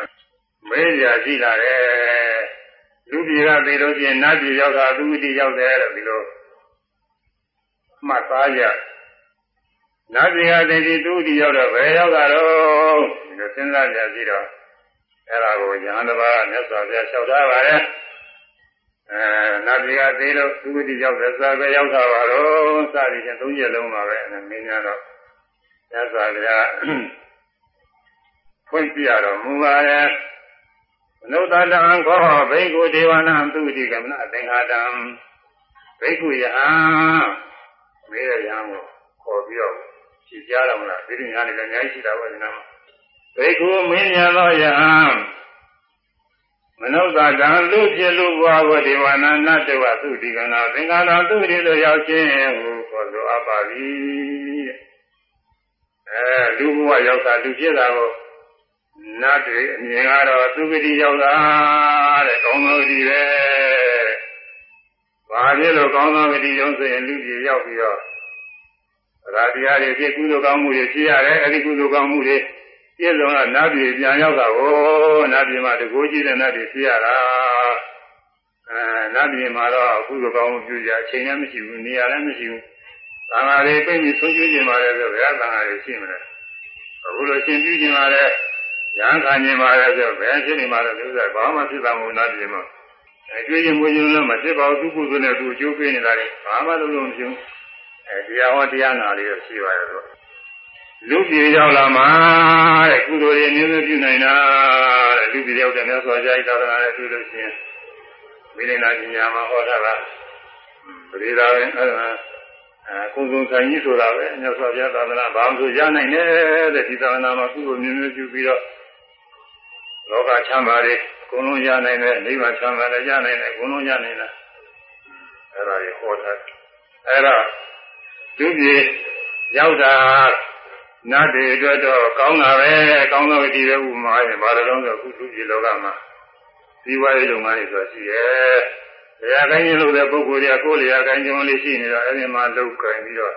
Speaker 1: မေးကြရှိလာတယ်။လူပြည်ကပြီးလို့ချင်းနတ်ပြည်ရောက်တာသူဝတိရောက်တယ်လို့ဒီလိုမှတ်သားကြ။ နတ်ပြည်ကတည်းကသူဝတိရောက်တော့ဘယ်ရောက်တာတော့ဒီလိုစဉ်းစားကြကြည့်တော့အဲ့ဒါကိုညာတစ်ပါးမြတ်စွာဘုရားလျှောက်ထားပါတယ်အဲနတ်ပြည်ကသေးလို့သူဝတိရောက်တယ်စာပဲရောက်တာပါတော့စသည်ဖြင့်သုံးချက်လုံးပါပဲအဲမင်းများတော့မြတ်စွာဘုရားဖွင့်ပြရတော်မူပါတယ်မနုဿတံခောဘိက္ခုဒေဝနာသူတိကမနသင်္ဃာတံဘိက္ခုယဟံမေးရရံကိုခေါ်ပြီးတော့ ဖြေကြတော့မလားဒီလိုညာနေလည်းအများကြီးရှိတာပေါ့ဒီနာမှာဘိက္ခုမင်းညာသောယဟံမနုဿတံလူဖြစ်လူဘဝကိုဒေဝနာနတ္တဝသူတိကနာသင်္ဃာတံသူတိတို့ရောက်ခြင်းကိုခေါ်ဆိုအပ်ပါပြီအဲလူဘဝရောက်တာလူဖြစ်တာကိုနတ်တွေအမြင်ကတော့သူဂတိရောက်တာတဲ့ကောင်းသောဂတိပဲ။ဘာဖြစ်လို့ကောင်းသောဂတိရောက်ဆိုရင်လူကြီးရောက်ပြီးတော့ ရာတရားတွေဖြစ်ကုသိုလ်ကောင်းမှုတွေဖြစ်ရတယ်။အဲဒီကုသိုလ်ကောင်းမှုတွေပြည့်စုံတော့နတ်ပြည်ပြန်ရောက်တာကိုနတ်ပြည်မှာတကိုးကြီးတဲ့နတ်တွေဖြစ်ရတာ။အဲနတ်ပြည်မှာတော့ကုသိုလ်ကောင်းမှုပြုကြအချိန်လည်းမရှိဘူးနေရာလည်းမရှိဘူး။သံဃာတွေပြည့်ပြီးဆုံးကျွေးကြပါလေဆိုဘယ်သံဃာတွေရှိမလဲ။အခုလိုရှင်ပြုကြပါလေ။ရဟန်းခံခြင်းပါလေဆိုဘယ်ဖြစ်နေမှာလဲသူကဘာမှဖြစ်တာမဟုတ်နာပြည်မှာအဲတွေ့ရင်မွေးရင်လည်းမဖြစ်ပါဘူးသူကုသိုလ်နဲ့သူအကျိုးပေးနေတာလေဘာမှလုံးလုံးမဖြစ်ဘူး အဲတရားဟောတရားနာလေးတော့ရှိပါရဲ့ဆိုလူပြည်ရောက်လာမှာတဲ့ကုသိုလ်တွေအမျိုးမျိုးပြုနိုင်တာတဲ့လူပြည်ရောက်တဲ့မြတ်စွာဘုရားသာသနာနဲ့တွေ့လို့ရှိရင်မိလင်နာပညာမှာဟောတာကပရိဒါပဲအဲအဲကုသိုလ်ဆိုင်ကြီးဆိုတာပဲမြတ်စွာဘုရားသာသနာဘာမှဆိုရနိုင်တယ်တဲ့ဒီသာသနာမှာကုသိုလ်မျိုးမျိုးပြုပြီးတော့လောကချမ်းသာတွေအကုန်လုံးရနိုင်တယ်နိဗ္ဗာန်ချမ်းသာလည်းရနိုင်တယ်အကုန်လုံးရနိုင်တယ်အဲ့ဒါကြီးဟောထားအဲ့တော့ သူကြီးရောက်တာနတ်တွေအတွက်တော့ကောင်းတာပဲကောင်းသောဒီပဲဥမာရင်ဘာလို့လဲဆိုအခုသူကြီးလောကမှာဒီဝါရေးလုပ်ငန်းတွေဆိုရှိရဲ့။တရားကိုင်းခြင်းလုပ်တဲ့ပုဂ္ဂိုလ်တွေကကိုယ်လျာကိုင်းခြင်းလေးရှိနေတော့အဲဒီမှာလုပ်ကိုင်းပြီးတော့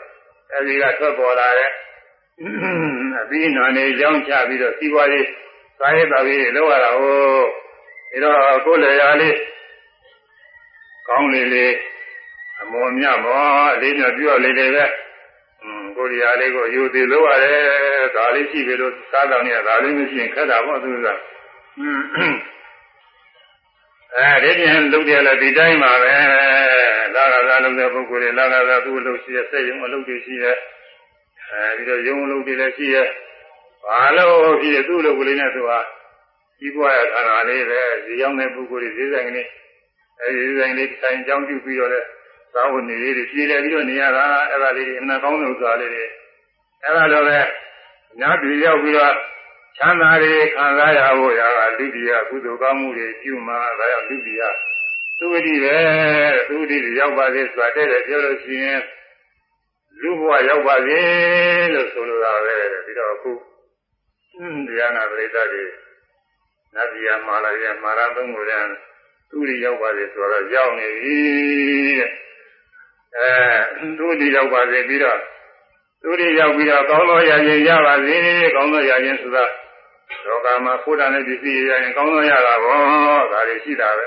Speaker 1: အဲဒီကထွက်ပေါ်လာတဲ့အပြီးနာနေကြောင်းချပြီးတော့စီးပွားရေးစာရေးတော်ကြီးလောက်ရတာဟုတ်အဲတော့ကိုယ်လေရာလေးကောင်းလေးလေး အမောမြတ်မောအလေးမြတ်ပြုရလေလေပဲอืมကိုရီးယားလေးကိုယူသေးလို့ရတယ်ဒါလေးရှိပြီလို့စားတော်နေတာဒါလေးမရှိရင်ခက်တာပေါ့သူကအဲဒီပြန်လုပ်တယ်လေဒီတိုင်းပါပဲလာကစားလုပ်တဲ့ပုဂ္ဂိုလ်တွေလာကစားသူ့အလုပ်ရှိရစိတ်ယုံအလုပ်တွေရှိရအဲပြီးတော့ယုံအလုပ်တွေလည်းရှိရဘာလို့ဖြစ်ရသူ့အလုပ်ကလေးနဲ့ဆိုတာကြီးပွားရတာလေးပဲဇီယောင်းတဲ့ပုဂ္ဂိုလ်တွေဈေးဆိုင်ကလေးအဲဒီဈေးဆိုင်လေးဆိုင်ကြောင်းပြုပြီးတော့လည်း သာဝနေလေးတွေပြည်တယ်ပြီးတော့နေရတာအဲ့ဒါလေးတွေအနာကောင်းတဲ့ဥစ္စာလေးတွေအဲ့ဒါတော့ပဲညာပြည်ရောက်ပြီးတော့ချမ်းသာတွေခံစားရဖို့ရာကလူပြည်ကကုသိုလ်ကောင်းမှုတွေပြုမှာဒါကြောင့်လူပြည်ကသူဝတိပဲသူဝတိရောက်ပါစေဆိုတာတဲ့တယ်ပြောလို့ရှိရင်လူဘဝရောက်ပါစေလို့ဆိုလိုတာပဲပြီးတော့အခုတရားနာပရိသတ်တွေနတ်ပြည်မှာလာရမာရသုံးကိုလည်းသူ့ဒီရောက်ပါစေဆိုတော့ရောက်နေပြီတဲ့ အဲသူ့ဒီရောက်ပါစေပြီးတော့သူ့ဒီရောက်ပြီးတော့ကောင်းသောရရင်ရပါစေကောင်းသောရရင်ဆိုတာလောကမှာကိုယ်တန်တဲ့ပစ္စည်းရရင်ကောင်းသောရတာဘောဒါတွေရှိတာပဲ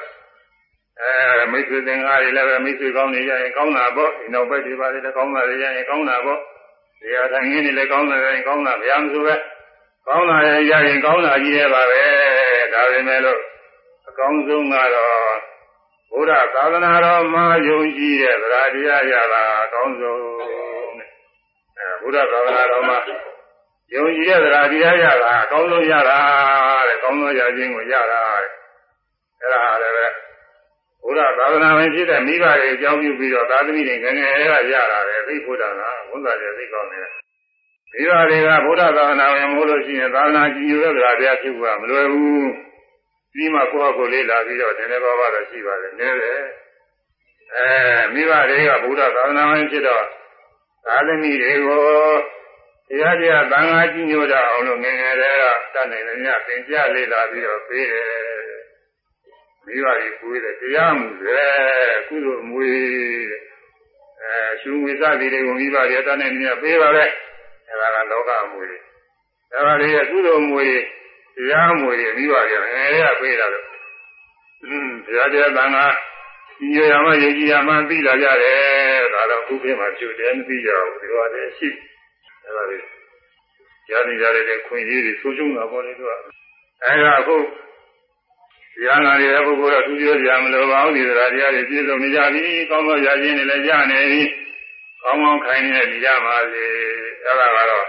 Speaker 1: အဲမိတ်ဆွေသင်္ကားတွေလည်းပဲမိတ်ဆွေကောင်းနေရရင်ကောင်းတာပေါ့ဒီနောက်ဘက်ဒီပါလည်းကောင်းတာတွေရရင်ကောင်းတာပေါ့တရားထိုင်ရင်းတွေလည်းကောင်းတယ်ရင်ကောင်းတာဗျာမဆိုပဲကောင်းတာရရင်ကောင်းတာကြီးရဲ့ပါပဲဒါပေမဲ့လို့အကောင်းဆုံးကတော့ ဘုရားသာသနာတော်မှာယုံကြည်တဲ့သရတရားရတာအကောင်းဆုံးတဲ့အဲဘုရားသာသနာတော်မှာယုံကြည်တဲ့သရတရားရတာအကောင်းဆုံးရတာတဲ့ကောင်းဆုံးရခြင်းကိုရတာတဲ့အဲဒါလည်းပဲဘုရားသာသနာဝင်ဖြစ်တဲ့မိဘတွေအကြောင်းပြုပြီးတော့သာသမီတွေငငယ်ကရတာပဲသိဖို့တာကဝန်သားတွေသိကောင်းတယ်မိဘတွေကဘုရားသာသနာဝင်မို့လို့ရှိရင်သာသနာကြည်ညိုတဲ့တရားတရားဖြစ်ဖို့ကမလွယ်ဘူး ပြီးမှကိုယ့်အကိုလေးလာပြီးတော့နည်းနည်းပါးပါးတော့ရှိပါတယ်နည်းတယ်အဲမိဘတွေကဘုရားသာသနာဝင်ဖြစ်တော့သာသမီတွေကိုတရားတရားသံဃာကြည်ညိုကြအောင်လို့ငငယ်တွေကတတ်နိုင်တယ်ညသင်ပြလေးလာပြီးတော့ပေးတယ်မိဘတွေပွေးတယ်တရားမှုပဲကုသိုလ်မွေးတဲ့အဲရှုဝိသတိတွေကိုမိဘတွေတတ်နိုင်တယ်ပေးပါပဲအဲဒါကလောကအမွေတွေဒါပါလေကုသိုလ်မွေးတ ရားမွေတွေမိဘတွေငယ်ရပေးတာလို့อืมတရားတရားသံဃာဒီရမယုံကြည်ရမှသိလာကြတယ်ဒါတော့ခုပြမှာကျွတ်တယ်မသိကြဘူးဒီလိုလည်းရှိအဲဒါလေးကြားနေကြတဲ့ခွင့်ရည်တွေဆိုးရှုံးတာပေါ့လေသူကအဲဒါအခုတရားနာနေတဲ့ပုဂ္ဂိုလ်တော့သူပြောကြမလို့ပါဘူးဒီသရာတရားတွေပြည့်စုံနေကြပြီကောင်းသောရခြင်းတွေလည်းရနေပြီကောင်းကောင်းခိုင်နေနေကြပါစေအဲဒါကတော့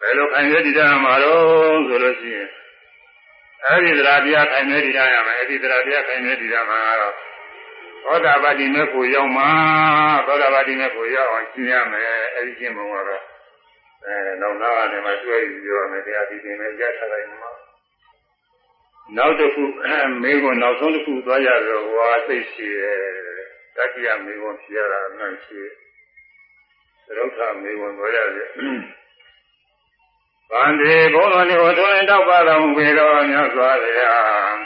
Speaker 1: ဘယ်လိုခိုင်နေတည်ကြမှာတော့ဆိုလို့ရှိရင်အဲဒီသရာတရားခိုင်နေတည်ကြရမယ်အဲဒီသရာတရားခိုင်နေတည်ကြမှာတော့သောတာပတိမေဖို့ရောက်မှာသောတာပတိမေဖို့ရောက်အောင်ရှင်းရမယ်အဲဒီရှင်းပုံကတော့အဲနောက်နောက်အနေမှာတွေ့ပြီးပြောရမယ်တရားဒီပြင်နဲ့ကြားထားလိုက်မှာနောက်တစ်ခုမေကွန်နောက်ဆုံးတစ်ခုသွားရတော့ဟွာသိရှိရဲ့တတိယမေကွန်ဖြေရတာအမှန်ရှိသရုပ်ထမေကွန်သွားရတယ် ဗန္ဒီဘုံတော်လေးကိုတွင်တောက်ပါတော်မူပေတော်မြတ်စွာဘုရား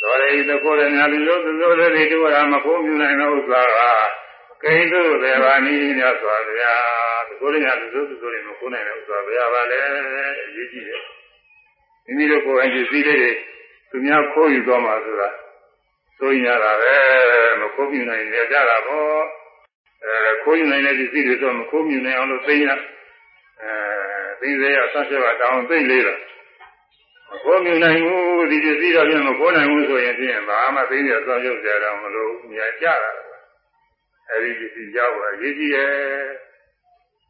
Speaker 1: သောရိသကိုရမြလူလိုသူလိုတွေတူရမခိုးမြူနိုင်သောဥစ္စာကကိန်းသူဘေဘာနီမြတ်စွာဘုရားသူကိုရမြလူလိုသူလိုတွေမခိုးနိုင်တဲ့ဥစ္စာဘုရားပါလေအရေးကြီးတယ်မိမိတို့ကိုယ်အကျစီးလေးတွေသူများခိုးယူသွားမှာဆိုတာဆိုရင်ရတာပဲမခိုးမြူနိုင်ကြကြတာပေါ့အဲခိုးယူနိုင်တဲ့ပစ္စည်းတွေဆိုမခိုးမြူနိုင်အောင်လို့သိရအဲ သိစေရဆက်ချက်ပါတောင်းသိလေးတာမခိုးမြူနိုင်ဘူးဒီပစ္စည်းတော့ပြန်မခိုးနိုင်ဘူးဆိုရင်ဖြင့်ဘာမှသိနေရသွားရုပ်ကြတော့မလို့မြာကြတာအဲဒီပစ္စည်းရောက်တာရေးကြည့်ရဲ့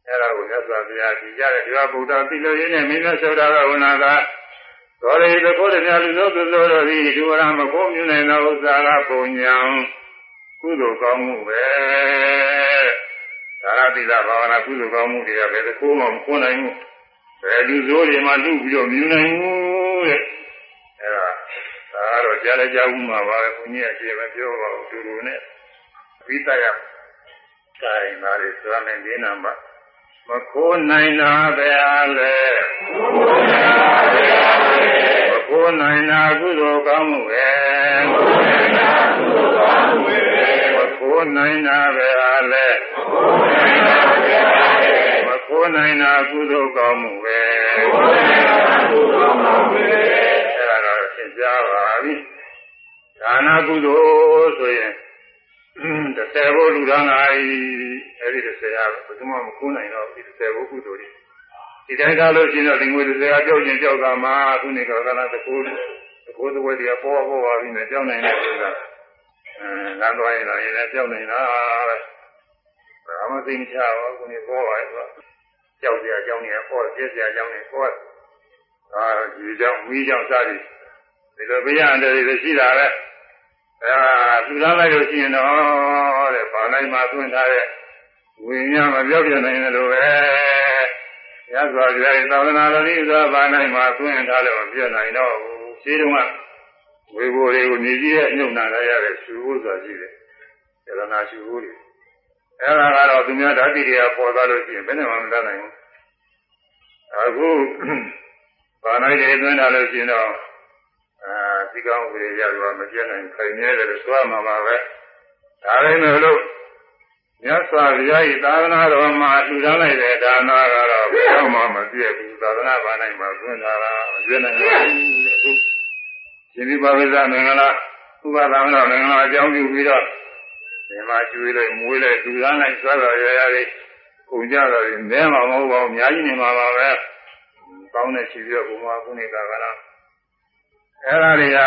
Speaker 1: အဲ့ဒါကိုမြတ်စွာဘုရားဒီကြတဲ့ဒီဝဗုဒ္ဓသိလို့ရင်းနဲ့မင်းတို့ဆိုတာကဝနာသာသောရိတကိုယ်တရားလူတို့သူတို့တို့သည်ဒီဝရမကိုမြင်နိုင်သောဥစ္စာကပုံညာကုသိုလ်ကောင်းမှုပဲသာရတိသာဘာဝနာကုသိုလ်ကောင်းမှုတွေကဘယ်တစ်ခုမှမခွနိုင်ဘူး ဘယ်လူစိုးတွေမှလူပြီးတော့မြင်နိုင်ဘူးတဲ့အဲဒါဒါကတော့ကြားလည်းကြားဘူးမှာပါပဲဘုန်းကြီးအကျေပဲပြောပါဦးတူတူနဲ့ဝိတ္တယကိုင်ပါလေစွမ်းနေဒီနာမှာမခိုးနိုင်တာပဲအားလေမခိုးနိုင်တာကုသိုလ်ကောင်းမှုပဲမခိုးနိုင်တာပဲအားလေမခိုးနိုင်တာ ကုသိုလ်ကောင်းမှုပဲအဲ့ဒါတော့သင်ကြားပါပြီဒါနာကုသိုလ်ဆိုရင်တစ်ဆယ်ဘိုးလူသားငါအဲ့ဒီတစ်ဆယ်ကဘယ်သူမှမခိုးနိုင်တော့ဒီတစ်ဆယ်ဘိုးကုသိုလ်တွေဒီတိုင်းသားလို့ရှိရင်တော့ဒီငွေတစ်ဆယ်ကကြောက်ရင်ကြောက်တာမှာခုနေကကလာတကူတကူတဝဲတည်းပေါ်ပေါ်ပါပြီနဲ့ကြောက်နိုင်တဲ့ဆိုတာအဲလမ်းသွားရင်လည်းကြောက်နေတာပဲဘာမှသိမချပါဘူးခုနေပေါ်ပါရဲ့ဆို ကြောက်စရာကြောင်းနေပေါ်ပြည့်စရာကြောင်းနေပေါ်အာဒီကြောင့်မိကြောင့်စသည်ဒီလိုပြရတဲ့တွေရှိတာပဲအဲလူသားလိုက်လို့ရှိရင်တော့တဲ့ဘာနိုင်မှသွင်းထားတဲ့ဝိညာဉ်မပြောက်ပြနိုင်တယ်လို့ပဲရသော်ကြိုင်သာသနာတော်ဤသောဘာနိုင်မှသွင်းထားလို့မပြနိုင်တော့ဘူးရှိတုန်းကဝေဘိုတွေကိုနေကြီးရဲ့ညှုံနာရရတဲ့ရှူဖို့ဆိုတာရှိတယ်စေတနာရှူဖို့တွေ အဲဒါကတော့သူများဓာတိတွေကပေါ်သွားလို့ရှိရင်ဘယ်နဲ့မှမတတ်နိုင်ဘူးဒါအခုဘာနိုင်တွေသွင်းတာလို့ရှိရင်တော့အာဒီကောင်းကြီးရတော့မပြတ်နိုင်ခိုင်နေတယ်လို့ဆိုရမှာပါပဲဒါပေမဲ့လို့မြတ်စွာဘုရား၏သာသနာတော်မှာလှူဒါန်းလိုက်တဲ့ဒါနာကတော့ဘယ်တော့မှမပြည့်ဘူးသာသနာဘာနိုင်မှာသွင်းတာလားမပြည့်နိုင်ဘူးအခုရှင်ဒီပါဝိဇ္ဇမင်္ဂလာဥပဒါမတော်မင်္ဂလာအကြောင်းပြုပြီးတော့ ဒီမှာကျွေးလိုက်မွေးလိုက်လှူဒါန်းလိုက်ဆွဲတော်ရရလေးကုန်ကြတော့နဲမှာမဟုတ်ပါဘူးအများကြီးနေမှာပါပဲကောင်းတဲ့ချီပြီးတော့ဘုရားကုဏိကကလားအဲ့ဒါတွေက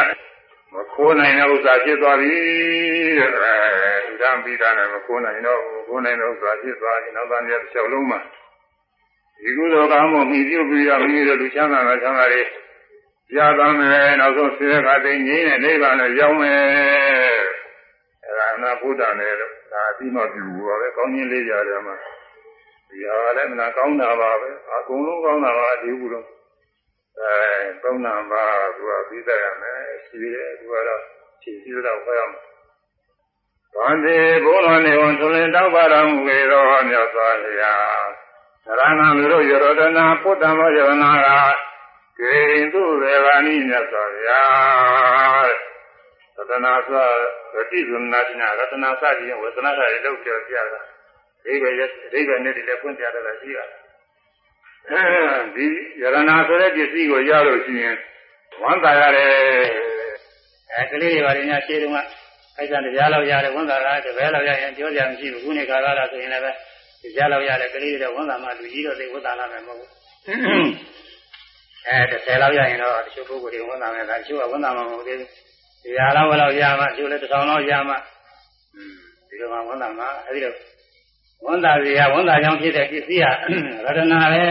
Speaker 1: မခိုးနိုင်တဲ့ဥစ္စာဖြစ်သွားပြီတဲ့အဲဒါပြီးတာနဲ့မခိုးနိုင်တော့ဘူးခိုးနိုင်တဲ့ဥစ္စာဖြစ်သွားပြီနောက်သားများတစ်ချက်လုံးမှာဒီကုသိုလ်ကောင်းမှုမြည်ပြုပြီးတော့မိမိတို့လူချမ်းသာတဲ့ချမ်းသာတွေရသွားမယ်နောက်ဆုံးဆင်းရဲခါသိငြိမ်းတဲ့နိဗ္ဗာန်ကိုရောက်မယ်အဲဒါ နာဘုဒ္ဓနဲ့လို့ဒါအပြီးမှပြုဘူးပါပဲကောင်းခြင်းလေးကြတယ်မှာဒီဟာလည်းမနာကောင်းတာပါပဲအကုန်လုံးကောင်းတာပါဒီဘူးလို့အဲသုံးနာပါသူကပြီးတတ်ရမယ်ရှိတယ်သူကတော့ဖြည့်စည်းတော့ခေါ်ရမယ်ဗန္တိဘုရားနေဝန်သွလင်တောက်ပါတော်မူလေသောမြတ်စွာဘုရားသရဏံလူတို့ယရတနာပုတ္တမောယရနာကကေရင်သူရေဂာနိမြတ်စွာဘုရားသ တနာစွာရတိဇုနာတိနာရတနာစသည်ဝေသနာစာတွေလောက်ပြောပြတာအိဗေရအိဗေနဲ့တည်းလည်းဖွင့်ပြတယ်ရှိရတယ်အဲဒီယရနာဆိုတဲ့ပစ္စည်းကိုရလို့ရှိရင်ဝမ်းသာရတယ်
Speaker 2: အဲကလေးတွေပါရင်ရှင်းတော့အဲ့ဒါတရားလောက်ရတယ်ဝန်သာတာတပည့်လောက်ရရင်ပြောကြမရှိဘူးခုနေခါကားလာဆိုရင်လည်းပဲတရားလောက်ရတယ်ကလေးတွေဝန်သာမှလူကြီးတော့သိဝန်သာလာမယ်မဟုတ်ဘူးအဲ30လောက်ရရင်တော့တချို့ပုဂ္ဂိုလ်တွေဝန်သာမယ်ဒါတချို့ကဝန်သာမှာမဟုတ်သေးဘူး တရားလောက်လောက်ရမှတချို့လည်း1000လောက်ရမှဒီလိုမှဝန်သာမှာအဲဒီတော့ဝန်သာစီကဝန်သာကြောင့်ဖြစ်တဲ့ပစ္စည်းကရတနာပဲ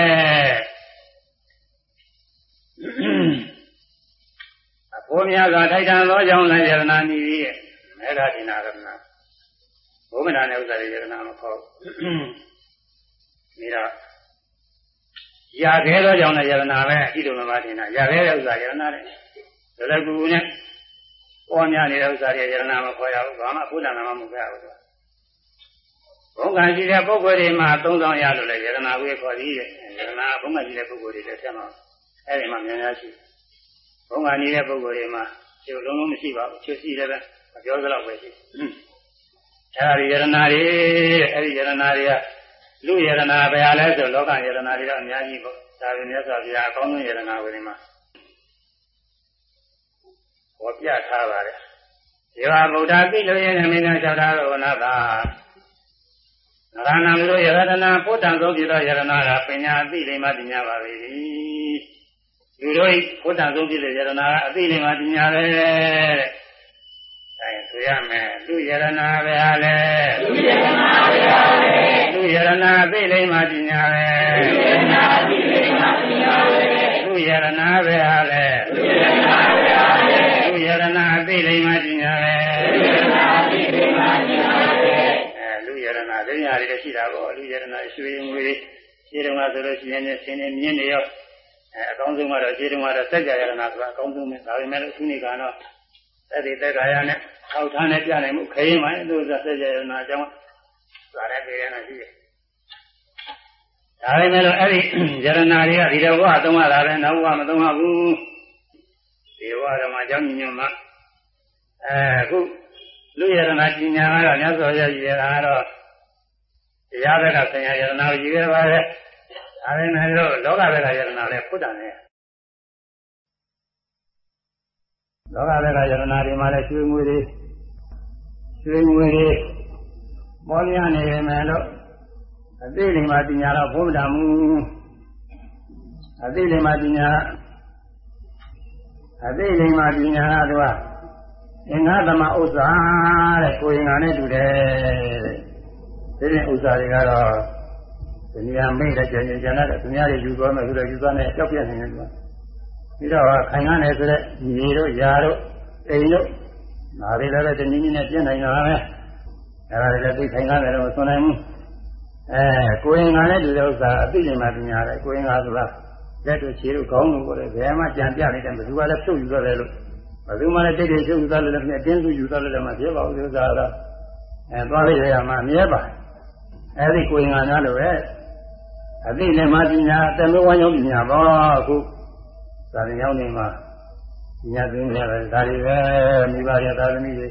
Speaker 2: အဖို့များစွာထိုက်တန်သောကြောင့်လည်းယရနာနီးရဲ့မေဃတိနာရတနာဘုမနာနဲ့ဥစ္စာတွေယရနာမခေါ်ဘူးဒါရခဲ့သောကြောင့်လည်းယရနာပဲအတိတုံမတိနာရခဲ့တဲ့ဥစ္စာယရနာတဲ့ဒါလည်းကူကူနဲ့ ပေါ်များနေတဲ့ဥစ္စာတွေယရနာမခေါ်ရဘူးဘာမှဘုဒ္ဓနာမမခေါ်ရဘူးဘုံကံရှိတဲ့ပုဂ္ဂိုလ်တွေမှာသုံးဆောင်ရလို့လည်းယရနာဝေခေါ်သည်တဲ့ယရနာဘုံကံရှိတဲ့ပုဂ္ဂိုလ်တွေလည်းဆက်မှာအဲ့ဒီမှာများများရှိဘုံကံနေတဲ့ပုဂ္ဂိုလ်တွေမှာကျိုးလုံးလုံးမရှိပါဘူးကျိုးရှိတယ်ပဲမပြောသလောက်ပဲရှိအဲဒီယရနာတွေအဲဒီယရနာတွေကလူယရနာပဲအားလဲဆိုလောကယရနာတွေတော့အများကြီးပေါ့ဒါပေမဲ့ဆိုဘုရားအကောင်းဆုံးယရနာဝင်ဒီမှာ ဟောပြထားပါတယ်ဒီဟာဗုဒ္ဓသိလို့ရဲ့မင်းသားလျှောက်ထားတော်နာတာနရဏံလို့ယရနာပုဒ္ဒံသောပြသောယရနာကပညာသိလိမ္မာပညာပါပဲလူတို့ပုဒ္ဒံသောပြတဲ့ယရနာကအသိလိမ္မာပညာပဲတဲ့အဲဆိုရမယ်လူယရနာပဲဟာလေလူယရနာပဲဟာလေလူယရနာသိလိမ္မာပညာပဲလူယရနာသိလိမ္မာပညာပဲလူယရနာပဲဟာလေလူယရနာပဲဟာလေလူယရနာ သိလိမ္မာပညာပဲလူယရနာသိလိမ္မာပညာပဲအဲလူယရနာသိညာတွေရှိတာပေါ့လူယရနာရွှေငွေခြေတုံးကဆိုလို့ရှိရင်ဆင်းနေမြင်းနေရောအဲအကောင်းဆုံးကတော့ခြေတုံးကတော့စัจ jaya ရနာဆိုတာအကောင်းဆုံးပဲဒါပေမဲ့အခုနေကတော့အဲ့ဒီသက်ကာယနဲ့ထောက်ထားနဲ့ပြနိုင်မှုခရင်မှလို့ဆိုသက်ကြရနာအကြောင်းသာတဲ့ပြေရနာရှိတယ်။ဒါပေမဲ့လို့အဲ့ဒီယရနာတွေကဒီတော့ဘဝသုံးရတာပဲနောက်ဘဝမသုံးရဘူး။ဒီဘဝဓမ္မအကြောင်းညွှန်မှာ အဲအခုလူယရနာပညာကတော့မြတ်စွာဘုရားကြီးရတာကတော့တရားဘက်ကဆင်ရယရနာကိုရည်ရပါရဲ့။ဒါပေမဲ့လို့လောကဘက်ကယရနာလည်းဖုဒ္ဒနဲ့လောကဘက်ကယရနာတွေမှာလည်းရွှေငွေတွေရွှေငွေတွေပေါ်လျနေပေမဲ့လို့အသိလိမ္မာပညာတော့ဘုဒ္ဓမူအသိလိမ္မာပညာအသိလိမ္မာပညာကတော့ အင်္ဂါသမဥစ္စာတဲ့ကိုယ်ငါနဲ့တူတယ်တဲ့ဒီဥစ္စာတွေကတော့ဒီနေရာမိတ်တဲ့ကျန်ကျန်တဲ့သူများတွေယူသွားမယ်ဆိုတော့ယူသွားတယ်ကြောက်ပြနေတယ်သူကပြီးတော့ခိုင်ကားနေဆိုတဲ့ညီတို့ယာတို့အိမ်တို့ဒါတွေလည်းတနည်းနည်းနဲ့ပြင့်နိုင်တာပဲအဲဒါတွေလည်းသိခိုင်ကားတယ်တော့မစွန်နိုင်ဘူးအဲကိုရင်ကလည်းဒီဥစ္စာအသိဉာဏ်မှပညာတယ်ကိုရင်ကဆိုတာလက်တို့ခြေတို့ခေါင်းတို့ကိုလည်းဘယ်မှကြံပြလိုက်တယ်ဘယ်သူကလည်းဖြုတ်ယူသွားတယ်လို့ ဘယ်သူမှလည်းတိတ်တိတ်ဖြုတ်ယူသွားလို့လည်းအတင်းစုယူသွားလို့လည်းမဖြစ်ပါဘူးဒီဥစ္စာတော့အဲသွားလိုက်ရမှာအမြဲပါအဲဒီကိုရင်ကများလို့ပဲအသိနဲ့မှပညာအတမေဝါယောပညာပေါ့အခုသာရရောက်နေမှာပညာသင်ရတယ်ဒါတွေပဲမိဘရဲ့သာသမီတွေ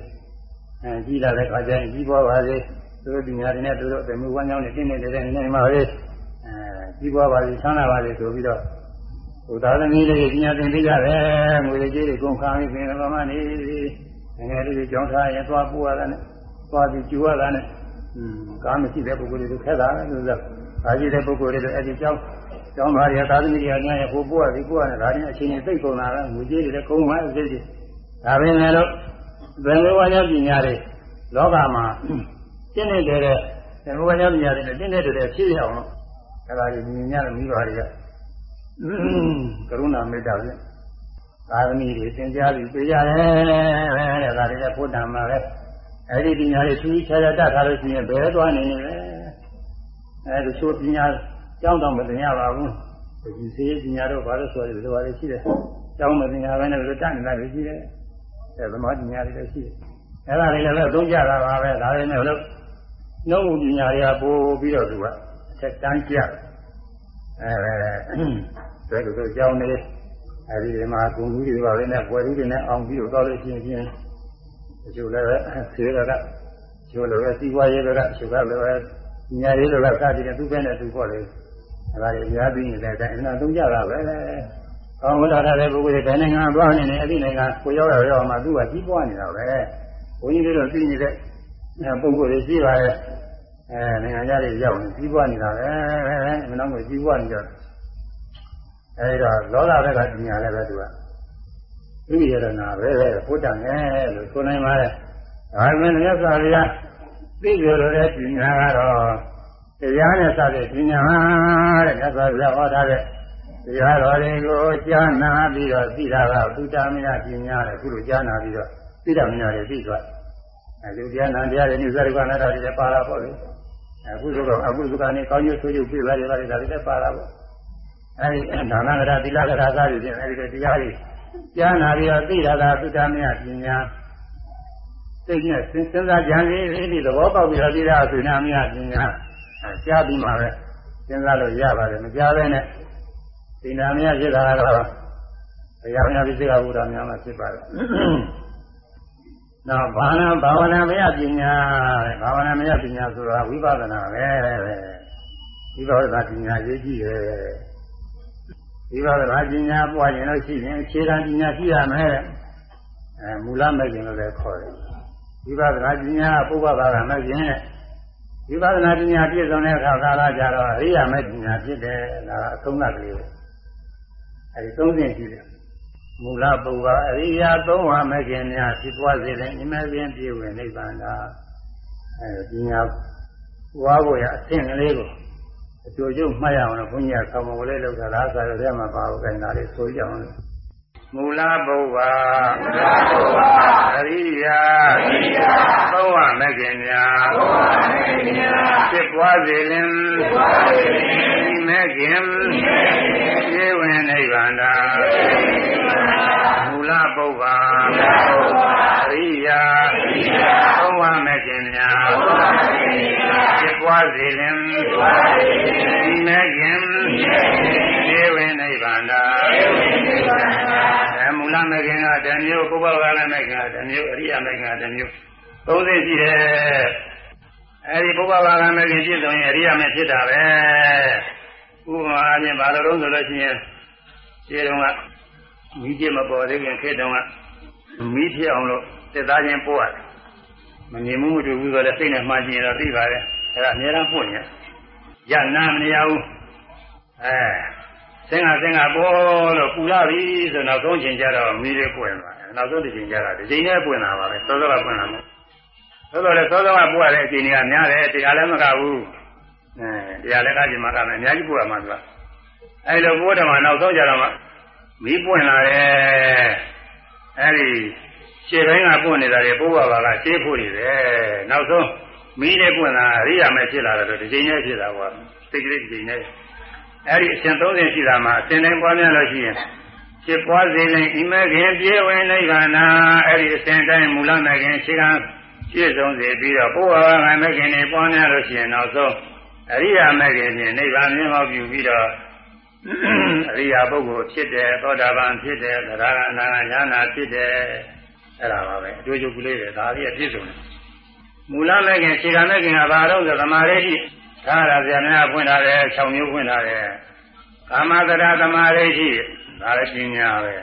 Speaker 2: အဲကြီးလာတဲ့အခါကျရင်ကြီးပွားပါစေသူတို့ပညာတွေနဲ့သူတို့အတမေဝါယောနဲ့တင်းနေတဲ့နေမှာပဲအဲကြီးပွားပါစေဆန်းလာပါစေဆိုပြီးတော့ ဟိုသာသမီလေးပညာသင်ပေးကြတယ်ငွေကြေးတွေကုန်ခါပြီးပြင်တော်မှနေငယ်လေးတွေကြောင်းထားရင်သွားပို့ရတာနဲ့သွားပြီးကျူရတာနဲ့อืมကားမရှိတဲ့ပုဂ္ဂိုလ်တွေခက်တာလို့ဆိုအားကြီးတဲ့ပုဂ္ဂိုလ်တွေအဲ့ဒီကြောင်းကျောင်းသားတွေသာသမီတွေအများကြီးဟိုပို့ရဒီပို့ရတယ်ဒါချင်းအချိန်ကြီးသိကုန်တာကငွေကြေးတွေလည်းကုန်မှအစိတ်ကြီးဒါပေမဲ့လို့ဘယ်လိုဝါရပညာတွေလောကမှာကျင့်နေတဲ့တဲ့ဘယ်လိုဝါရပညာတွေနဲ့ကျင့်နေတဲ့ဖြစ်ရအောင်လို့အဲ့ဒါကြီးမြင်ရတဲ့မိဘတွေက ကရုဏာမေတ္တာဖြင့်သာသမီတွေသင်ကြားပြီးပြရတယ်တဲ့ဒါတွေလည်းဘုဒ္ဓမှာပဲအဲ့ဒီပညာတွေသူချာချာတတ်ထားလို့ရှိရင်ဘယ်သွားနေနေလဲအဲ့ဒီဆိုပညာကျောင်းတော်မသင်ရပါဘူးဒီစေပညာတော့ဘာလို့ဆိုရလဲဒီလိုပါလေရှိတယ်ကျောင်းမသင်ရဘဲနဲ့လို့တတ်နေတာလည်းရှိတယ်အဲသမားပညာတွေလည်းရှိတယ်အဲ့ဒါတွေလည်းသုံးကြတာပါပဲဒါတွေနဲ့လို့နှုတ်ပညာတွေကပို့ပြီးတော့သူကအထက်တန်းကြ အဲဒါလိုဆိုကျောင်းနေအဲဒီဒီမှာဂုံလူတွေပါလေနဲ့ပွဲလူတွေနဲ့အောင်ပြီးတော့တော်လို့ရှိရင်ချင်းအကျိုးလည်းပဲဆေးကကျိုးလည်းပဲစီးပွားရေးကကျိုးကလည်းပဲညာရေးတွေကစသည်နဲ့သူ့ဘက်နဲ့သူ့ပေါ့လေအဲဒါတွေအများကြီးနေတဲ့အတိုင်းအနာသုံးကြတာပဲကောင်းဝလာတဲ့ပုဂ္ဂိုလ်တွေတိုင်းနိုင်ငံသွားနေနေအဲ့ဒီနိုင်ငံကိုရောက်ရရောက်မှသူကကြီးပွားနေတာပဲဘုန်းကြီးတွေတော့သိနေတဲ့ပုဂ္ဂိုလ်တွေရှိပါရဲ့ အဲနိုင်ငံသားတွေရောက်နေကြီးပွားနေတာပဲမနောက်ကိုကြီးပွားနေကြအဲဒီတော့လောကဘက်ကပညာလည်းပဲသူကဣရိယရဏပဲပဲဘုဒ္ဓငယ်လို့ဆိုနိုင်ပါတယ်ဒါပေမဲ့မြတ်စွာဘုရားသိကြလို့တဲ့ပညာကတော့တရားနဲ့စတဲ့ပညာတဲ့မြတ်စွာဘုရားဟောထားတဲ့တရားတော်တွေကိုကြားနာပြီးတော့သိတာကသုတမယပညာတဲ့ခုလိုကြားနာပြီးတော့သိတာမညာတွေသိသွားအဲဒီတရားနာတရားတွေနိစ္စရိကနာတာတွေပါလာပေါ့လေ အခုဆိုတော့အခုစကနေကောင်းကျိုးဆိုးကျိုးပြပါလေပါလေဒါတွေလည်းပါလာပေါ့အဲဒီဒါနကရာသီလကရာစသည်ဖြင့်အဲဒီတရားတွေကြားနာပြီးတော့သိတာကသုတမယပညာသိတဲ့စဉ်းစားကြံစည်ဒီသဘောပေါက်ပြီးတော့သိတာသုတမယပညာကြားပြီးမှပဲစဉ်းစားလို့ရပါတယ်မကြားဘဲနဲ့ဒီနာမယဖြစ်တာကတော့ဘုရားများပြည့်စုံဘုရားများမှာဖြစ်ပါတယ် နောက်ဘာနာဘာဝနာမယပညာဘာဝနာမယပညာဆိုတာဝိပဿနာပဲဝိပဿနာပညာရေးကြည့်တယ်ဝိပဿနာပညာပွားရင်လို့ရှိရင်အခြေခံပညာရှိရမယ်အဲမူလမဲ့ခြင်းလို့လည်းခေါ်တယ်ဝိပဿနာပညာပုဗ္ဗဘာကမဲ့ခြင်းဝိပဿနာပညာပြည့်စုံတဲ့အခါကာလကြတော့အရိယာမဲ့ပညာဖြစ်တယ်ဒါကအဆုံးသတ်ကလေးပဲအဲဒီသုံးဆင့်ရှိတယ် မူလပုဗ္ဗအရိယာသုံးဝါမဲ့ခြင်းများဖြစ်သွားစေတဲ့အိမခြင်းပြည့်ဝင်နိဗ္ဗာန်ကအဲဒီပညာဝါဖို့ရအဆင့်ကလေးကိုအကျိုးကျုပ်မှတ်ရအောင်လို့ဘုန်းကြီးကဆောင်းမလေးလောက်တာလားဆိုတော့ထဲမှာပါဖို့ခိုင်းတာလေးဆိုကြအောင်လို့မူလဘုရားမူလဘုရားအရိယာအရိယာသုံးဝမဲ့ခင်များသုံးဝမဲ့ခင်များဖြစ်ပွားစေလင်ဖြစ်ပွားစေလင်ဒီမဲ့ခင်ဒီမဲ့ခင်ပြေဝင်နိဗ္ဗာန်သာမူ လဘုရားမူလဘုရားအရိယာအရိယာသုံးဝမဲ့ခင်များသုံးဝမဲ့ခင်များဖြစ်ပွားစေလင်ဖြစ်ပွားစေလင်ဒီမဲ့ခင်ဒီမဲ့ခင်ပြေဝင်နိဗ္ဗာန်သာပြေဝင်နိဗ္ဗာန်သာအဲမူလမဂ္ဂင်ကတမျိုးပုဗ္ဗဘာလမဂ္ဂင်ကတမျိုးအရိယမဂ္ဂင်ကတမျိုးသုံးသိရှိတယ်အဲဒီပုဗ္ဗဘာလမဂ္ဂင်ပြည့်စုံရင်အရိယမဖြစ်တာပဲဥပမာအပြင်ဘာလို့လို့ဆိုလို့ရှိရင်ခြေတုံးက မိကျမပေါ်သေးခင်ခေတုံးကမိဖြစ်အောင်လို့တက်သားချင်းပို့ရတယ်မမြင်မှုမတွေ့ဘူးဆိုတော့စိတ်နဲ့မှားကြည့်ရင်တော့သိပါတယ်အဲဒါအများအားပို့ရင်ရနာမနေရဘူးအဲစင်္ဂစင်္ဂပေါ်လို့ပူရပြီဆိုနောက်ဆုံးချိန်ကျတော့မီးလေးပွင့်သွားတယ်နောက်ဆုံးတစ်ချိန်ကျတော့ဒီချိန်နဲ့ပွင့်လာပါပဲစောစောကပွင့်လာမယ်သို့တော်လည်းစောစောကပွင့်ရတဲ့အချိန်ကများတယ်တရားလည်းမကဘူးအဲတရားလည်းကကြည့်မှကမယ်အများကြီးပွင့်ရမှာသူကအဲလိုပွင့်တယ်မှာနောက်ဆုံးကျတော့ မှမီးပွင့်လာတယ်အဲဒီခြေပိုင်းကပွင့်နေတာတွေပိုးပါပါကရှင်းဖို့နေတယ်နောက်ဆုံးမီးလေးပွင့်လာအရိယာမဲ့ဖြစ်လာတယ်ဒီချိန်နဲ့ဖြစ်တာကွာစိတ်ကလေးဒီချိန်နဲ့အဲ့ဒီအရှင်30ရှိတာမှာအရှင်တိုင်းပွားများလို့ရှိရင်ဖြစ်ပွားစေရင်ဤမဲ့ခင်ပြေဝင်နိဗ္ဗာန်အဲ့ဒီအရှင်တိုင်းမူလမဲ့ခင်ရှိကပြည့်စုံစေပြီးတော့ဘုရားကမဲ့ခင်တွေပွားများလို့ရှိရင်နောက်ဆုံး
Speaker 1: အရိယာမဲ့ခင်ဖြင့်နိဗ္ဗာန်မြင်ဟောပြုပြီးတော့ အရိယာပုဂ္ဂိုလ်ဖြစ်တယ်သောတာပန်ဖြစ်တယ်သရဂနာညာနာဖြစ်တယ်အဲ့ဒါပါပဲအတွေ့အကြုံကလေးတွေဒါလေးအပြည့်စုံတယ်မူလမဲ့ခင်ခြေကမဲ့ခင်ကဘာလို့ဆိုသမာဓိရှိသာရဗျာများဖွင့်ထားတယ်6မျိုးဖွင့်ထားတယ်ကာမတရာသမာဓိရှိဒါလည်းပညာပဲ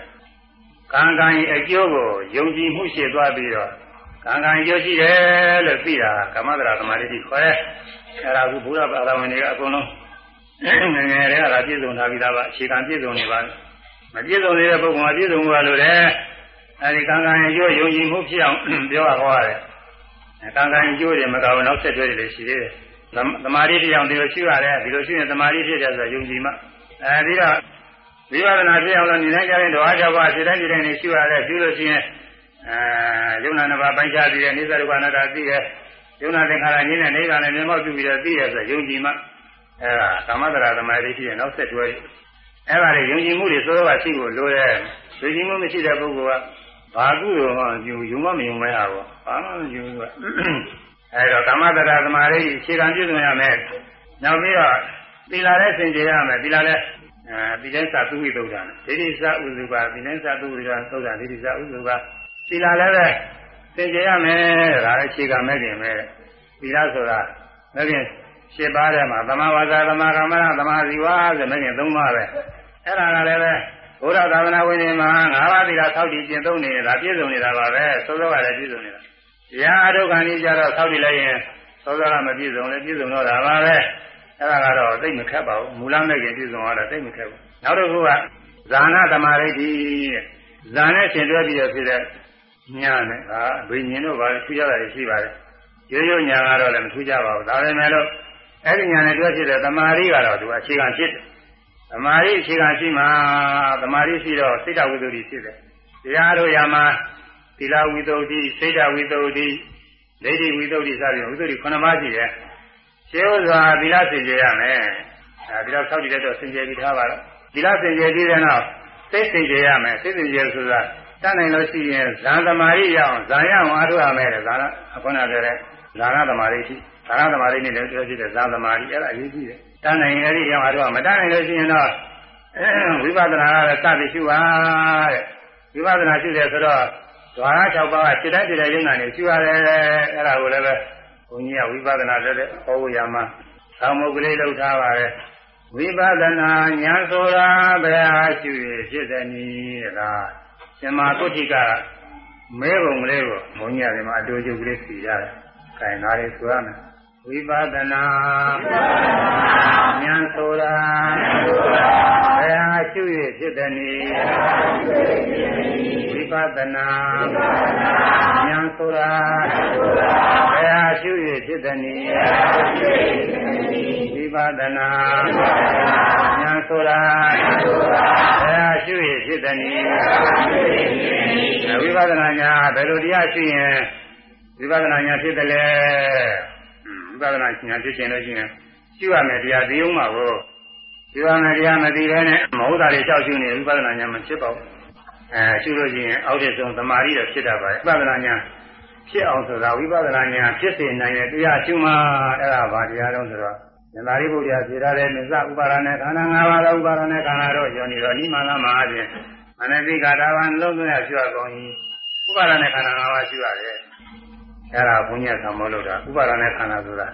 Speaker 1: ကံကံအကျိုးကိုယုံကြည်မှုရှိသွားပြီးတော့ကံကံအကျိုးရှိတယ်လို့သိတာကာမတရာသမာဓိရှိခေါ်တယ်အဲ့ဒါကဘုရားဘာသာဝင်တွေကအကုန်လုံး ငယ်ငယ်တည်းကပြည့်စုံထားပြီးသားပါအခြေခံပြည့်စုံနေပါမပြည့်စုံသေးတဲ့ပုဂ္ဂိုလ်ကပြည့်စုံမှုလို့လေအဲဒီကံကံအကျိုးယုံကြည်မှုဖြစ်အောင်ပြောရဟောရတယ်ကံကံအကျိုးတွေမကောင်းနောက်ဆက်တွဲတွေလည်းရှိသေးတယ်သမာဓိတရားဒီလိုရှိရတယ်ဒီလိုရှိရင်သမာဓိဖြစ်တယ်ဆိုတော့ယုံကြည်မှအဲဒီတော့ဝိပဿနာဖြစ်အောင်လို့နေနိုင်ကြတဲ့ဓဝါကြောင့်ပါစိတ်တိုင်းစိတ်တိုင်းနေရှိရတယ်ရှိလို့ရှိရင်အဲယုံနာနှစ်ပါးပိုင်းခြားပြီးတဲ့နိစ္စဒုက္ခအနတ္တသိရဲ့ယုံနာသင်္ခါရငြင်းတဲ့နိဗ္ဗာန်နဲ့မြင်မောက်ပြုပြီးတော့သိရဆိုယုံကြည်မှ အဲဒါသမထရာသမာဓိရှိရင်နောက်ဆက်တွဲအဲ့ဒါတွေယုံကြည်မှုတွေစိုးစိုးကရှိဖို့လိုတယ်ယုံကြည်မှုမရှိတဲ့ပုဂ္ဂိုလ်ကဘာကုသိုလ်မှယူယူမမယုံမရဘူးဘာမှမယူဘူးအဲ့တော့သမထရာသမာဓိအခြေခံပြည့်စုံရမယ်နောက်ပြီးတော့သီလလည်းစင်ကြယ်ရမယ်သီလလည်းအဲဒီတိုင်းသာသူဝိသုဒ္ဓံဒိဋ္ဌိသဥစုပါဒီတိုင်းသာသူဝိသုဒ္ဓံသုဒ္ဓံဒိဋ္ဌိသဥစုပါသီလလည်းပဲစင်ကြယ်ရမယ်ဒါလည်းအခြေခံမဲ့တင်ပဲသီလဆိုတာမဲ့ခင် ရှင်းပါးထဲမှာသမာဝါစာသမာကမ္မနာသမာဇီဝဆိုမဲ့ခင်သုံးပါးပဲအဲ့ဒါကလည်းပဲဘုရားသာသနာဝင်တွေမှာငါးပါးသီလဆောက်တည်ကျင့်သုံးနေတာပြည့်စုံနေတာပါပဲသောသောကလည်းပြည့်စုံနေတာတရားအထုတ်ခံကြီးကြတော့ဆောက်တည်လိုက်ရင်သောသောကမပြည့်စုံလည်းပြည့်စုံတော့တာပါပဲအဲ့ဒါကတော့သိမခက်ပါဘူးမူလမဲ့ခင်ပြည့်စုံတော့သိမခက်ဘူးနောက်တစ်ခုကဇာနာသမာဓိတဲ့ဇာနဲ့ရှင်တွဲပြီးတော့ဖြစ်တဲ့ညာနဲ့ဒါဘိညာဉ်တို့ဘာလဲထူးခြားတာရှိပါတယ်ရိုးရိုးညာကတော့လည်းမထူးခြားပါဘူးဒါပေမဲ့လို့ အဲ့ဒီညာနဲ့တွဲဖြစ်တဲ့သမာဓိကတော့သူအခြေခံဖြစ်တယ်သမာဓိအခြေခံရှိမှသမာဓိရှိတော့စိတ်တဝိသုဒ္ဓိဖြစ်တယ်တရားတို့ရမှာသီလဝိသုဒ္ဓိစိတ်တဝိသုဒ္ဓိဒိဋ္ဌိဝိသုဒ္ဓိစသည်ဝိသုဒ္ဓိ9ပါးရှိတယ်ရှင်းဥစွာသီလစင်ကြယ်ရမယ်အဲဒီတော့ဆောက်တည်တဲ့တော့စင်ကြယ်ပြီးထားပါတော့သီလစင်ကြယ်ပြီးတဲ့နောက်စိတ်စင်ကြယ်ရမယ်စိတ်စင်ကြယ်ဆိုတာတတ်နိုင်လို့ရှိရင်ဇန်သမာဓိရအောင်ဇန်ရအောင်အားထုတ်ရမယ်တဲ့ဇာနာအခုနကပြောတဲ့ဇာနာသမာဓိရှိဇာနာ သမာဓိနဲ့လည်းပြောရှိတဲ့ဇာသမာဓိအဲ့ဒါအရေးကြီးတယ်တတ်နိုင်ရင်အဲ့ဒီရအောင်အားထုတ်ရမတတ်နိုင်လို့ရှိရင်တော့ဝိပဿနာကလည်းစပြီးရှုပါတဲ့ဝိပဿနာရှုတယ်ဆိုတော့ဓဝါရ6ပါးကစိတ်တိုင်းစိတ်တိုင်းယုံနာနေရှုရတယ်အဲ့ဒါကိုလည်းပဲဘုန်းကြီးကဝိပဿနာတဲ့ဟောဖို့ရမှာသောမုတ်ကလေးလောက်ထားပါပဲဝိပဿနာဉာဏ်ဆိုတာဘယ်ဟာရှိရဖြစ်တယ်နည်းလားရှင်မာတုဋ္ဌိကမဲပုံကလေးကိုဘုန်းကြီးကဒီမှာအတူတူကလေးစီရတယ်။ခိုင်သားလေးဆိုရမယ် ဝိပဿနာဉာဏ်ဆိုတာဘယ်ဟာရှိရဖြစ်တယ်နည်းဝိပဿနာဉာဏ်ဆိုတာဘယ်ဟာရှိရဖြစ်တယ်နည်းဝိပဿနာဉာဏ်ဆိုတာဘယ်ဟာရှိရဖြစ်တယ်နည်းဝိပဿနာညာဘယ်လိုတရားရှိရင်ဝိပဿနာညာဖြစ်တယ်လဲ ဝိပဿနာညာဖြစ်ခြင်းလို့ရှိရင်ရှိရမယ်တရားသိအောင်ပါကိုရှိရမယ်တရားမသိဘဲနဲ့မဟုတ်တာတွေကြောက်ရှိနေဝိပဿနာညာမဖြစ်ပါဘူးအဲရှိလို့ရှိရင်အောက်တဲ့ဆုံးသမာဓိတော့ဖြစ်တတ်ပါတယ်ဝိပဿနာညာဖြစ်အောင်ဆိုတာဝိပဿနာညာဖြစ်စေနိုင်တဲ့တရားရှိမှအဲ့ဒါဘာတရားတော့ဆိုတော့ဉာဏ်ရိပုတ္တရာဖြေထားတဲ့မစ္စဥပါဒနဲ့ခန္ဓာ၅ပါးသောဥပါဒနဲ့ခန္ဓာတော့ယောနေတော့နိမန္လမဟာဖြင့်မနတိကာတာဝံလုံးစုံရရှိရကုန်၏ဥပါဒနဲ့ခန္ဓာ၅ပါးရှိရတယ် အဲ့ဒါဘုညာဆောင်မလို့တာဥပါဒနဲ့ခန္ဓာဆိုတာ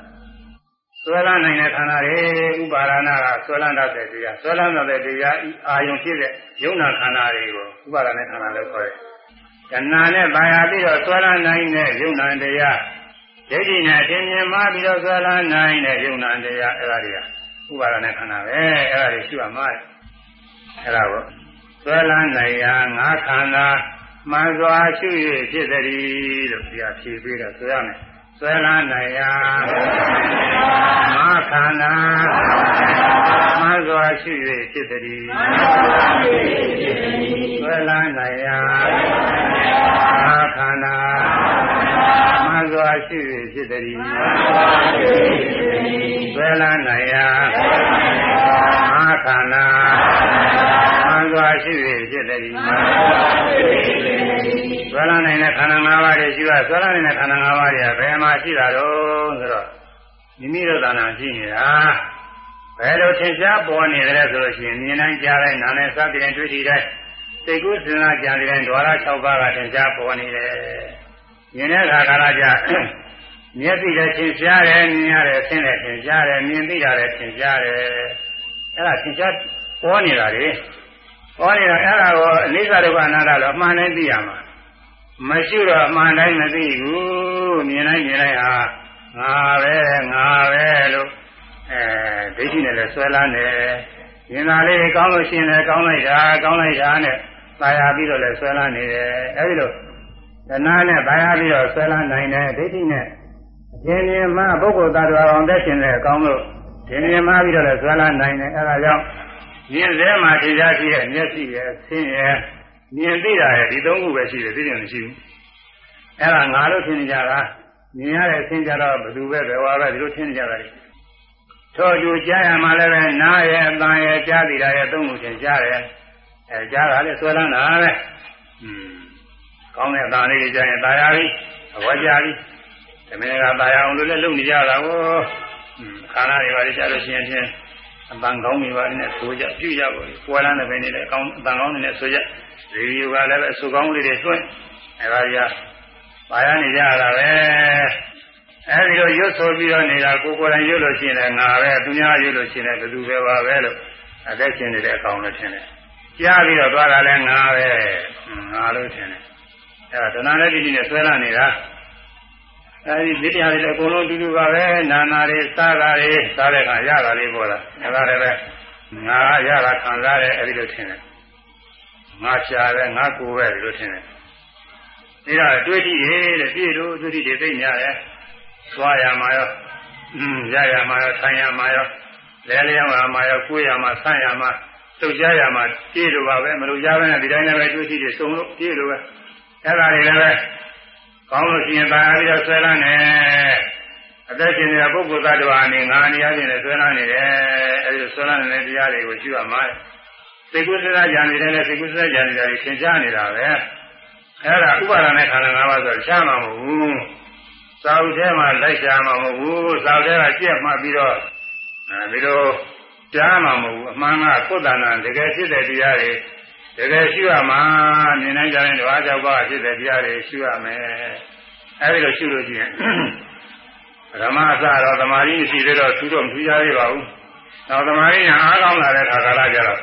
Speaker 1: ဆွဲလန်းနိုင်တဲ့ခန္ဓာတွေဥပါဒနာကဆွဲလန်းတတ်တဲ့တရားဆွဲလန်းတဲ့တရားဤအာယုံဖြစ်တဲ့ယုံနာခန္ဓာတွေကိုဥပါဒနဲ့ခန္ဓာလို့ခေါ်တယ်။ဉာဏ်နဲ့ဗာယာပြီးတော့ဆွဲလန်းနိုင်တဲ့ယုံနာတရားဒိဋ္ဌိနဲ့အထင်မြင်မှပြီးတော့ဆွဲလန်းနိုင်တဲ့ယုံနာတရားအဲ့ဒါတွေကဥပါဒနဲ့ခန္ဓာပဲအဲ့ဒါတွေရှိရမှာအဲ့ဒါကိုဆွဲလန်းနိုင်ရာငါးခန္ဓာ မှန်စွာရှိ၍ဖြစ်သည်လို့ပြဖြေပေးတော့ဆိုရမယ်ဆွဲလန်းနိုင်ရာငါးခန္ဓာမှန်စွာရှိ၍ဖြစ်သည်ဆွဲလန်းနိုင်ရာငါးခန္ဓာမှန်စွာရှိ၍ဖြစ်သည်ဆွဲလန်းနိုင်ရာငါးခန္ဓာမှန် စွာရှိ၍ဖြစ်သည်ဆွဲလန်းနိုင်တဲ့ခန္ဓာ၅ပါးတွေရှိတာဆွဲလန်းနိုင်တဲ့ခန္ဓာ၅ပါးတွေကဘယ်မှာရှိတာတော့ဆိုတော့
Speaker 2: မိမိတို့သာနာရှိနေတာဘယ်လိုထင်ရှားပေါ်နေတယ်ဆိုလို့ရှိရင်မြင်နိုင်ကြားတိုင်းနားနဲ့စသည်တိုင်းတွေ့ထိတိုင်းစိတ်ကူးစဉ်းစားကြံတဲ့တိုင်းဓဝရ6ပါးကထင်ရှားပေါ်နေတယ်မြင်တဲ့အခါကာလကြမျက်စိလည်းထင်ရှားတယ်မြင်ရတယ်အဆင်းလည်းထင်ရှားတယ်မြင်သိတာလည်းထင်ရှားတယ်အဲ့ဒါထင်ရှားပေါ်နေတာလေ ပေါ်နေတာအဲ့ဒါကိုအနိစ္စဒုက္ခအနတ္တလို့အမှန်တိုင်းသိရမှာမရှိတော့အမှန်တိုင်းမသိဘူးမြင်တိုင်းမြင်တိုင်းဟာငါပဲငါပဲလို့အဲဒိဋ္ဌိနဲ့လည်းဆွဲလန်းတယ်မြင်တာလေးကောင်းလို့ရှိရင်လည်းကောင်းလိုက်တာကောင်းလိုက်တာနဲ့ตายရပြီးတော့လည်းဆွဲလန်းနေတယ်အဲဒီလိုတဏှာနဲ့ตายရပြီးတော့ဆွဲလန်းနိုင်တယ်ဒိဋ္ဌိနဲ့အရှင်မြင်မှပုဂ္ဂိုလ်သတ္တဝါအောင်သက်ရှင်တဲ့အကောင်းလို့ဒီမြင်မှပြီးတော့လည်းဆွဲလန်းနိုင်တယ်အဲဒါကြောင့် မြင်စေမှာထင်ရှားရှိတဲ့မျက်စိရဲ့အဆင်းရဲ့မြင်သိတာရဲ့ဒီသုံးခုပဲရှိတယ်သိတယ်မရှိဘူးအဲဒါငါလို့ထင်ကြတာမြင်ရတဲ့အဆင်းကြတော့ဘယ်သူပဲဘယ်ဝါပဲဒီလိုထင်ကြတာလေထို့သူကြားရမှာလည်းပဲနားရဲ့အတန်ရဲ့ကြားသိတာရဲ့သုံးခုထင်ရှားတယ်အဲကြားတာလည်းဆွဲလန်းတာပဲอืมကောင်းတဲ့အတန်လေးကြားရင်ตายရပြီအဝကြပြီတမင်ကตายအောင်လို့လည်းလုပ်နေကြတာကိုอืมခန္ဓာတွေပါလေကြားလို့ရှိရင်ဖြင့် အတန်ကောင်းနေပါနဲ့ဆိုကြပြုကြပါပွာလန်းတဲ့ဘယ်နေလဲအကောင်းအတန်ကောင်းနေနဲ့ဆိုကြရေဒီယိုကလည်းပဲအဆူကောင်းလေးတွေတွင်းအဲဒါကြီးပါရနေကြတာပဲအဲဒီလိုရွတ်ဆိုပြီးတော့နေတာကိုကိုယ်တိုင်ရွတ်လို့ရှိရင်ငါပဲသူများရွတ်လို့ရှိရင်ဘယ်သူပဲပါပဲလို့အသက်ရှင်နေတဲ့အကောင်လို့ထင်တယ်ကြားပြီးတော့သွားတာလည်းငါပဲငါလို့ထင်တယ်အဲဒါတဏှာနဲ့ဒီနေ့ဆွဲလာနေတာ အဲဒီဒီတရားတွေလည်းအကုန်လုံးတူတူပါပဲနာနာတွေစားတာတွေစားတဲ့အခါရတာလေးပေါ်လာအဲဒါလည်းပဲငါရတာခံစားတယ်အဲဒီလိုထင်တယ်ငါရှားတယ်ငါကိုယ်ပဲဒီလိုထင်တယ်ဒါတော့တွေးကြည့်ရေတဲ့ပြည့်လို့တွေးကြည့်တွေသိညာတယ်သွားရမှာရောอืมရရမှာရောဆိုင်ရမှာရောလဲလျောင်းရမှာရောကိုယ်ရမှာဆန့်ရမှာတုတ်ကြရမှာပြည့်လို့ပါပဲမလို့ရဘဲနဲ့ဒီတိုင်းလည်းပဲတွေးကြည့်တွေစုံလို့ပြည့်လို့ပဲအဲ့ဒါတွေလည်းပဲ ကောင်းလို့ရှိရင်ပါပြီးတော့ဆွဲလန်းနေအသက်ရှင်နေတဲ့ပုဂ္ဂိုလ်သတ္တဝါအနေငါအနေအချင်းလည်းဆွဲလန်းနေတယ်အဲဒီဆွဲလန်းနေတဲ့တရားတွေကိုရှုရမှာစိတ်ကူးစရာကြံနေတဲ့စိတ်ကူးစရာကြံနေတာတွေသင်ကြားနေတာပဲအဲ့ဒါဥပါဒနဲ့ခန္ဓာ၅ပါးဆိုရှားမှာမဟုတ်ဘူးစာအုပ်ထဲမှာလိုက်ရှားမှာမဟုတ်ဘူးစာအုပ်ထဲကကြက်မှတ်ပြီးတော့အဲဒီလိုကြားမှာမဟုတ်ဘူးအမှန်ကကိုယ်တဏ္ဍာတကယ်ဖြစ်တဲ့တရားတွေ တကယ်ရှိရမှာမြင်နိုင်ကြတဲ့ဓဝါကြောက်ပါဖြစ်တဲ့တရားတွေရှိရမယ်အဲဒီလိုရှိလို့ရှိရင်ဓမ္မအစတော့သမာဓိရှိသေးတော့သူတော့မထူးကြသေးပါဘူးနောက်သမာဓိညာအားကောင်းလာတဲ့ခါကာလကျတော့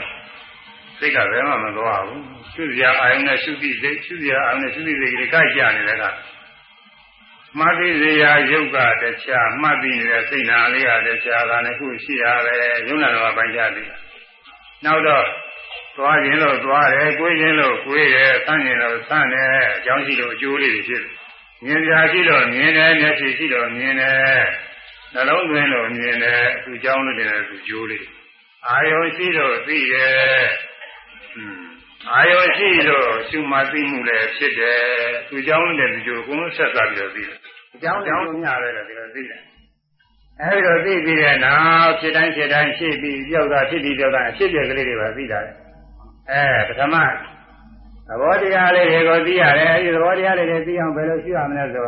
Speaker 2: စိတ်ကဘယ်မှမသွားဘူးရှုစရာအာယုန်နဲ့ရှုတိစိတ်ရှုစရာအာယုန်နဲ့ရှုတိစိတ်ကြီးကိုကြနေတဲ့ကမှတ်သိစရာယုတ်ကတခြားမှတ်သိနေတဲ့စိတ်နာလေးကတခြားကလည်းခုရှိရတယ်ယုံနာတော်ပိုင်းကြသည်နောက်တော့ သွားခြင်းလို့သွားတယ်၊ကိုယ်ခြင်းလို့ကိုယ်တယ်၊ဆန်းခြင်းလို့ဆန်းတယ်အကြောင်းရှိလို့အကျိုးလေးတွေဖြစ်တယ်။မြင်ပြရှိလို့မြင်တယ်၊မျက်စိရှိလို့မြင်တယ်။နှလုံးသွင်းလို့မြင်တယ်၊သူအကြောင်းလို့တယ်သူကျိုးလေး။အာယုံရှိလို့သိတယ်။အာယုံရှိလို့ရှုမှသိမှုလည်းဖြစ်တယ်။သူအကြောင်းနဲ့သူကျိုးအကုန်လုံးဆက်စားပြီးတော့သိတယ်။အကြောင်းကြောင့်ညရတယ်လို့ဒီလိုသိတယ်။အဲဒီတော့သိပြီးတဲ့နောက်ဖြစ်တိုင်းဖြစ်တိုင်းဖြစ်ပြီးပြောက်တာဖြစ်ပြီးပြောက်တာအဖြစ်ပြက်ကလေးတွေပါသိတာလေ။ အဲပထမသဘောတရားလေးတွေကိုသိရတယ်အဲဒီသဘောတရားလေးတွေသိအောင်ဘယ်လိုရှိရမလဲဆို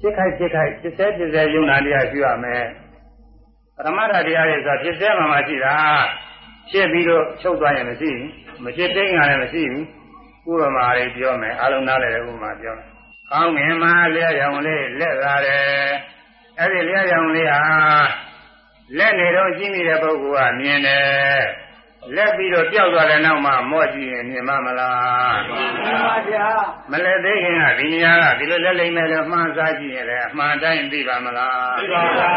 Speaker 2: ဖြစ်ခိုက်ဖြစ်ခိုက်ဖြစ်စေဖြစ်စေယုံနာတရားရှိရမယ်ပထမတရားတွေဆိုဖြစ်စေမှမှရှိတာဖြစ်ပြီးတော့ချုပ်သွားရင်မရှိဘူးမဖြစ်သိငါလည်းမရှိဘူးဥပမာလေးပြောမယ်အလုံးနားလည်းဥပမာပြောမယ်ကောင်းငင်မှာလျှက်ရောင်လေးလက်လာတယ်အဲ့ဒီလျှက်ရောင်လေးဟာလက်နေတော့ကြည့်မိတဲ့ပုဂ္ဂိုလ်ကမြင်တယ် လက်ပြီးတော့ပျောက်သွားတဲ့နောက်မှာမော့ကြည့်ရင်မြင်မမလား
Speaker 1: မှန်ပါဗျာ
Speaker 2: မလက်သေးခင်ကဒီညာကဒီလိုလက်လိမ့်မယ်လို့မှန်းစားကြည့်ရင်လည်းအမှန်တိုင်းသိပါမလား
Speaker 1: သိပါပါ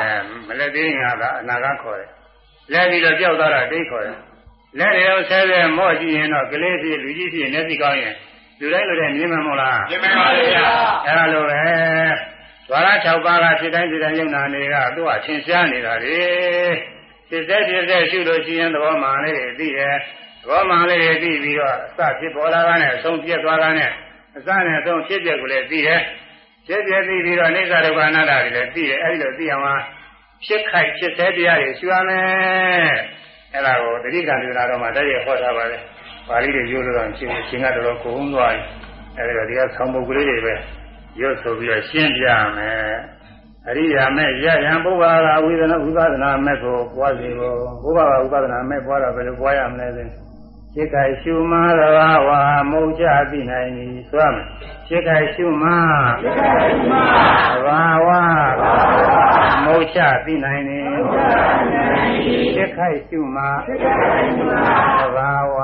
Speaker 2: အဲမလက်သေးခင်ကအနာကခေါ်တယ်လက်ပြီးတော့ပျောက်သွားတာဒိတ်ခေါ်တယ်လက်တွေရောဆဲဆဲမော့ကြည့်ရင်တော့ကလေးဖြစ်လူကြီးဖြစ်မျက်စိကောင်းရင်လူတိုင်းလူတိုင်းမြင်မှာမဟုတ်လား
Speaker 1: မြင်ပါပါဗျာ
Speaker 2: အဲလိုပဲဒွါရ6ပါးကဖြစ်တိုင်းဖြစ်တိုင်းယုံနာတွေကသူ့အချင်းရှားနေတာလေ ဖြစ်စေဖြစ်စေရှုလို့ရှိရင်သဘောမှန်လေးတွေသိတယ်သဘောမှန်လေးတွေသိပြီးတော့အစဖြစ်ပေါ်လာတာနဲ့အဆုံးပြတ်သွားတာနဲ့အစနဲ့အဆုံးဖြစ်ပြက်ကိုလည်းသိတယ်ဖြစ်ပြက်သိပြီးတော့အိဋ္ဌဒုက္ခအနတ္တတွေလည်းသိတယ်အဲဒီလိုသိအောင်ဖြစ်ခိုက်ဖြစ်စေတရားတွေရှုရမယ်အဲဒါကိုတတိကံဒေသနာတော်မှာတည်းရဟောထားပါတယ်ပါဠိတွေရိုးလို့တော့ရှင်ရှင်ကတော်တော်ကိုုံသွားပြီအဲဒီတော့ဒီကဆောင်းပုဒ်ကလေးတွေပဲရွတ်ဆိုပြီးတော့ရှင်းပြမယ်
Speaker 1: အရိယာမဲ့ရရန်ဘုရားကဝေဒနာဥပဒနာမဲ့ကိုပွားစီဖို့ဘုရားကဥပဒနာမဲ့ပွားတော့ဘယ်လိုပွားရမလဲသိစိတ်ကရှုမှားတော်ဝါမုတ်ချသိနိုင်ပြီဆိုရမယ်စိတ်ကရှုမှားစိတ်ကရှုမှားဘာဝမုတ်ချသိနိုင်နေစိတ်ကရှုမှားစိတ်ကရှုမှားဘာဝ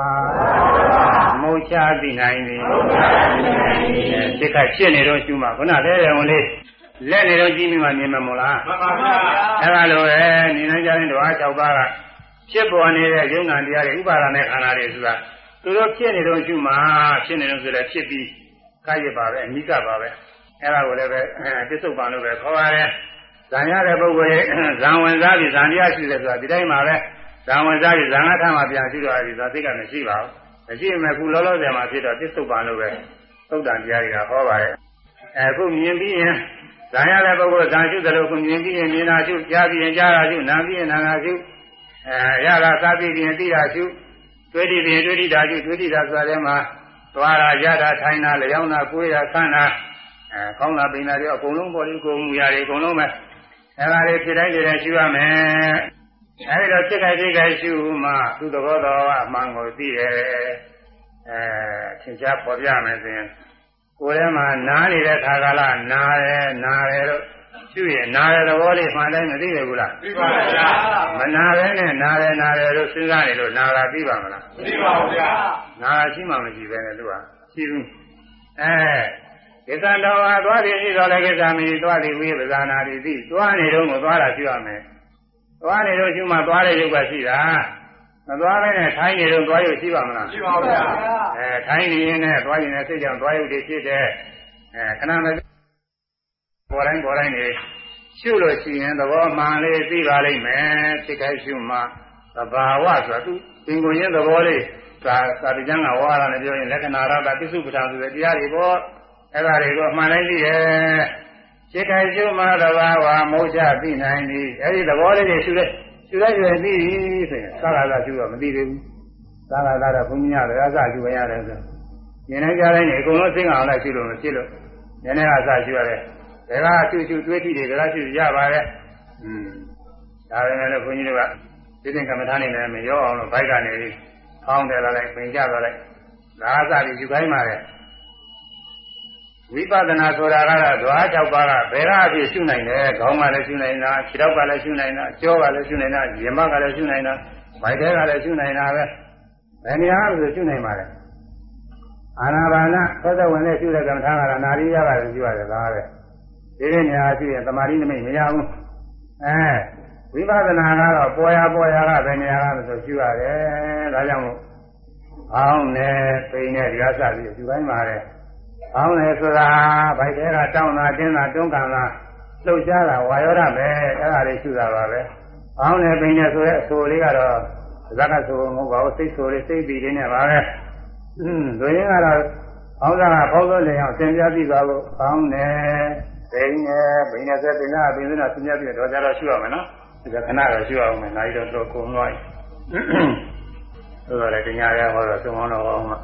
Speaker 1: မုတ်ချသိနိုင်ပြီစိတ်ကဖြစ်နေတော့ရှုမှာခုနတည်းတယ်ဝင်လေး လက်နေတော့ကြည့်မိမှမြင်မှာမို့လားမှန်ပါဗျာအဲ့ဒါလိုပဲနေနိုင်ကြတဲ့ဓဝါ၆ပါးကဖြစ်ပေါ်နေတဲ့ယုံနာတရားတွေဥပါဒနဲ့ခန္ဓာတွေဆိုတာသူတို့ဖြစ်နေတော့ရှုမှာဖြစ်နေတော့ဆိုလည်းဖြစ်ပြီးကာယပါပဲအနိကပါပဲအဲ့ဒါကိုလည်းပဲပစ္စုပန်လို့ပဲခေါ်ရတယ်ဇံရတဲ့ပုဂ္ဂိုလ်ရဲ့ဇံဝင်စားပြီးဇံတရားရှိတယ်ဆိုတာဒီတိုင်းမှာပဲဇံဝင်စားပြီးဇံငါထမှာပြန်ရှိတော့အဲဒီသာသိကမရှိပါဘူးမရှိမှခုလောလောဆယ်မှာဖြစ်တော့ပစ္စုပန်လို့ပဲသုတ်တန်တရားတွေကဟောပါတယ်အခုမြင်ပြီးရင် ဇာရတဲ့ပုဂ္ဂိုလ်ဇာရှုသလိုကိုမြင်ပြီးရင်မြင်တာရှုကြားပြီးရင်ကြားတာရှုနားပြီးရင်နားတာရှုအဲရတာစားပြီးရင်သိတာရှုတွေ့ပြီးရင်တွေ့တာရှုတွေ့တာဆိုတဲ့မှာသွားတာရတာထိုင်တာလျောင်းတာကိုယ်ရဆန်းတာအဲကောင်းတာပိန်တာတွေအကုန်လုံးပေါ်ပြီးကိုယ်မူရာတွေအကုန်လုံးပဲအဲဒါလေးဖြစ်တိုင်းဖြစ်တိုင်းရှုရမယ်အဲဒီတော့စိတ်ခိုက်စိတ်ခိုက်ရှုမှသူ့သဘောတော်အမှန်ကိုသိတယ်အဲသင်္ချာပေါ်ပြမယ်ဆိုရင် ကိုယ်ထဲမှာနားနေတဲ့ခါကလာနားတယ်နားတယ်လို့ကျွရင်နားတဲ့သဘောလေးမှန်တိုင်းမသိရဘူးလား
Speaker 2: သိပါပါဗျာ
Speaker 1: မနာပဲနဲ့နားတယ်နားတယ်လို့စဉ်းစားနေလို့နားတာသိပါမလား
Speaker 2: သိပါဘူးဗျာ
Speaker 1: နားရှိမှမရှိပဲနဲ့သူကရှိဘူးအဲကိစ္စတော်ဟာသွားပြီးရှိတော်လည်းကိစ္စမရှိသွားပြီးဝိပဇာနာတိသိသွားနေတော့ကိုသွားတာရှိရမယ်သွားနေတော့ရှိမှသွားတဲ့ရုပ်ကရှိတာ မသွားဘဲနဲ့ထိုင်းနေတော့သွားရုပ်ရှိပါမလား
Speaker 2: ရှိပါဘူးဗျာ
Speaker 1: အဲထိုင်းနေရင်နဲ့သွားရင်လည်းစိတ်ကြောင့်သွားရုပ်တွေဖြစ်တဲ့အဲခဏမပေါ်တိုင်းပေါ်တိုင်းနေရှုလို့ရှိရင်သဘောမှန်လေးသိပါလိမ့်မယ်စိတ်ခိုက်ရှုမှသဘာဝဆိုတာသူသင်္ကိုရင်းသဘောလေးသာသာတိကျမ်းကဝါရနဲ့ပြောရင်လက္ခဏာရတာပိစုပ္ပထာဆိုတဲ့တရားတွေပေါ့အဲ့ဒါတွေကိုအမှန်တိုင်းသိရဲ့စိတ်ခိုက်ရှုမှသဘာဝမௌချသိနိုင်ပြီအဲ့ဒီသဘောလေးတွေရှုတဲ့ ရှုလိုက်ရသိပြီဆိုရင်သာရသာရှုတော့မသိသေးဘူးသာရသာတော့ဘုန်းကြီးရတယ်အစရှုရတယ်ဆိုရင်လည်းကြားတိုင်းနေအကုန်လုံးသိအောင်လိုက်ရှုလို့မဖြစ်လို့နည်းနည်းအစရှုရတယ်ဒါကရှုရှုတွေးကြည့်တယ်ဒါကရှုရပါရဲ့อืมဒါပေမဲ့လည်းခွန်ကြီးတို့ကသိတဲ့ကမ္မထာနေနဲ့မရောအောင်လို့ဘိုက်ကနေအောင်းတယ်လာလိုက်ပင်ကြသွားလိုက်ဒါအစပြီးယူခိုင်းပါလေ ဝိပဿနာဆိုတာကတော့ဓဝါ၆ပါးကဘယ်ကအဖြစ်ရှုနိုင်လဲခေါင်းကလည်းရှုနိုင်တာခြေထောက်ကလည်းရှုနိုင်တာကြောကလည်းရှုနိုင်တာရင်မကလည်းရှုနိုင်တာဗိုက်ထဲကလည်းရှုနိုင်တာပဲဘယ်နေရာလို့ရှုနိုင်ပါလဲအာနာပါနသောတဝင်နဲ့ရှုတဲ့ကမ္မထာကတော့နာရီရကလည်းရှုရတယ်ဒါပဲဒီနေ့ညာရှိရင်သမာဓိနမိတ်မရဘူးအဲဝိပဿနာကတော့ပေါ်ရပေါ်ရကပဲနေရာကဆိုရှုရတယ်ဒါကြောင့်မို့အောင်းနေပိန်နေဒီကစပြီးရှုတိုင်းပါတဲ့ အောင်းနေဆိုတာဗိုက်ထဲကတောင်းတာတင်းတာတွန်းကန်တာလှုပ်ရှားတာဝါယောဓပဲအဲ့ဒါလေးရှုတာပါပဲအောင်းနေပိန်နေဆိုတဲ့အဆိုလေးကတော့ဇာကဆိုမဟုတ်ပါဘူးစိတ်ဆိုလေးစိတ်ပြီးလေးနဲ့ပါပဲอืมဒွေရင်ကတော့အောင်းစားကဖောက်လို့လည်းအောင်သင်ပြပြီးသွားလို့အောင်းနေဘိန်းနဲ့ဘိန်းနဲ့ဆက်တင်တာဘိန်းနဲ့ဆင်းရဲပြီးတော့ကြတော့ရှုရမယ်နော်ဒီကခဏတော့ရှုရအောင်မယ်နိုင်တော့တော့ကုန်သွားပြီဆိုတော့လည်းတရားရဟောတော့သုံးအောင်တော့ဟောမှာ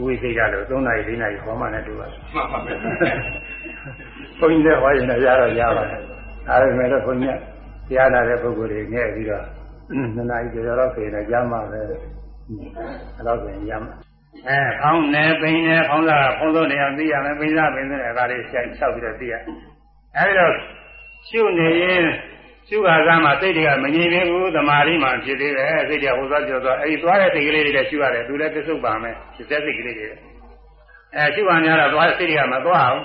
Speaker 1: ကိုယ်စိတ်ကြလို့3နာရီ4နာရီဟောမှလည်းတူပါမှန်ပါပဲဘုန်းကြီးလည်းဟောရင်လည်းရတော့ရပါတယ်ဒါပေမဲ့လည်းဘုန်းကြီးတရားနာတဲ့ပုဂ္ဂိုလ်တွေငဲ့ပြီးတော့2နာရီကျော်တော့ဆိုရင်ကြားမှာပဲအဲ့တော့ဆိုရင်ရမှာအဲဖောင်းနေပိန်နေဖောင်းစားဖုံးဆုံးနေအောင်သိရမယ်ပိန်စားပိန်စားအဲဒါလေးဆိုင်လျှောက်ပြီးတော့သိရအဲဒီတော့ရှုနေရင် ရှုခါစားမှာစိတ်တွေကမငြိမ်သေးဘူးသမာဓိမှဖြစ်သေးတယ်စိတ်တွေဟိုသွားကြောသွားအဲဒီသွားတဲ့စိတ်ကလေးတွေလည်းရှုရတယ်သူလည်းပြစ္ဆုတ်ပါမယ်ဖြစ်တဲ့စိတ်ကလေးတွေအဲရှုပါများတော့သွားစိတ်တွေကမသွားအောင်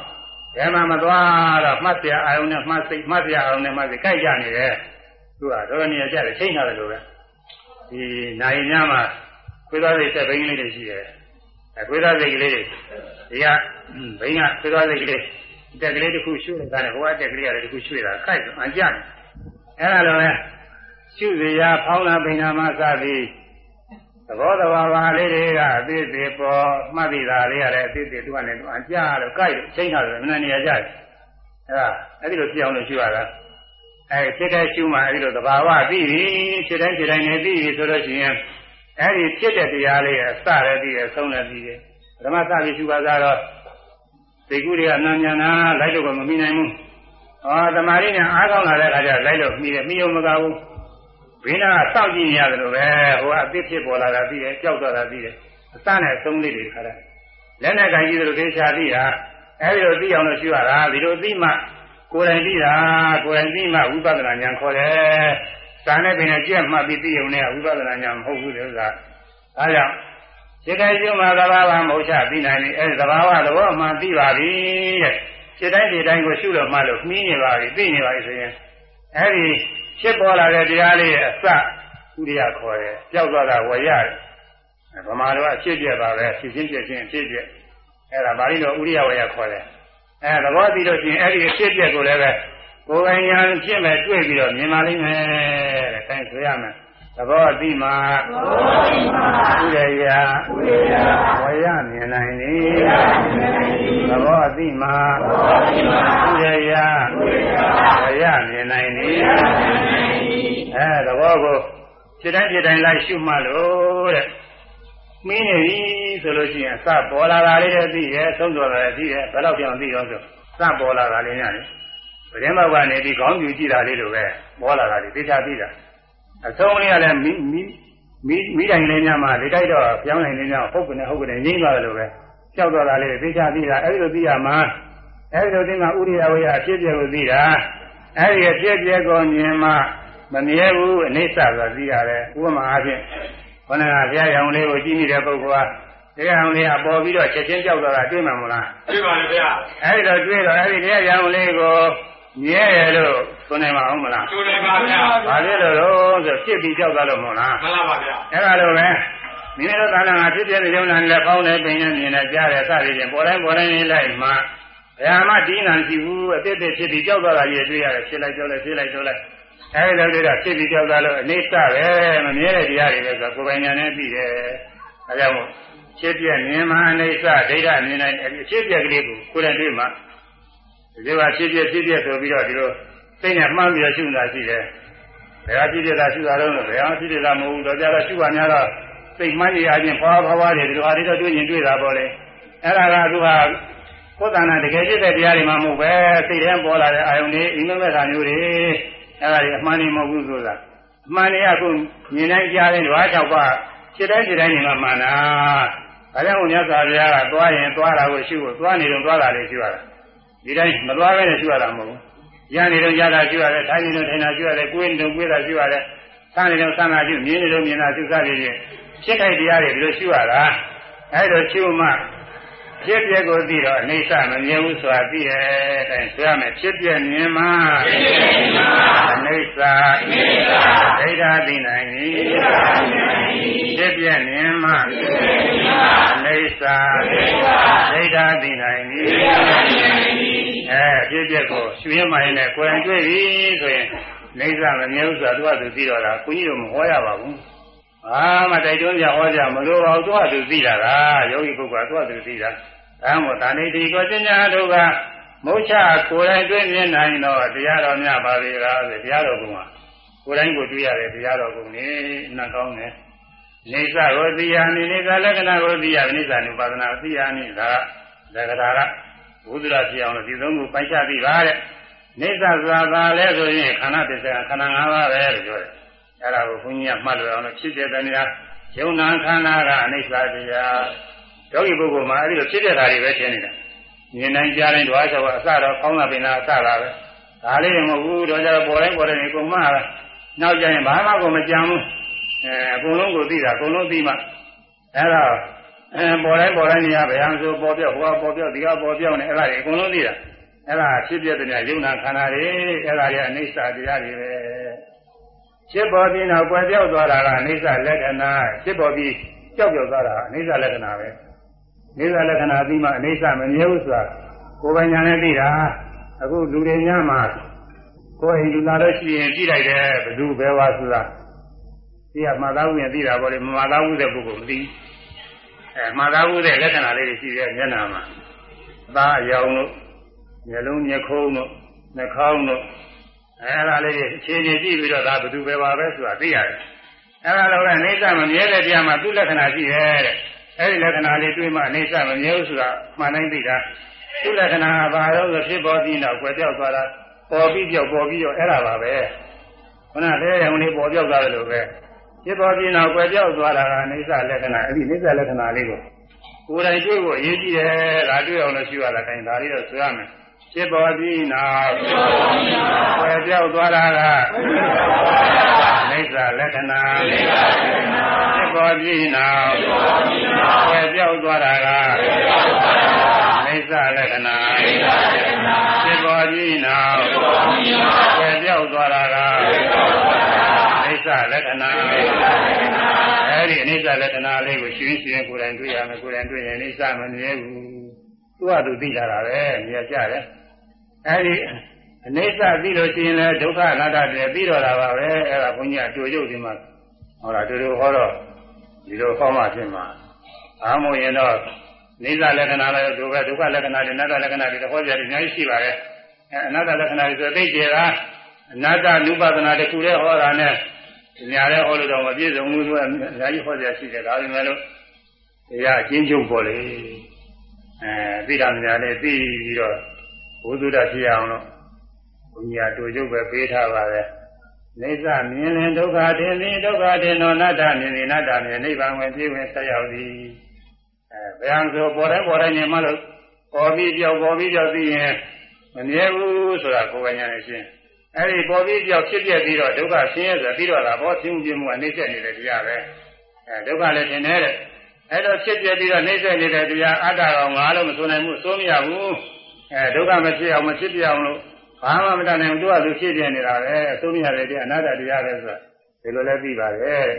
Speaker 1: ဘယ်မှမသွားတော့မှတ်ပြအာယုံနဲ့မှတ်စိတ်မှတ်ပြအာယုံနဲ့မှတ်စိတ်ကြိုက်ကြနေတယ်သူကတော်နေရကြတယ်ချိန်ထားတယ်လို့ပဲဒီနိုင်ညမှာခွေးသားစိတ်တက်ဘိန်းလေးတွေရှိတယ်အခွေးသားစိတ်ကလေးတွေဒီကဘိန်းကခွေးသားစိတ်ကလေးတက်ကလေးတစ်ခုရှုနေတာနဲ့ဟိုကတက်ကလေးကလည်းတစ်ခုရှုနေတာခိုက်တော့အကြတယ် အဲ့ဒါလိုပဲရှုစရာဖောင်းလာပိန်နာမစသည်သဘောတဘာဝလေးတွေကအသေးသေးပေါ်မှတ်ပြီးတာလေးကလည်းအသေးသေးသူကလည်းသူအကြလို့ကြိုက်ချိန်ထားတယ်မနှနေရကြတယ်အဲ့ဒါအဲ့ဒီလိုဖြစ်အောင်လို့ရှုရတာအဲစိတ်ကရှုမှအဲ့ဒီလိုသဘာဝသိပြီစိတ်တိုင်းစိတ်တိုင်းနဲ့သိပြီဆိုလို့ရှိရင်အဲ့ဒီဖြစ်တဲ့တရားလေးအစလည်းသိတယ်ဆုံးလည်းသိတယ်ဓမ္မစပြီးရှုပါသားတော့သိကုတွေကနာမြန်နာလိုက်လို့ကမမိနိုင်ဘူး
Speaker 2: ဟောတမာရီနဲ့အားကောင်းလာတဲ့အခါကျလိုက်လို့မိတယ်မိအောင်မကဘူးဘိနာကစောင့်ကြည့်နေရတယ်လို့ပဲဟိုကအသစ်ဖြစ်ပေါ်လာတာသိတယ်ကြောက်သွားတာသိတယ်အစနဲ့အဆုံးလေးတွေခါတယ်လက်နဲ့ကင်ကြည့်တယ်လို့သိချာသိတာအဲဒီလိုသိအောင်လို့ရှိရတာဒီလိုသိမှကိုယ်တိုင်သိတာကိုယ်တိုင်သိမှဝိပဿနာဉာဏ်ခေါ်တယ်စာနဲ့ပင်နဲ့ကြက်မှတ်ပြီးသိုံနဲ့ဝိပဿနာဉာဏ်မဟုတ်ဘူးလေဥစ္စာအဲကြောင့်စိတ်တိုင်းကျုံမှာသဘာဝမဟုတ်ချသိနိုင်ပြီအဲဒီသဘာဝသဘောမှသိပါပြီတဲ့ စိတ်တိုင်းဒီတိုင်းကိုရှုလို့မှလို့မှီးနေပါပြီသိနေပါပြီဆိုရင်အဲဒီဖြစ်ပေါ်လာတဲ့တရားလေးရဲ့အစဥရိယခေါ်တယ်ကြောက်သွားတာဝရရတယ်ဗမာတို့အဖြစ်ပြပါပဲဖြစ်ချင်းဖြစ်ချင်းအဖြစ်ပြအဲ့ဒါပါဠိတော်ဥရိယဝရခေါ်တယ်အဲသဘောသိလို့ရှိရင်အဲ့ဒီအဖြစ်ပြကိုလည်းပဲကိုယ်ပိုင်ညာဖြစ်မဲ့တွေ့ပြီးတော့မြင်ပါလိမ့်မယ်တဲ့အဲဆိုရမယ် သဘောသိမှာသဘောသိမှာဥရယဥရယဝရမြင်နိုင်သည်သဘောသိမှာသဘောသိမှာဥရယဥရယဝရမြင်နိုင်သည်အဲသဘောကိုစိတ်တိုင်းစိတ်တိုင်းလိုက်ရှုမှလို့တဲ့မင်းနေပြီဆိုလို့ရှိရင်စပေါ်လာတာလေးတည်းသိရဲ့သုံးတော်တာလည်းသိရဲ့ဘယ်တော့ပြောင်းသိတော့ဆိုစပေါ်လာတာလေးညနေပဒင်းဘောက်ကနေပြီးခေါင်းပြူကြည့်တာလေးလိုပဲပေါ်လာတာလေးသိချာသိတာ အဆုံးလေးကလည်းမိမိမိမိတိုင်းလေးများမှလေတိုက်တော့ပြောင်းနိုင်လေးများဟုတ်ကနေဟုတ်ကနေငိမ့်သွားတယ်လို့ပဲကြောက်တော့တာလေးသိချာသိတာအဲဒီလိုသိရမှာအဲဒီလိုသိမှဥရိယဝေယအဖြစ်ပြကိုသိတာအဲဒီအဖြစ်ပြကိုမြင်မှမမြဲဘူးအနိစ္စဆိုတာသိရတယ်ဥပမာအားဖြင့်ခန္ဓာဘုရားရောင်လေးကိုကြည့်နေတဲ့ပုဂ္ဂိုလ်ကတရားရောင်လေးကပေါ်ပြီးတော့ချက်ချင်းကြောက်သွားတာတွေ့မှာမလား
Speaker 1: တွေ့ပါလေဗျာ
Speaker 2: အဲဒီတော့တွေ့တော့အဲဒီတရားရောင်လေးကို မြဲရလို့ဆိုနိုင်မှာအောင်မလား
Speaker 1: ဆိုနိုင်ပါဗျာ
Speaker 2: ဘာဖြစ်လို့လို့ဆိုဖြစ်ပြီးကြောက်သွားလို့မဟုတ်လား
Speaker 1: မှန်ပါပါဗျာ
Speaker 2: အဲ့ဒါလိုပဲမိမိတို့သာနာမှာဖြစ်ဖြစ်တဲ့ယုံနာနဲ့ပေါင်းနေပင်နဲ့မြင်နေကြတယ်စသည်ဖြင့်ပေါ်တိုင်းပေါ်တိုင်းလေးလိုက်မှဘယ်မှဒီနာရှိဘူးအစ်စ်ဖြစ်ပြီးကြောက်သွားတာကြီးတွေ့ရတယ်ဖြစ်လိုက်ကြောက်လိုက်ဖြစ်လိုက်ကြောက်လိုက်အဲဒီလိုတွေကဖြစ်ပြီးကြောက်သွားလို့အနေစပဲမမြဲတဲ့တရားတွေပဲဆိုကိုယ်ပိုင်ညာနဲ့ပြီးတယ်အဲကြောင့်ဖြစ်ပြမြင်မှအနေစဒိဋ္ဌမြင်နိုင်အဖြစ်ပြကလေးကိုကိုယ်တိုင်တွေ့မှ ဒီကဖြစ်ပြဖြစ်ပြဆိုပြီးတော့ဒီလိုသိနေမှန်းပြီးတော့ရှုနေတာရှိတယ်ဘယ်ဟာဖြစ်ပြတာရှုတာတော့ဘယ်ဟာဖြစ်ပြတာမဟုတ်ဘူးတော့ကြတော့ရှုပါများတော့စိတ်မှန်းရခြင်းဖွာဖွာဖွာတယ်ဒီလိုဟာတွေတော့တွေ့ရင်တွေ့တာပေါ့လေအဲ့ဒါကသူကကိုယ်တဏ္ဍတကယ်ဖြစ်တဲ့တရားတွေမှမဟုတ်ပဲစိတ်ထဲပေါ်လာတဲ့အာယုန်တွေအိမ်မက်မဲ့တာမျိုးတွေအဲ့ဒါကြီးအမှန်တည်းမဟုတ်ဘူးဆိုတာအမှန်တရားအခုမြင်နိုင်ကြတဲ့ဓဝါ၆ပါးစိတ်တိုင်းစိတ်တိုင်းနေမှာမှန်တာဒါကြောင့်မြတ်စွာဘုရားကသွားရင်သွားတာကိုရှုဖို့သွားနေတော့သွားတာလေးရှုရတာ ဒီတိုင်းမသွားဘဲနဲ့ရှုရတာမဟုတ်ဘူးရနေတော့ရတာရှုရတယ်ထိုင်နေတော့ထိုင်တာရှုရတယ်ကိုယ်နေတော့ကိုယ်တာရှုရတယ်ဆန်းနေတော့ဆန်းတာရှုမြင်နေတော့မြင်တာရှုစားနေတယ်ဖြစ်ခိုက်တရားတွေဒီလိုရှုရတာအဲ့လိုရှုမှဖြစ်ပြကိုသိတော့အိဋ္ဌမမြင်ဘူးဆိုတာသိရဲ့အဲဒါဆိုရမယ်ဖြစ်ပြမြင်မှဖြစ်ပြမြင်မှအိဋ္ဌအိဋ္ဌဒိဋ္ဌာသိနိုင်၏ဖြစ်ပြမြင်မှဖြစ်ပြမြင်မှအိဋ္ဌဒိဋ္ဌာသိနိုင်၏ အဲဖြစ်ပြကိုရွှေမိုင်းနဲ့ကိုယ်တိုင်တွေ့ပြီဆိုရင်အိဋ္ဌမမြင်ဘူးဆိုတာသူကသူသိတော့တာဘုန်းကြီးတို့မဟောရပါဘူးအာမတိုက်တွန်းကြဟောကြမလို့ပါဘူးသူကသူသိတာကယောဂီပုဂ္ဂိုလ်ကသူကသူသိတာဒါမှမဟုတ်ဒါနေဒီကိုစဉ္ညာတို့ကမုတ်ချကိုယ်တိုင်တွေ့မြင်နိုင်တော့တရားတော်များပါလေလားဆိုတရားတော်ကုံကကိုယ်တိုင်ကိုတွေ့ရတယ်တရားတော်ကုံနေနှံကောင်းတယ်နေသကိုသိရနိနေသလက္ခဏာကိုသိရနိစ္စနုပါဒနာသိရနိဒါလက္ခဏာက ဘုဒ္ဓရာဖြစ်အောင်လို့ဒီသုံးခုပိုက်ချသိပါတဲ့နေသသာသာလဲဆိုရင်ခန္ဓာပစ္စယခန္ဓာ၅ပါးပဲလို့ပြောတယ်အဲ့ဒါကိုဘုန်းကြီးကမှတ်လို့အောင်လို့ဖြစ်တဲ့တရားယုံနာခန္ဓာကအနိစ္စတရားယောဂီပုဂ္ဂိုလ်မှာအဲ့ဒီလိုဖြစ်တဲ့ဓာတ်တွေပဲထင်နေတာမြင်နိုင်ကြတိုင်းဓဝါချောအစတော့ကောင်းတာပင်လားအစတာပဲဒါလေးမဟုတ်ဘူးတော့ကြတော့ပေါ်တိုင်းပေါ်တိုင်းနေကုန်မှပဲနောက်ကျရင်ဘာမှကိုမကြံဘူးအဲအကုန်လုံးကိုသိတာအကုန်လုံးသိမှအဲ့တော့ အဲပေါ်တိုင်းပေါ်တိုင်းနေရဗျာဆိုပေါ်ပြောက်ဟိုကပေါ်ပြောက်ဒီကပေါ်ပြောက်နေအဲ့ဒါတွေအကုန်လုံးသိတာအဲ့ဒါဖြစ်ပြတဲ့ယုံနာခန္ဓာတွေအဲ့ဒါတွေအနိစ္စတရားတွေပဲဖြစ်ပေါ်ပြီးနောက်ကွယ်ပြောက်သွားတာကအနိစ္စလက္ခဏာဖြစ်ပေါ်ပြီးကြောက်ကြောက်သွားတာအနိစ္စလက္ခဏာပဲနိစ္စလက္ခဏာပြီးမှအိဋ္ဌမမြဲဘူးဆိုတာကိုယ်ပိုင်ညာနဲ့သိတာအခုလူတွေများမှာကိုယ်ဟိလူလာလို့ရှိရင်ကြည့်လိုက်တယ်ဘယ်သူပဲဝါဆိုတာသိရမှသားဘူးရင်သိတာပေါ့လေမမှသားဘူးတဲ့ပုဂ္ဂိုလ်မသိ အဲမှသားဘူးတဲ့လက္ခဏာလေးတွေရှိတယ်မျက်နှာမှာသားအယောင်တို့မျက်လုံးမျက်ခုံးတို့နှာခေါင်းတို့အဲဒါလေးတွေအခြေအနေကြည့်ပြီးတော့ဒါဘယ်သူပဲပါပဲဆိုတာသိရတယ်အဲဒါလိုပဲအိဋ္ဌမမြဲတဲ့တရားမှာသူ့လက္ခဏာရှိတယ်တဲ့အဲဒီလက္ခဏာလေးတွေ့မှအိဋ္ဌမမြဲဘူးဆိုတာမှန်တိုင်းသိတာသူ့လက္ခဏာကဘာလို့ဆိုဖြစ်ပေါ်ပြီးတော့ကွယ်ပြောက်သွားတာပေါ်ပြီးပြောက်ပေါ်ပြီးတော့အဲ့ဒါပါပဲခုနတဲ့ရုံလေးပေါ်ပြောက်သွားတယ်လို့ပဲ ဖြစ်ပေါ်ပြီးနောက်ကွယ်ပြောက်သွားတာကအိဋ္ဌလက္ခဏာအဲ့ဒီအိဋ္ဌလက္ခဏာလေးကိုကိုယ်တိုင်တွေ့ဖို့အရေးကြီးတယ်ဒါတွေ့အောင်လို့ရှိရတာခိုင်းဒါလေးတော့ဆိုရမယ်ဖြစ်ပေါ်ပြီးနောက်ကွယ်ပြောက်သွားတာကအိဋ္ဌလက္ခဏာဖြစ်ပေါ်ပြီးနောက်ကွယ်ပြောက်သွားတာကအိဋ္ဌလက္ခဏာဖြစ်ပေါ်ပြီးနောက်ကွယ်ပြောက်သွားတာက အိဋ္ဌလက္ခဏာအဲဒီအိဋ္ဌလက္ခဏာလေးကိုရှင်းရှင်းကိုယ်တိုင်တွေ့ရမယ်ကိုယ်တိုင်တွေ့ရင်အိဋ္ဌမမြဲဘူးသူ့ဟာသူသိလာတာပဲမြင်ကြတယ်အဲဒီအနေစသိလို့ရှိရင်လည်းဒုက္ခအနတ္တတွေပြီးတော့တာပါပဲအဲ့ဒါဘုန်းကြီးကတွေ့ရုပ်ဒီမှာဟောတာတူတူဟောတော့ဒီလိုဟောမှဖြစ်မှာအားမို့ရင်တော့နေသလက္ခဏာလည်းဒုက္ခဒုက္ခလက္ခဏာတွေအနတ္တလက္ခဏာတွေဟောကြတယ်အများကြီးရှိပါတယ်အဲအနတ္တလက္ခဏာတွေဆိုသိကြတာအနတ္တနုပဒနာတစ်ခုတည်းဟောတာနဲ့ ညာလည်းဟောလို့တော့မပြည့်စုံဘူးဆိုတာအများကြီးဟောကြရှိတယ်ဒါပေမဲ့လို့တရားအချင်းချုပ်ပေါ်လေအဲသိတာများလည်းသိပြီးတော့ဘုသူဒ္ဓဖြစ်အောင်လို့ဘုညာတူရုပ်ပဲပေးထားပါတယ်နေသမြင်ရင်ဒုက္ခတင်သည်ဒုက္ခတင်သောနတ္တမြင်သည်နတ္တမြင်နိဗ္ဗာန်ဝင်ပြည့်ဝင်ဆက်ရောက်သည်အဲဘယ်အောင်ဆိုပေါ်တိုင်းပေါ်တိုင်းမြင်မှလို့ပေါ်ပြီးပြောက်ပေါ်ပြီးပြောက်သိရင်မမြဲဘူးဆိုတာကိုယ်ပိုင်ညာနဲ့ရှင်း အဲဒီပေါ်ပြီးပြောက်ဖြစ်ပြပြီးတော့ဒုက္ခဆင်းရဲဆိုပြီးတော့လာဘောဆင်းမှုပြမှုကနှိမ့်ဆက်နေတဲ့တရားပဲအဲဒုက္ခလည်းတင်နေတဲ့အဲတော့ဖြစ်ပြပြီးတော့နှိမ့်ဆက်နေတဲ့တရားအတ္တကောင်ငါလို့မဆိုနိုင်ဘူးစိုးမရဘူးအဲဒုက္ခမဖြစ်အောင်မဖြစ်ပြအောင်လို့ဘာမှမတတ်နိုင်ဘူးသူကသူဖြစ်ပြနေတာပဲအစိုးမရတဲ့တရားအနာတ္တတရားပဲဆိုတာဒီလိုလည်းပြီးပါတယ်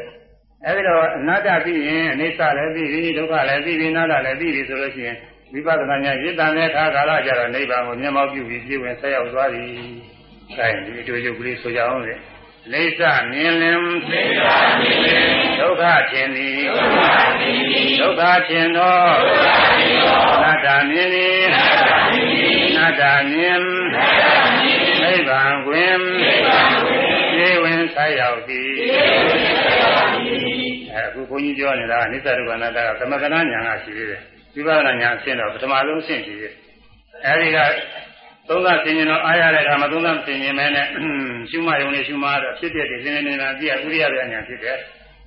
Speaker 2: အဲဒီတော့အနာတ္တပြီးရင်အနိစ္စလည်းပြီးပြီဒုက္ခလည်းပြီးပြီအနာတ္တလည်းပြီးပြီဆိုလို့ရှိရင်ဝိပဿနာဉာဏ်ရစ်တန်တဲ့အခါကာလကျတော့နိဗ္ဗာန်ကိုမျက်မှောက်ပြုပြီးပြည့်ဝင်ဆက်ရောက်သွားပြီ။ အဲဒီအတူတူကလေးဆိုကြအောင်လေ။လိစ္ဆမြင်လင်ဒုက္ခခြင်းသည်ဒုက္ခခြင်းသောအနတ္တမြင်သည်အနတ္တမြင်နိဗ္ဗာန်တွင်ပြည့်ဝင်ဆက်ရောက်သည်အခုဘုန်းကြီးပြောနေတာအနိစ္စဒုက္ခအနတ္တကသမကနာညာကရှိသေးတယ်ဝိပဿနာညာအဆင့်တော့ပထမဆုံးအဆင့်ရှိသေးတယ်အဲဒီက သုံးသဆင်ရင်တော့အားရတဲ့အခါမှာသုံးသဆင်ရင်မဲနဲ့ရှုမယုံနဲ့ရှုမရတော့ဖြစ်တဲ့ဒီစင်းနေတာပြည့်ဥရိယပြညာဖြစ်တယ်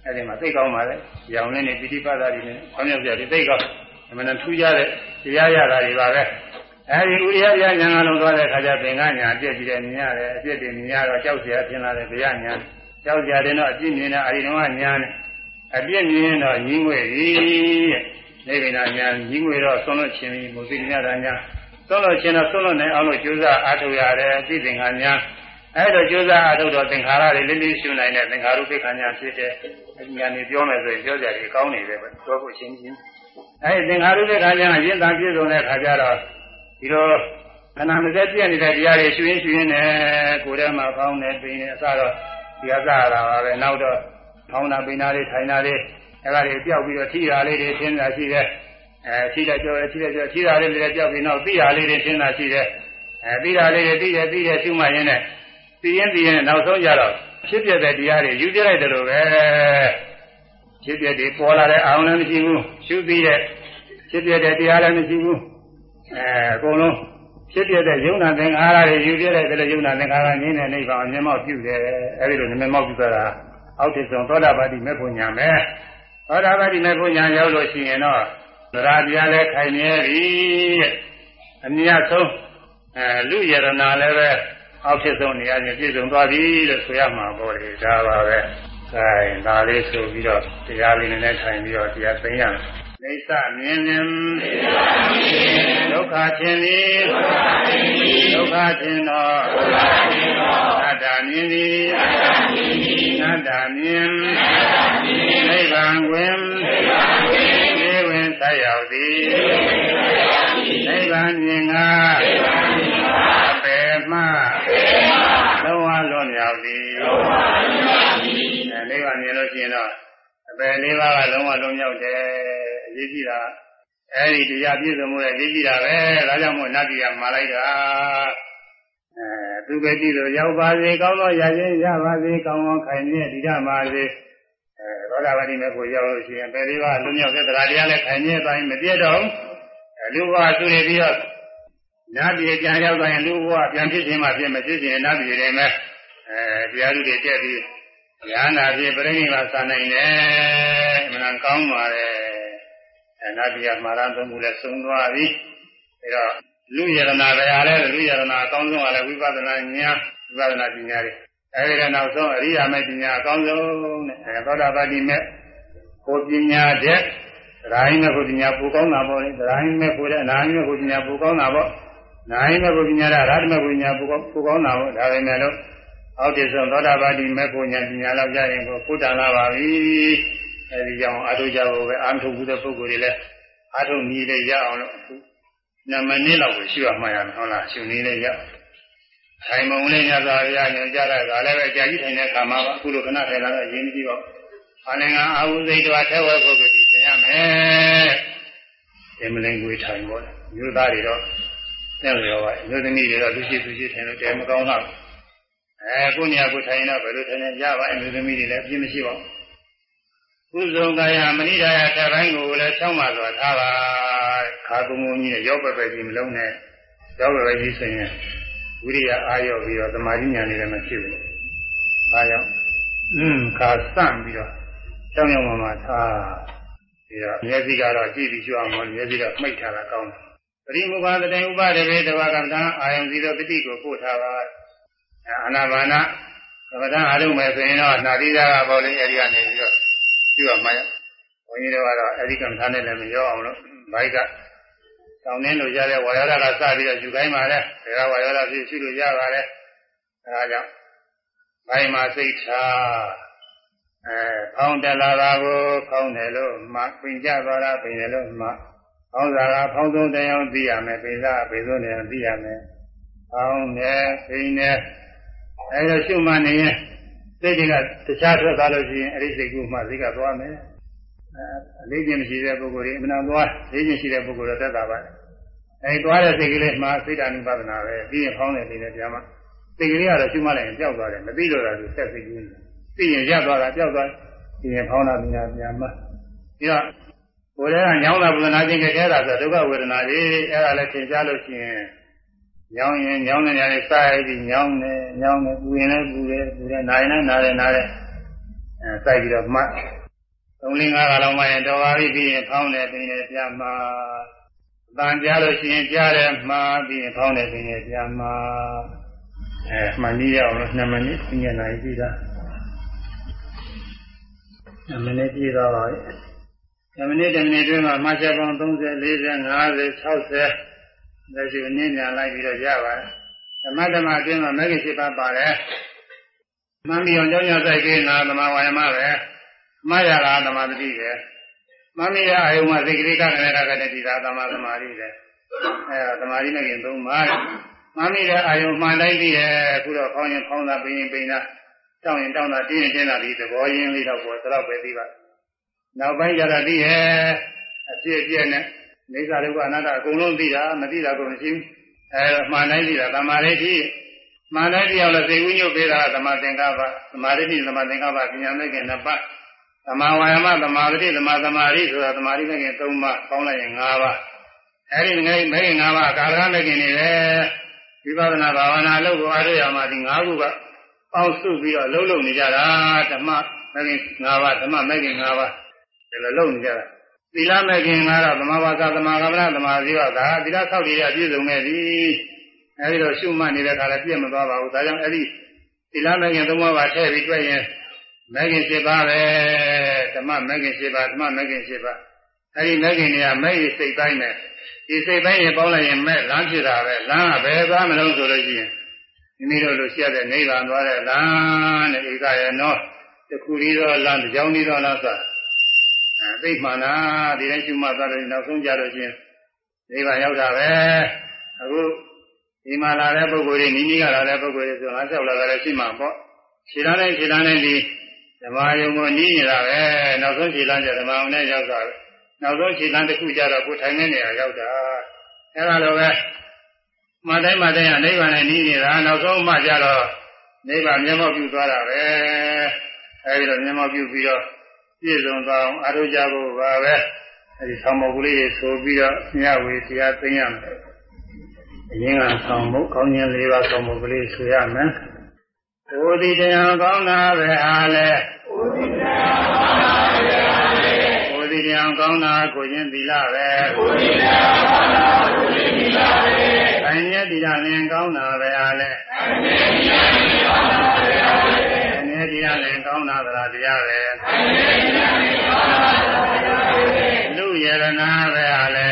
Speaker 2: အဲဒီမှာသိကောင်းပါလေရောင်နဲ့နေပိဋိပတ်တာတွေနဲ့ခေါင်းရောက်ကြပြီးသိကောင်းအမှန်တန်ထူးခြားတဲ့တရားရတာတွေပါပဲအဲဒီဥရိယပြညာကလုံးသွားတဲ့အခါကျသင်္ကညာပြည့်ပြီးတယ်မြင်ရတယ်အပြည့်တွေမြင်ရတော့ကြောက်စရာဖြစ်လာတယ်ဗျာညာကြောက်စရာတွေတော့အပြည့်မြင်တဲ့အာရုံကညာနဲ့အပြည့်မြင်တော့ညီငွေကြီးတဲ့နေဗိနာညာညီငွေတော့ဆုံးလို့ချင်းပြီးမုသိညာတာညာ ဆုံးလို့ခြင်းတော့ဆုံးလို့နိုင်အောင်လို့ကြိုးစားအားထုတ်ရတယ်သိသင်္ခါညာအဲ့တော့ကြိုးစားအားထုတ်တော့သင်္ခါရတွေလေးလေးရှုနိုင်တဲ့သင်္ခါရုပ္ပခါညာဖြစ်တဲ့အညာနေပြောမယ်ဆိုရင်ပြောကြတယ်ကောင်းနေတယ်ပဲပြောဖို့ချင်းချင်းအဲ့သင်္ခါရုပ္ပခါညာရင့်တာပြည့်စုံတဲ့ခါကျတော့ဒီလိုခဏမစက်ပြည့်နေတဲ့တရားတွေရှုရင်းရှုရင်းနဲ့ကိုယ်ထဲမှာကောင်းနေပိနေအစတော့ဒီအစရတာပါပဲနောက်တော့ထောင်းတာပိနာလေးထိုင်တာလေးအဲ့ဒါတွေပြောက်ပြီးတော့ထိတာလေးတွေသင်တာရှိတယ် အဲထိတယ်ကြောထိတယ်ကြောထိတာလေးတွေပြောက်ပြီးနောက်သိတာလေးတွေသင်တာရှိတယ်အဲသိတာလေးတွေသိတယ်သိတယ်ရှုမှရင်းနဲ့သိရင်သိရင်နောက်ဆုံးကြတော့ဖြစ်ပြတဲ့တရားတွေယူပြလိုက်တယ်လို့ပဲဖြစ်ပြတဲ့ပေါ်လာတဲ့အာရုံလည်းမရှိဘူးရှုပြီးတဲ့ဖြစ်ပြတဲ့တရားလည်းမရှိဘူးအဲအကုန်လုံးဖြစ်ပြတဲ့ယုံနာသင်္ခါရတွေယူပြလိုက်တယ်လို့ယုံနာသင်္ခါရငင်းတဲ့နိဗ္ဗာန်မျက်မှောက်ပြုတယ်အဲဒီလိုမျက်မှောက်ပြုတာအောက်တဆုံးသောတာပတိမေဖို့ညာမယ်သောတာပတိမေဖို့ညာရောက်လို့ရှိရင်တော့ သရတရားလည်းခိုင်မြဲပြီအမြတ်ဆုံးအဲလူယရနာလည်းပဲအောက်ဖြစ်ဆုံးနေရာချင်းပြည့်စုံသွားပြီလို့ဆိုရမှာပေါ့လေဒါပါပဲ။အဲဒါလေးဆိုပြီးတော့တရားလေးနဲ့ထိုင်ပြီးတော့တရားသိရမယ်။နေသမြင်မြင်ဒုက္ခခြင်းသည်ဒုက္ခခြင်းသောအတ္တမြင်သည်အတ္တမြင်နိဗ္ဗာန်တွင်နေ ဝင်ဆက်ရောက်သည်နိဗ္ဗာန်မြင်ကအပေမှလုံးဝလွန်မြောက်သည်နိဗ္ဗာန်မြင်လို့ရှိရင်တော့အပေလေးပါးကလုံးဝလွန်မြောက်တယ်အရေးကြီးတာအဲဒီတရားပြည့်စုံမှုရဲ့ရေးကြည့်တာပဲဒါကြောင့်မို့နတ်ပြည်ကမှာလိုက်တာအဲသူပဲကြည့်လို့ရောက်ပါစေကောင်းသောရခြင်းရပါစေကောင်းကောင်းခိုင်မြဲဒီဓမ္မစေ အဲသောတာပတိမေကိုရောက်လို့ရှိရင်ပယ်လေးပါးလွမြောက်တဲ့တရားလည်းခိုင်မြဲတိုင်းမပြတ်တော့လူဘဝသူတွေပြီးတော့နတ်ပြည်ပြန်ရောက်သွားရင်လူဘဝပြန်ဖြစ်ခြင်းမှဖြစ်မဖြစ်ခြင်းနတ်ပြည်တွေမဲ့အဲတရားလူတွေတက်ပြီးဉာဏ်နာဖြစ်ပြိဋိဘာသာနိုင်တယ်အမှန်ကောင်းပါလေအဲနတ်ပြည်မှာရသုံးခုလည်းသုံးသွားပြီအဲတော့လူယရနာပဲအားလဲလူယရနာအကောင်းဆုံးအားလဲဝိပဿနာဉာဏ်ဝိပဿနာပညာတွေ အဲဒီကနောက်ဆုံးအရိယာမေပညာအကောင်းဆုံးတဲ့အဲသောတာပတိမေကိုပညာတဲ့ဒရာဟိမေကိုပညာပူကောင်းတာပေါ့လေဒရာဟိမေကိုတဲ့အနာဟိမေကိုပညာပူကောင်းတာပေါ့နာဟိမေကိုပညာရရဟမေကိုပညာပူကောင်းပူကောင်းတာပေါ့ဒါပဲနဲ့လို့အောက်တည်ဆုံးသောတာပတိမေကိုညာပညာလောက်ကြရင်ကိုကုတ္တလာပါပြီအဲဒီကြောင့်အာထုကြဖို့ပဲအာထုဘူးတဲ့ပုဂ္ဂိုလ်တွေလည်းအာထုနီးလေးရအောင်လို့အခုနမနည်းလောက်ကိုရှိရမှရမယ်ဟုတ်လားရှင်နေလေးရ ထိုင်မုံလေးညသာရညွှန်ကြတာကလည်းပဲအကြာကြီးထိုင်တဲ့ကာမပါအခုလိုခဏထိုင်လာတော့အရင်ကြီးပါအာလင်္ဂအာဟုစိတ်တော်ထဲဝဲပုဂ္ဂိုလ်ကြီးသင်ရမယ်အမလင်ကိုထိုင်ပေါ်တယ်မြို့သားတွေတော့တဲ့ရောပါမြို့သမီးတွေတော့သူရှိသူရှိထိုင်လို့တဲမကောင်းတော့အဲကိုညာကိုထိုင်တော့ဘယ်လိုထိုင်နေကြပါအမျိုးသမီးတွေလည်းအပြစ်မရှိပါဘူးကုသံကာယမဏိဒါယထပိုင်းကိုလည်းဆောင်းပါစွာထားပါခါကုံကုံကြီးနဲ့ရောက်ပဲပဲကြီးမလုံးနဲ့ရောက်ပဲပဲကြီးဆိုရင် ဝိရိယအာရုံပြီးတော့သမာဓိဉာဏ်တွေလည်းမဖြစ်ဘူး။အာရုံခါစန့်ပြီးတော့တောင်းရမှမှသာပြီးတော့မျက်စိကတော့ကြည့်ပြီးကြွအောင်လို့မျက်စိကမှိတ်ထားတာကောင်းတယ်။ပရိမုခသတိဥပဒေဝေတဝကမ္မထာအာရုံစီတော့ပတိကိုပို့ထားပါ။အနာဘာနာကမ္မထာအားလုံးပဲဆိုရင်တော့နာတိသာကပေါ်လေးအဲဒီကနေပြီးတော့ကြည့်ရမှရ။ဘုန်းကြီးတွေကတော့အဲဒီကမ္မထာနဲ့လည်းမရောအောင်လို့ဘိုက်က တောင်းနှင်းလို့ရတဲ့ဝါယောဓာကစပြီးတော့ယူခိုင်းပါလေ။ဒါကဝါယောဓာဖြစ်ရှိလို့ရပါလေ။အဲဒါကြောင့်ဘိုင်းမှာစိတ်ထားအဲဖောင်းတက်လာတာကိုဖောင်းတယ်လို့မှပင်ကြသွားတာပင်တယ်လို့မှဖောင်းစားကဖောင်းဆုံးတရားသိရမယ်ပင်စားပင်ဆုံးတရားသိရမယ်။ဖောင်းတယ်ပင်တယ်အဲဒါရှုမှနေရင်စိတ်တွေကတခြားထွက်သွားလို့ရှိရင်အဲ့ဒီစိတ်ကူမှစိတ်ကသွားမယ်အလေးချင်းမရှိတဲ့ပုဂ္ဂိုလ်တွေအမှန်သွားလေးချင်းရှိတဲ့ပုဂ္ဂိုလ်တော့တက်တာပါ အဲဒီသွားတဲ့စိတ်ကလေးမှစိတ်ဓာတ်နိဗ္ဗာန်ပဲပြီးရင်ဖောင်းတယ်နေတယ်ပြန်မှစိတ်ကလေးကတော့ရှုမှလိုက်ရင်ပျောက်သွားတယ်မသိလို့လားသူဆက်စိတ်ကြီးသိရင်ရသွားတာပျောက်သွားပြီးရင်ဖောင်းတာပြန်ပြန်မှပြီးတော့ကိုယ်ထဲကညောင်းတာပူနာခြင်းကြဲတာဆိုဒုက္ခဝေဒနာတွေအဲ့ဒါလည်းသင်ကြားလို့ရှိရင်ညောင်းရင်ညောင်းနေကြတယ်စားရပြီးညောင်းနေညောင်းနေပူရင်လည်းပူတယ်ပူတယ်နာရင်လည်းနာတယ်နာတယ်အဲစိုက်ပြီးတော့မှသုံးလင်းကားကလောက်မှရင်တော်ပါပြီပြီးရင်ဖောင်းတယ်ပြီးရင်ပြန်မှအ တန်ကြားလို့ရှိရင်ကြားတယ်မှားပြီးရင်ဖောင်းတယ်ပြီးရင်ပြန်မှအဲမှန်ကြီးရအောင်လို့2မိနစ်ပြည့်နိုင်ပြီလား2မိနစ်ပြည့်တော့ပါပြီ2မိနစ်2မိနစ်တွင်းမှာမှတ်ချက်ပေါင်း30 40 50 60လက်ရှိအနည်းများလိုက်ပြီးတော့ရပါတယ်ဓမ္မဓမ္မအတွင်းမှာမဂ္ဂင်7ပါးပါတယ်မှန်ပြီးအောင်ကြောင်းရဆိုင်ကိနာသမာဝါယမပဲမှားရတာသမာဓိပဲ မှန်ပြီးရအယုံမှာစိတ်ကလေးကလည်းကတည်းကဒီသာသမာသမာဓိပဲအဲသမာဓိနဲ့ခင်သုံးပါမှန်ပြီးတဲ့အာယုံမှန်တိုင်းပြီးတယ်အခုတော့ခေါင်းရင်ခေါင်းသာပင်ရင်ပင်သာတောင်းရင်တောင်းတာတင်းရင်တင်းတာဒီသဘောရင်းလေးတော့ပေါ်တော့ပဲပြီးပါနောက်ပိုင်းကျတော့ပြီးရဲ့အပြည့်အပြည့်နဲ့နေသာရုပ်ကအနာတ္တအကုန်လုံးသိတာမသိတာကိုမရှိဘူးအဲမှန်တိုင်းသိတာသမာဓိရှိမှန်တိုင်းပြောင်းလို့သိဝိညုတ်ပေးတာသမာသင်္ကပ္ပသမာဓိရှိသမာသင်္ကပ္ပပညာမဲ့ခင်နှစ်ပါး သမာဝါယမသမာဓိသမာသမာဓိဆိုတာသမာဓိမဲ့ခင်သုံးပါးပေါင်းလိုက်ရင်၅ပါးအဲဒီငယ်မဲ့ခင်၅ပါးကာလမဲ့ခင်နေတယ်ဝိပဿနာဘာဝနာလုပ်ကိုအားထုတ်ရမှာဒီ၅ခုကပေါင်းစုပြီးတော့လှုပ်လှုပ်နေကြတာဓမ္မမဲ့ခင်၅ပါးဓမ္မမဲ့ခင်၅ပါးဒီလိုလှုပ်နေကြတာသီလမဲ့ခင်ကတော့သမာဝါစာသမာကမ္မနာသမာဓိရောဒါသီလဆောက်တည်ရပြည့်စုံနေပြီအဲဒီတော့ရှုမှတ်နေတဲ့ခါလည်းပြည့်မသွားပါဘူးဒါကြောင့်အဲဒီသီလမဲ့ခင်သုံးပါးထည့်ပြီးတွေ့ရင် မဲ့ခင်7ပါးပဲဓမ္မမဲ့ခင်7ပါးဓမ္မမဲ့ခင်7ပါးအဲဒီမဲ့ခင်တွေကမဲ့ရစိတ်တိုင်းနဲ့ဒီစိတ်တိုင်းရင်ပေါင်းလိုက်ရင်မဲ့လမ်းဖြစ်တာပဲလမ်းကဘယ်သွားမလို့ဆိုလို့ရှိရင်မိမိတို့လိုရှိရတဲ့နိဗ္ဗာန်သွားတဲ့လမ်းနဲ့ဧကရနောတခုလေးတော့လမ်းတစ်ကြောင်းလေးတော့လားဆိုအဲသိမှန်လားဒီတိုင်းရှုမှတ်သွားလို့နောက်ဆုံးကြလို့ချင်းနိဗ္ဗာန်ရောက်တာပဲအခုဒီမှာလာတဲ့ပုဂ္ဂိုလ်တွေနိမိကလာတဲ့ပုဂ္ဂိုလ်တွေဆိုငါလျှောက်လာတာလည်းရှိမှာပေါ့ခြေတန်းနဲ့ခြေတန်းနဲ့ဒီ ဓမ္မယုံကိုနီးနေတာပဲနောက်ဆုံးခြေတန်းကျဓမ္မအောင်နဲ့ရောက်တာနောက်ဆုံးခြေတန်းတစ်ခုကြတော့ကိုထိုင်နေနေရရောက်တာအဲဒါလိုပဲမတိုင်းမတိုင်းကနိဗ္ဗာန်နဲ့နီးနေတာနောက်ဆုံးမှကြတော့နိဗ္ဗာန်မျက်မှောက်ပြုသွားတာပဲအဲဒီတော့မျက်မှောက်ပြုပြီးတော့ပြည့်စုံသွားအောင်အားထုတ်ကြဖို့ပါပဲအဲဒီဆောင်းမုတ်ကလေးတွေဆိုပြီးတော့ညဝေတရားသိမ်းရမယ်အရင်ကဆောင်မှုကောင်းခြင်း၄ပါးဆောင်မှုကလေးဆိုရမယ်။ ဘုဒ္ဓတရားကောင်းတာပဲအားလဲဘုဒ္ဓတရားကောင်းတာပဲအားလဲဘုဒ္ဓတရားကောင်းတာကိုချင်းသီလပဲဘုဒ္ဓတရားကောင်းတာကိုချင်းသီလပဲ။အញ្ញတိရလင်ကောင်းတာပဲအားလဲအញ្ញတိရလင်ကောင်းတာပဲအားလဲအញ្ញတိရလင်ကောင်းတာတရားပဲအញ្ញတိရလင်ကောင်းတာတရားပဲလူယရနာပဲအားလဲ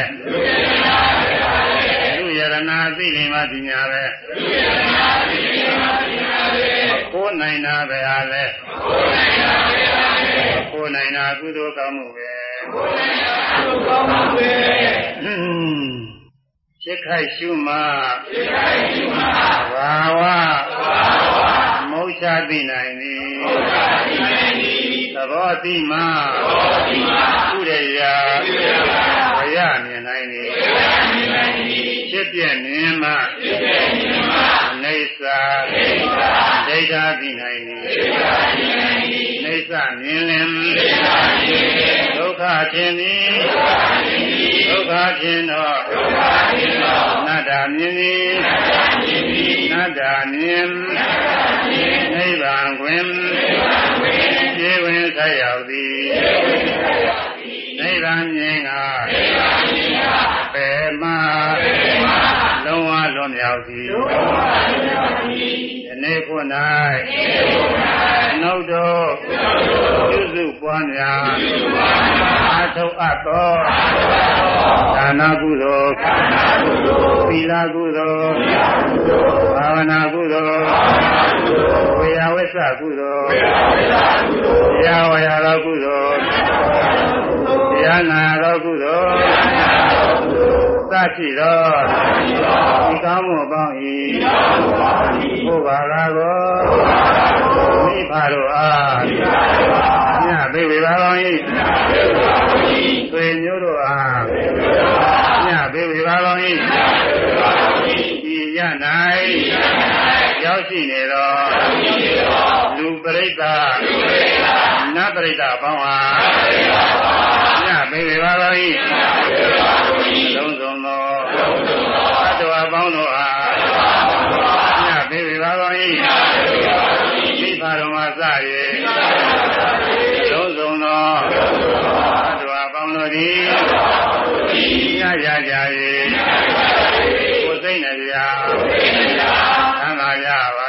Speaker 2: လူယရနာနာသိနေမှပညာပဲသိနေမှသိနေမှပညာ ပဲကိုယ်နိုင်တာပဲအားလဲကိုယ်နိုင်တာပဲအားလဲကိုယ်နိုင်တာကုသိုလ်ကောင်းမှုပဲကိုယ်နိုင်တာကုသိုလ်ကောင်းမှုပဲဖြစ်ခိုက်ရှုမှဖြစ်ခိုက်ရှုမှဘာဝဘာဝမௌချသိနိုင်သည်မௌချသိနိုင်သည်သဘောသိမှသဘောသိမှကုရရာကုရရာဝရမြင်နိုင်သည်ဝရမြင်နိုင်သည်ဖြစ်ပြမြင်မှဖြစ်ပြမြင်မှ နေသာနေသာဒိဋ္ဌာသိနိုင်သည်ဒိဋ္ဌာသိနိုင်သည်နေသာမြင်လင်နေသာမြင်လင်ဒုက္ခခြင်းသည်ဒုက္ခခြင်းသည်ဒုက္ခခြင်းသောဒုက္ခခြင်းသောနတ္တမြင်သည်နတ္တမြင်သည်နတ္တမြင်နတ္တမြင်နိဗ္ဗာန်တွင်နိဗ္ဗာန်တွင်ခြေဝင်ဆက်ရောက်သည်ခြေဝင်ဆက်ရောက်သည်နိဗ္ဗာန်မြင်ကနိဗ္ဗာန်မြင်ကပေမပေမ လုံးဝလွန်မြောက်သည်လုံးဝလွန်မြောက်သည်ဒီနေ့ခု၌ဒီနေ့ခု၌နှုတ်တော်ပြုစုပွားများပြုစုပွားများအာထုအပ်သောအာထုအပ်သောဒါနကုသိုလ်ဒါနကုသိုလ်သီလကုသိုလ်သီလကုသိုလ်ဘာဝနာကုသိုလ်ဘာဝနာကုသိုလ်ဝေယဝိသကုသိုလ်ဝေယဝိသကုသိုလ်တရားဝေယတော်ကုသိုလ်တရားနာတော်ကုသိုလ်တရားနာတော်ကုသိုလ် သတိတော်ဒီကောင်းမှုပေါင်း၏ဘုရားရာကိုမိဖတို့အားညဘေဝေပါကောင်း၏သွေမျိုးတို့အားညဘေဝေပါကောင်း၏ဒီရ၌ရောက်ရှိနေသောလူပရိသတ်နတ်ပရိသတ်ပေါင်းအားညဘေဝေပါကောင်း၏လုံးစုံသောသတ္တဝါပေါင်းတို့အားညဘေဝေပါကောင်း၏မိဖ တော်မှာစ၍လုံးစုံသောသတ္တဝါပေါင်းတို့သည်ညရကြ၍ကိုယ်စိတ်နှပြသံဃာရပါ